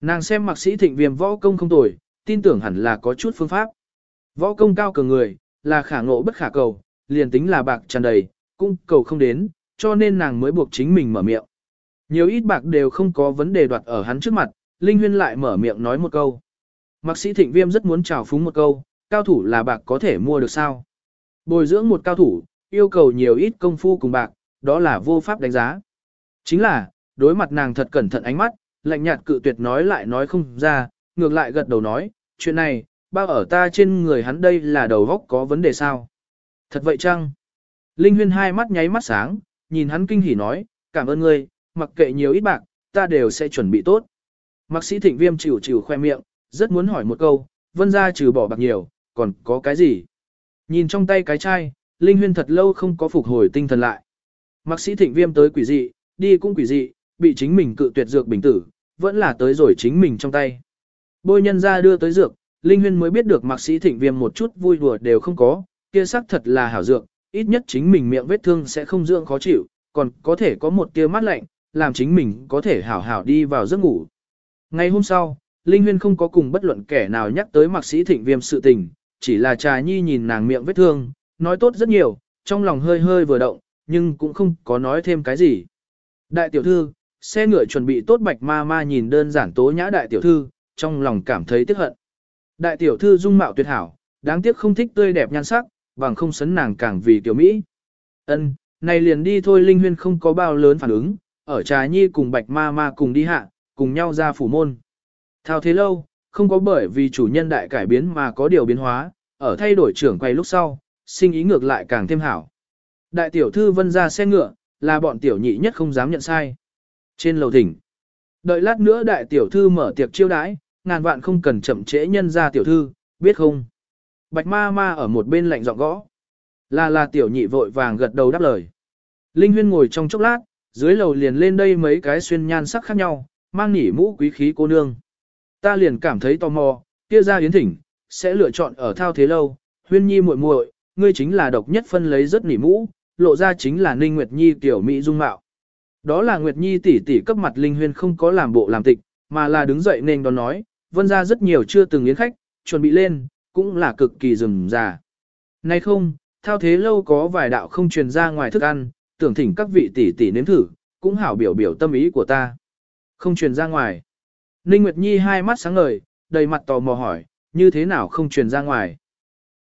Nàng xem mạc sĩ thịnh viêm võ công không tồi, tin tưởng hẳn là có chút phương pháp. Võ công cao cường người, là khả ngộ bất khả cầu, liền tính là bạc tràn đầy, cũng cầu không đến, cho nên nàng mới buộc chính mình mở miệng. Nhiều ít bạc đều không có vấn đề đoạt ở hắn trước mặt, Linh Huyên lại mở miệng nói một câu. Mạc sĩ thịnh viêm rất muốn chào phúng một câu, cao thủ là bạc có thể mua được sao? Bồi dưỡng một cao thủ, yêu cầu nhiều ít công phu cùng bạc, đó là vô pháp đánh giá. Chính là, đối mặt nàng thật cẩn thận ánh mắt, lạnh nhạt cự tuyệt nói lại nói không ra, ngược lại gật đầu nói, chuyện này, bao ở ta trên người hắn đây là đầu góc có vấn đề sao? Thật vậy chăng? Linh huyên hai mắt nháy mắt sáng, nhìn hắn kinh hỉ nói, cảm ơn ngươi, mặc kệ nhiều ít bạc, ta đều sẽ chuẩn bị tốt. Mạc sĩ thịnh viêm chịu chịu khoe miệng, rất muốn hỏi một câu, vân ra trừ bỏ bạc nhiều, còn có cái gì? Nhìn trong tay cái chai, Linh huyên thật lâu không có phục hồi tinh thần lại. Mạc sĩ thịnh viêm tới quỷ dị, đi cũng quỷ dị, bị chính mình cự tuyệt dược bình tử, vẫn là tới rồi chính mình trong tay. Bôi nhân ra đưa tới dược, Linh Huyên mới biết được mạc sĩ thịnh viêm một chút vui đùa đều không có, kia sắc thật là hảo dược, ít nhất chính mình miệng vết thương sẽ không dưỡng khó chịu, còn có thể có một tia mát lạnh, làm chính mình có thể hảo hảo đi vào giấc ngủ. Ngày hôm sau, Linh Huyên không có cùng bất luận kẻ nào nhắc tới mạc sĩ thịnh viêm sự tình, chỉ là trà nhi nhìn nàng miệng vết thương, nói tốt rất nhiều, trong lòng hơi hơi vừa động, nhưng cũng không có nói thêm cái gì. Đại tiểu thư, xe ngựa chuẩn bị tốt bạch ma ma nhìn đơn giản tố nhã đại tiểu thư, trong lòng cảm thấy tiếc hận. Đại tiểu thư dung mạo tuyệt hảo, đáng tiếc không thích tươi đẹp nhan sắc, bằng không sấn nàng càng vì tiểu Mỹ. Ân, này liền đi thôi Linh Huyên không có bao lớn phản ứng, ở trà nhi cùng bạch ma ma cùng đi hạ, cùng nhau ra phủ môn. Thao thế lâu, không có bởi vì chủ nhân đại cải biến mà có điều biến hóa, ở thay đổi trưởng quay lúc sau, sinh ý ngược lại càng thêm hảo. Đại tiểu thư vân ra xe ngựa, là bọn tiểu nhị nhất không dám nhận sai. Trên lầu thỉnh, đợi lát nữa đại tiểu thư mở tiệc chiêu đãi, ngàn vạn không cần chậm trễ nhân ra tiểu thư, biết không? Bạch ma ma ở một bên lạnh giọng gõ. Là là tiểu nhị vội vàng gật đầu đáp lời. Linh huyên ngồi trong chốc lát, dưới lầu liền lên đây mấy cái xuyên nhan sắc khác nhau, mang nỉ mũ quý khí cô nương. Ta liền cảm thấy tò mò, kia ra yến thỉnh, sẽ lựa chọn ở thao thế lâu, huyên nhi muội muội, ngươi chính là độc nhất phân lấy rất nỉ mũ, lộ ra chính là Ninh Nguyệt Nhi tiểu mỹ dung mạo. Đó là Nguyệt Nhi tỷ tỷ cấp mặt Linh Huyên không có làm bộ làm tịch, mà là đứng dậy nên đón nói, vân ra rất nhiều chưa từng yến khách, chuẩn bị lên, cũng là cực kỳ rườm rà. Nay không, thao thế lâu có vài đạo không truyền ra ngoài thức ăn, tưởng thỉnh các vị tỷ tỷ nếm thử, cũng hảo biểu biểu tâm ý của ta. Không truyền ra ngoài. Ninh Nguyệt Nhi hai mắt sáng ngời, đầy mặt tò mò hỏi, như thế nào không truyền ra ngoài.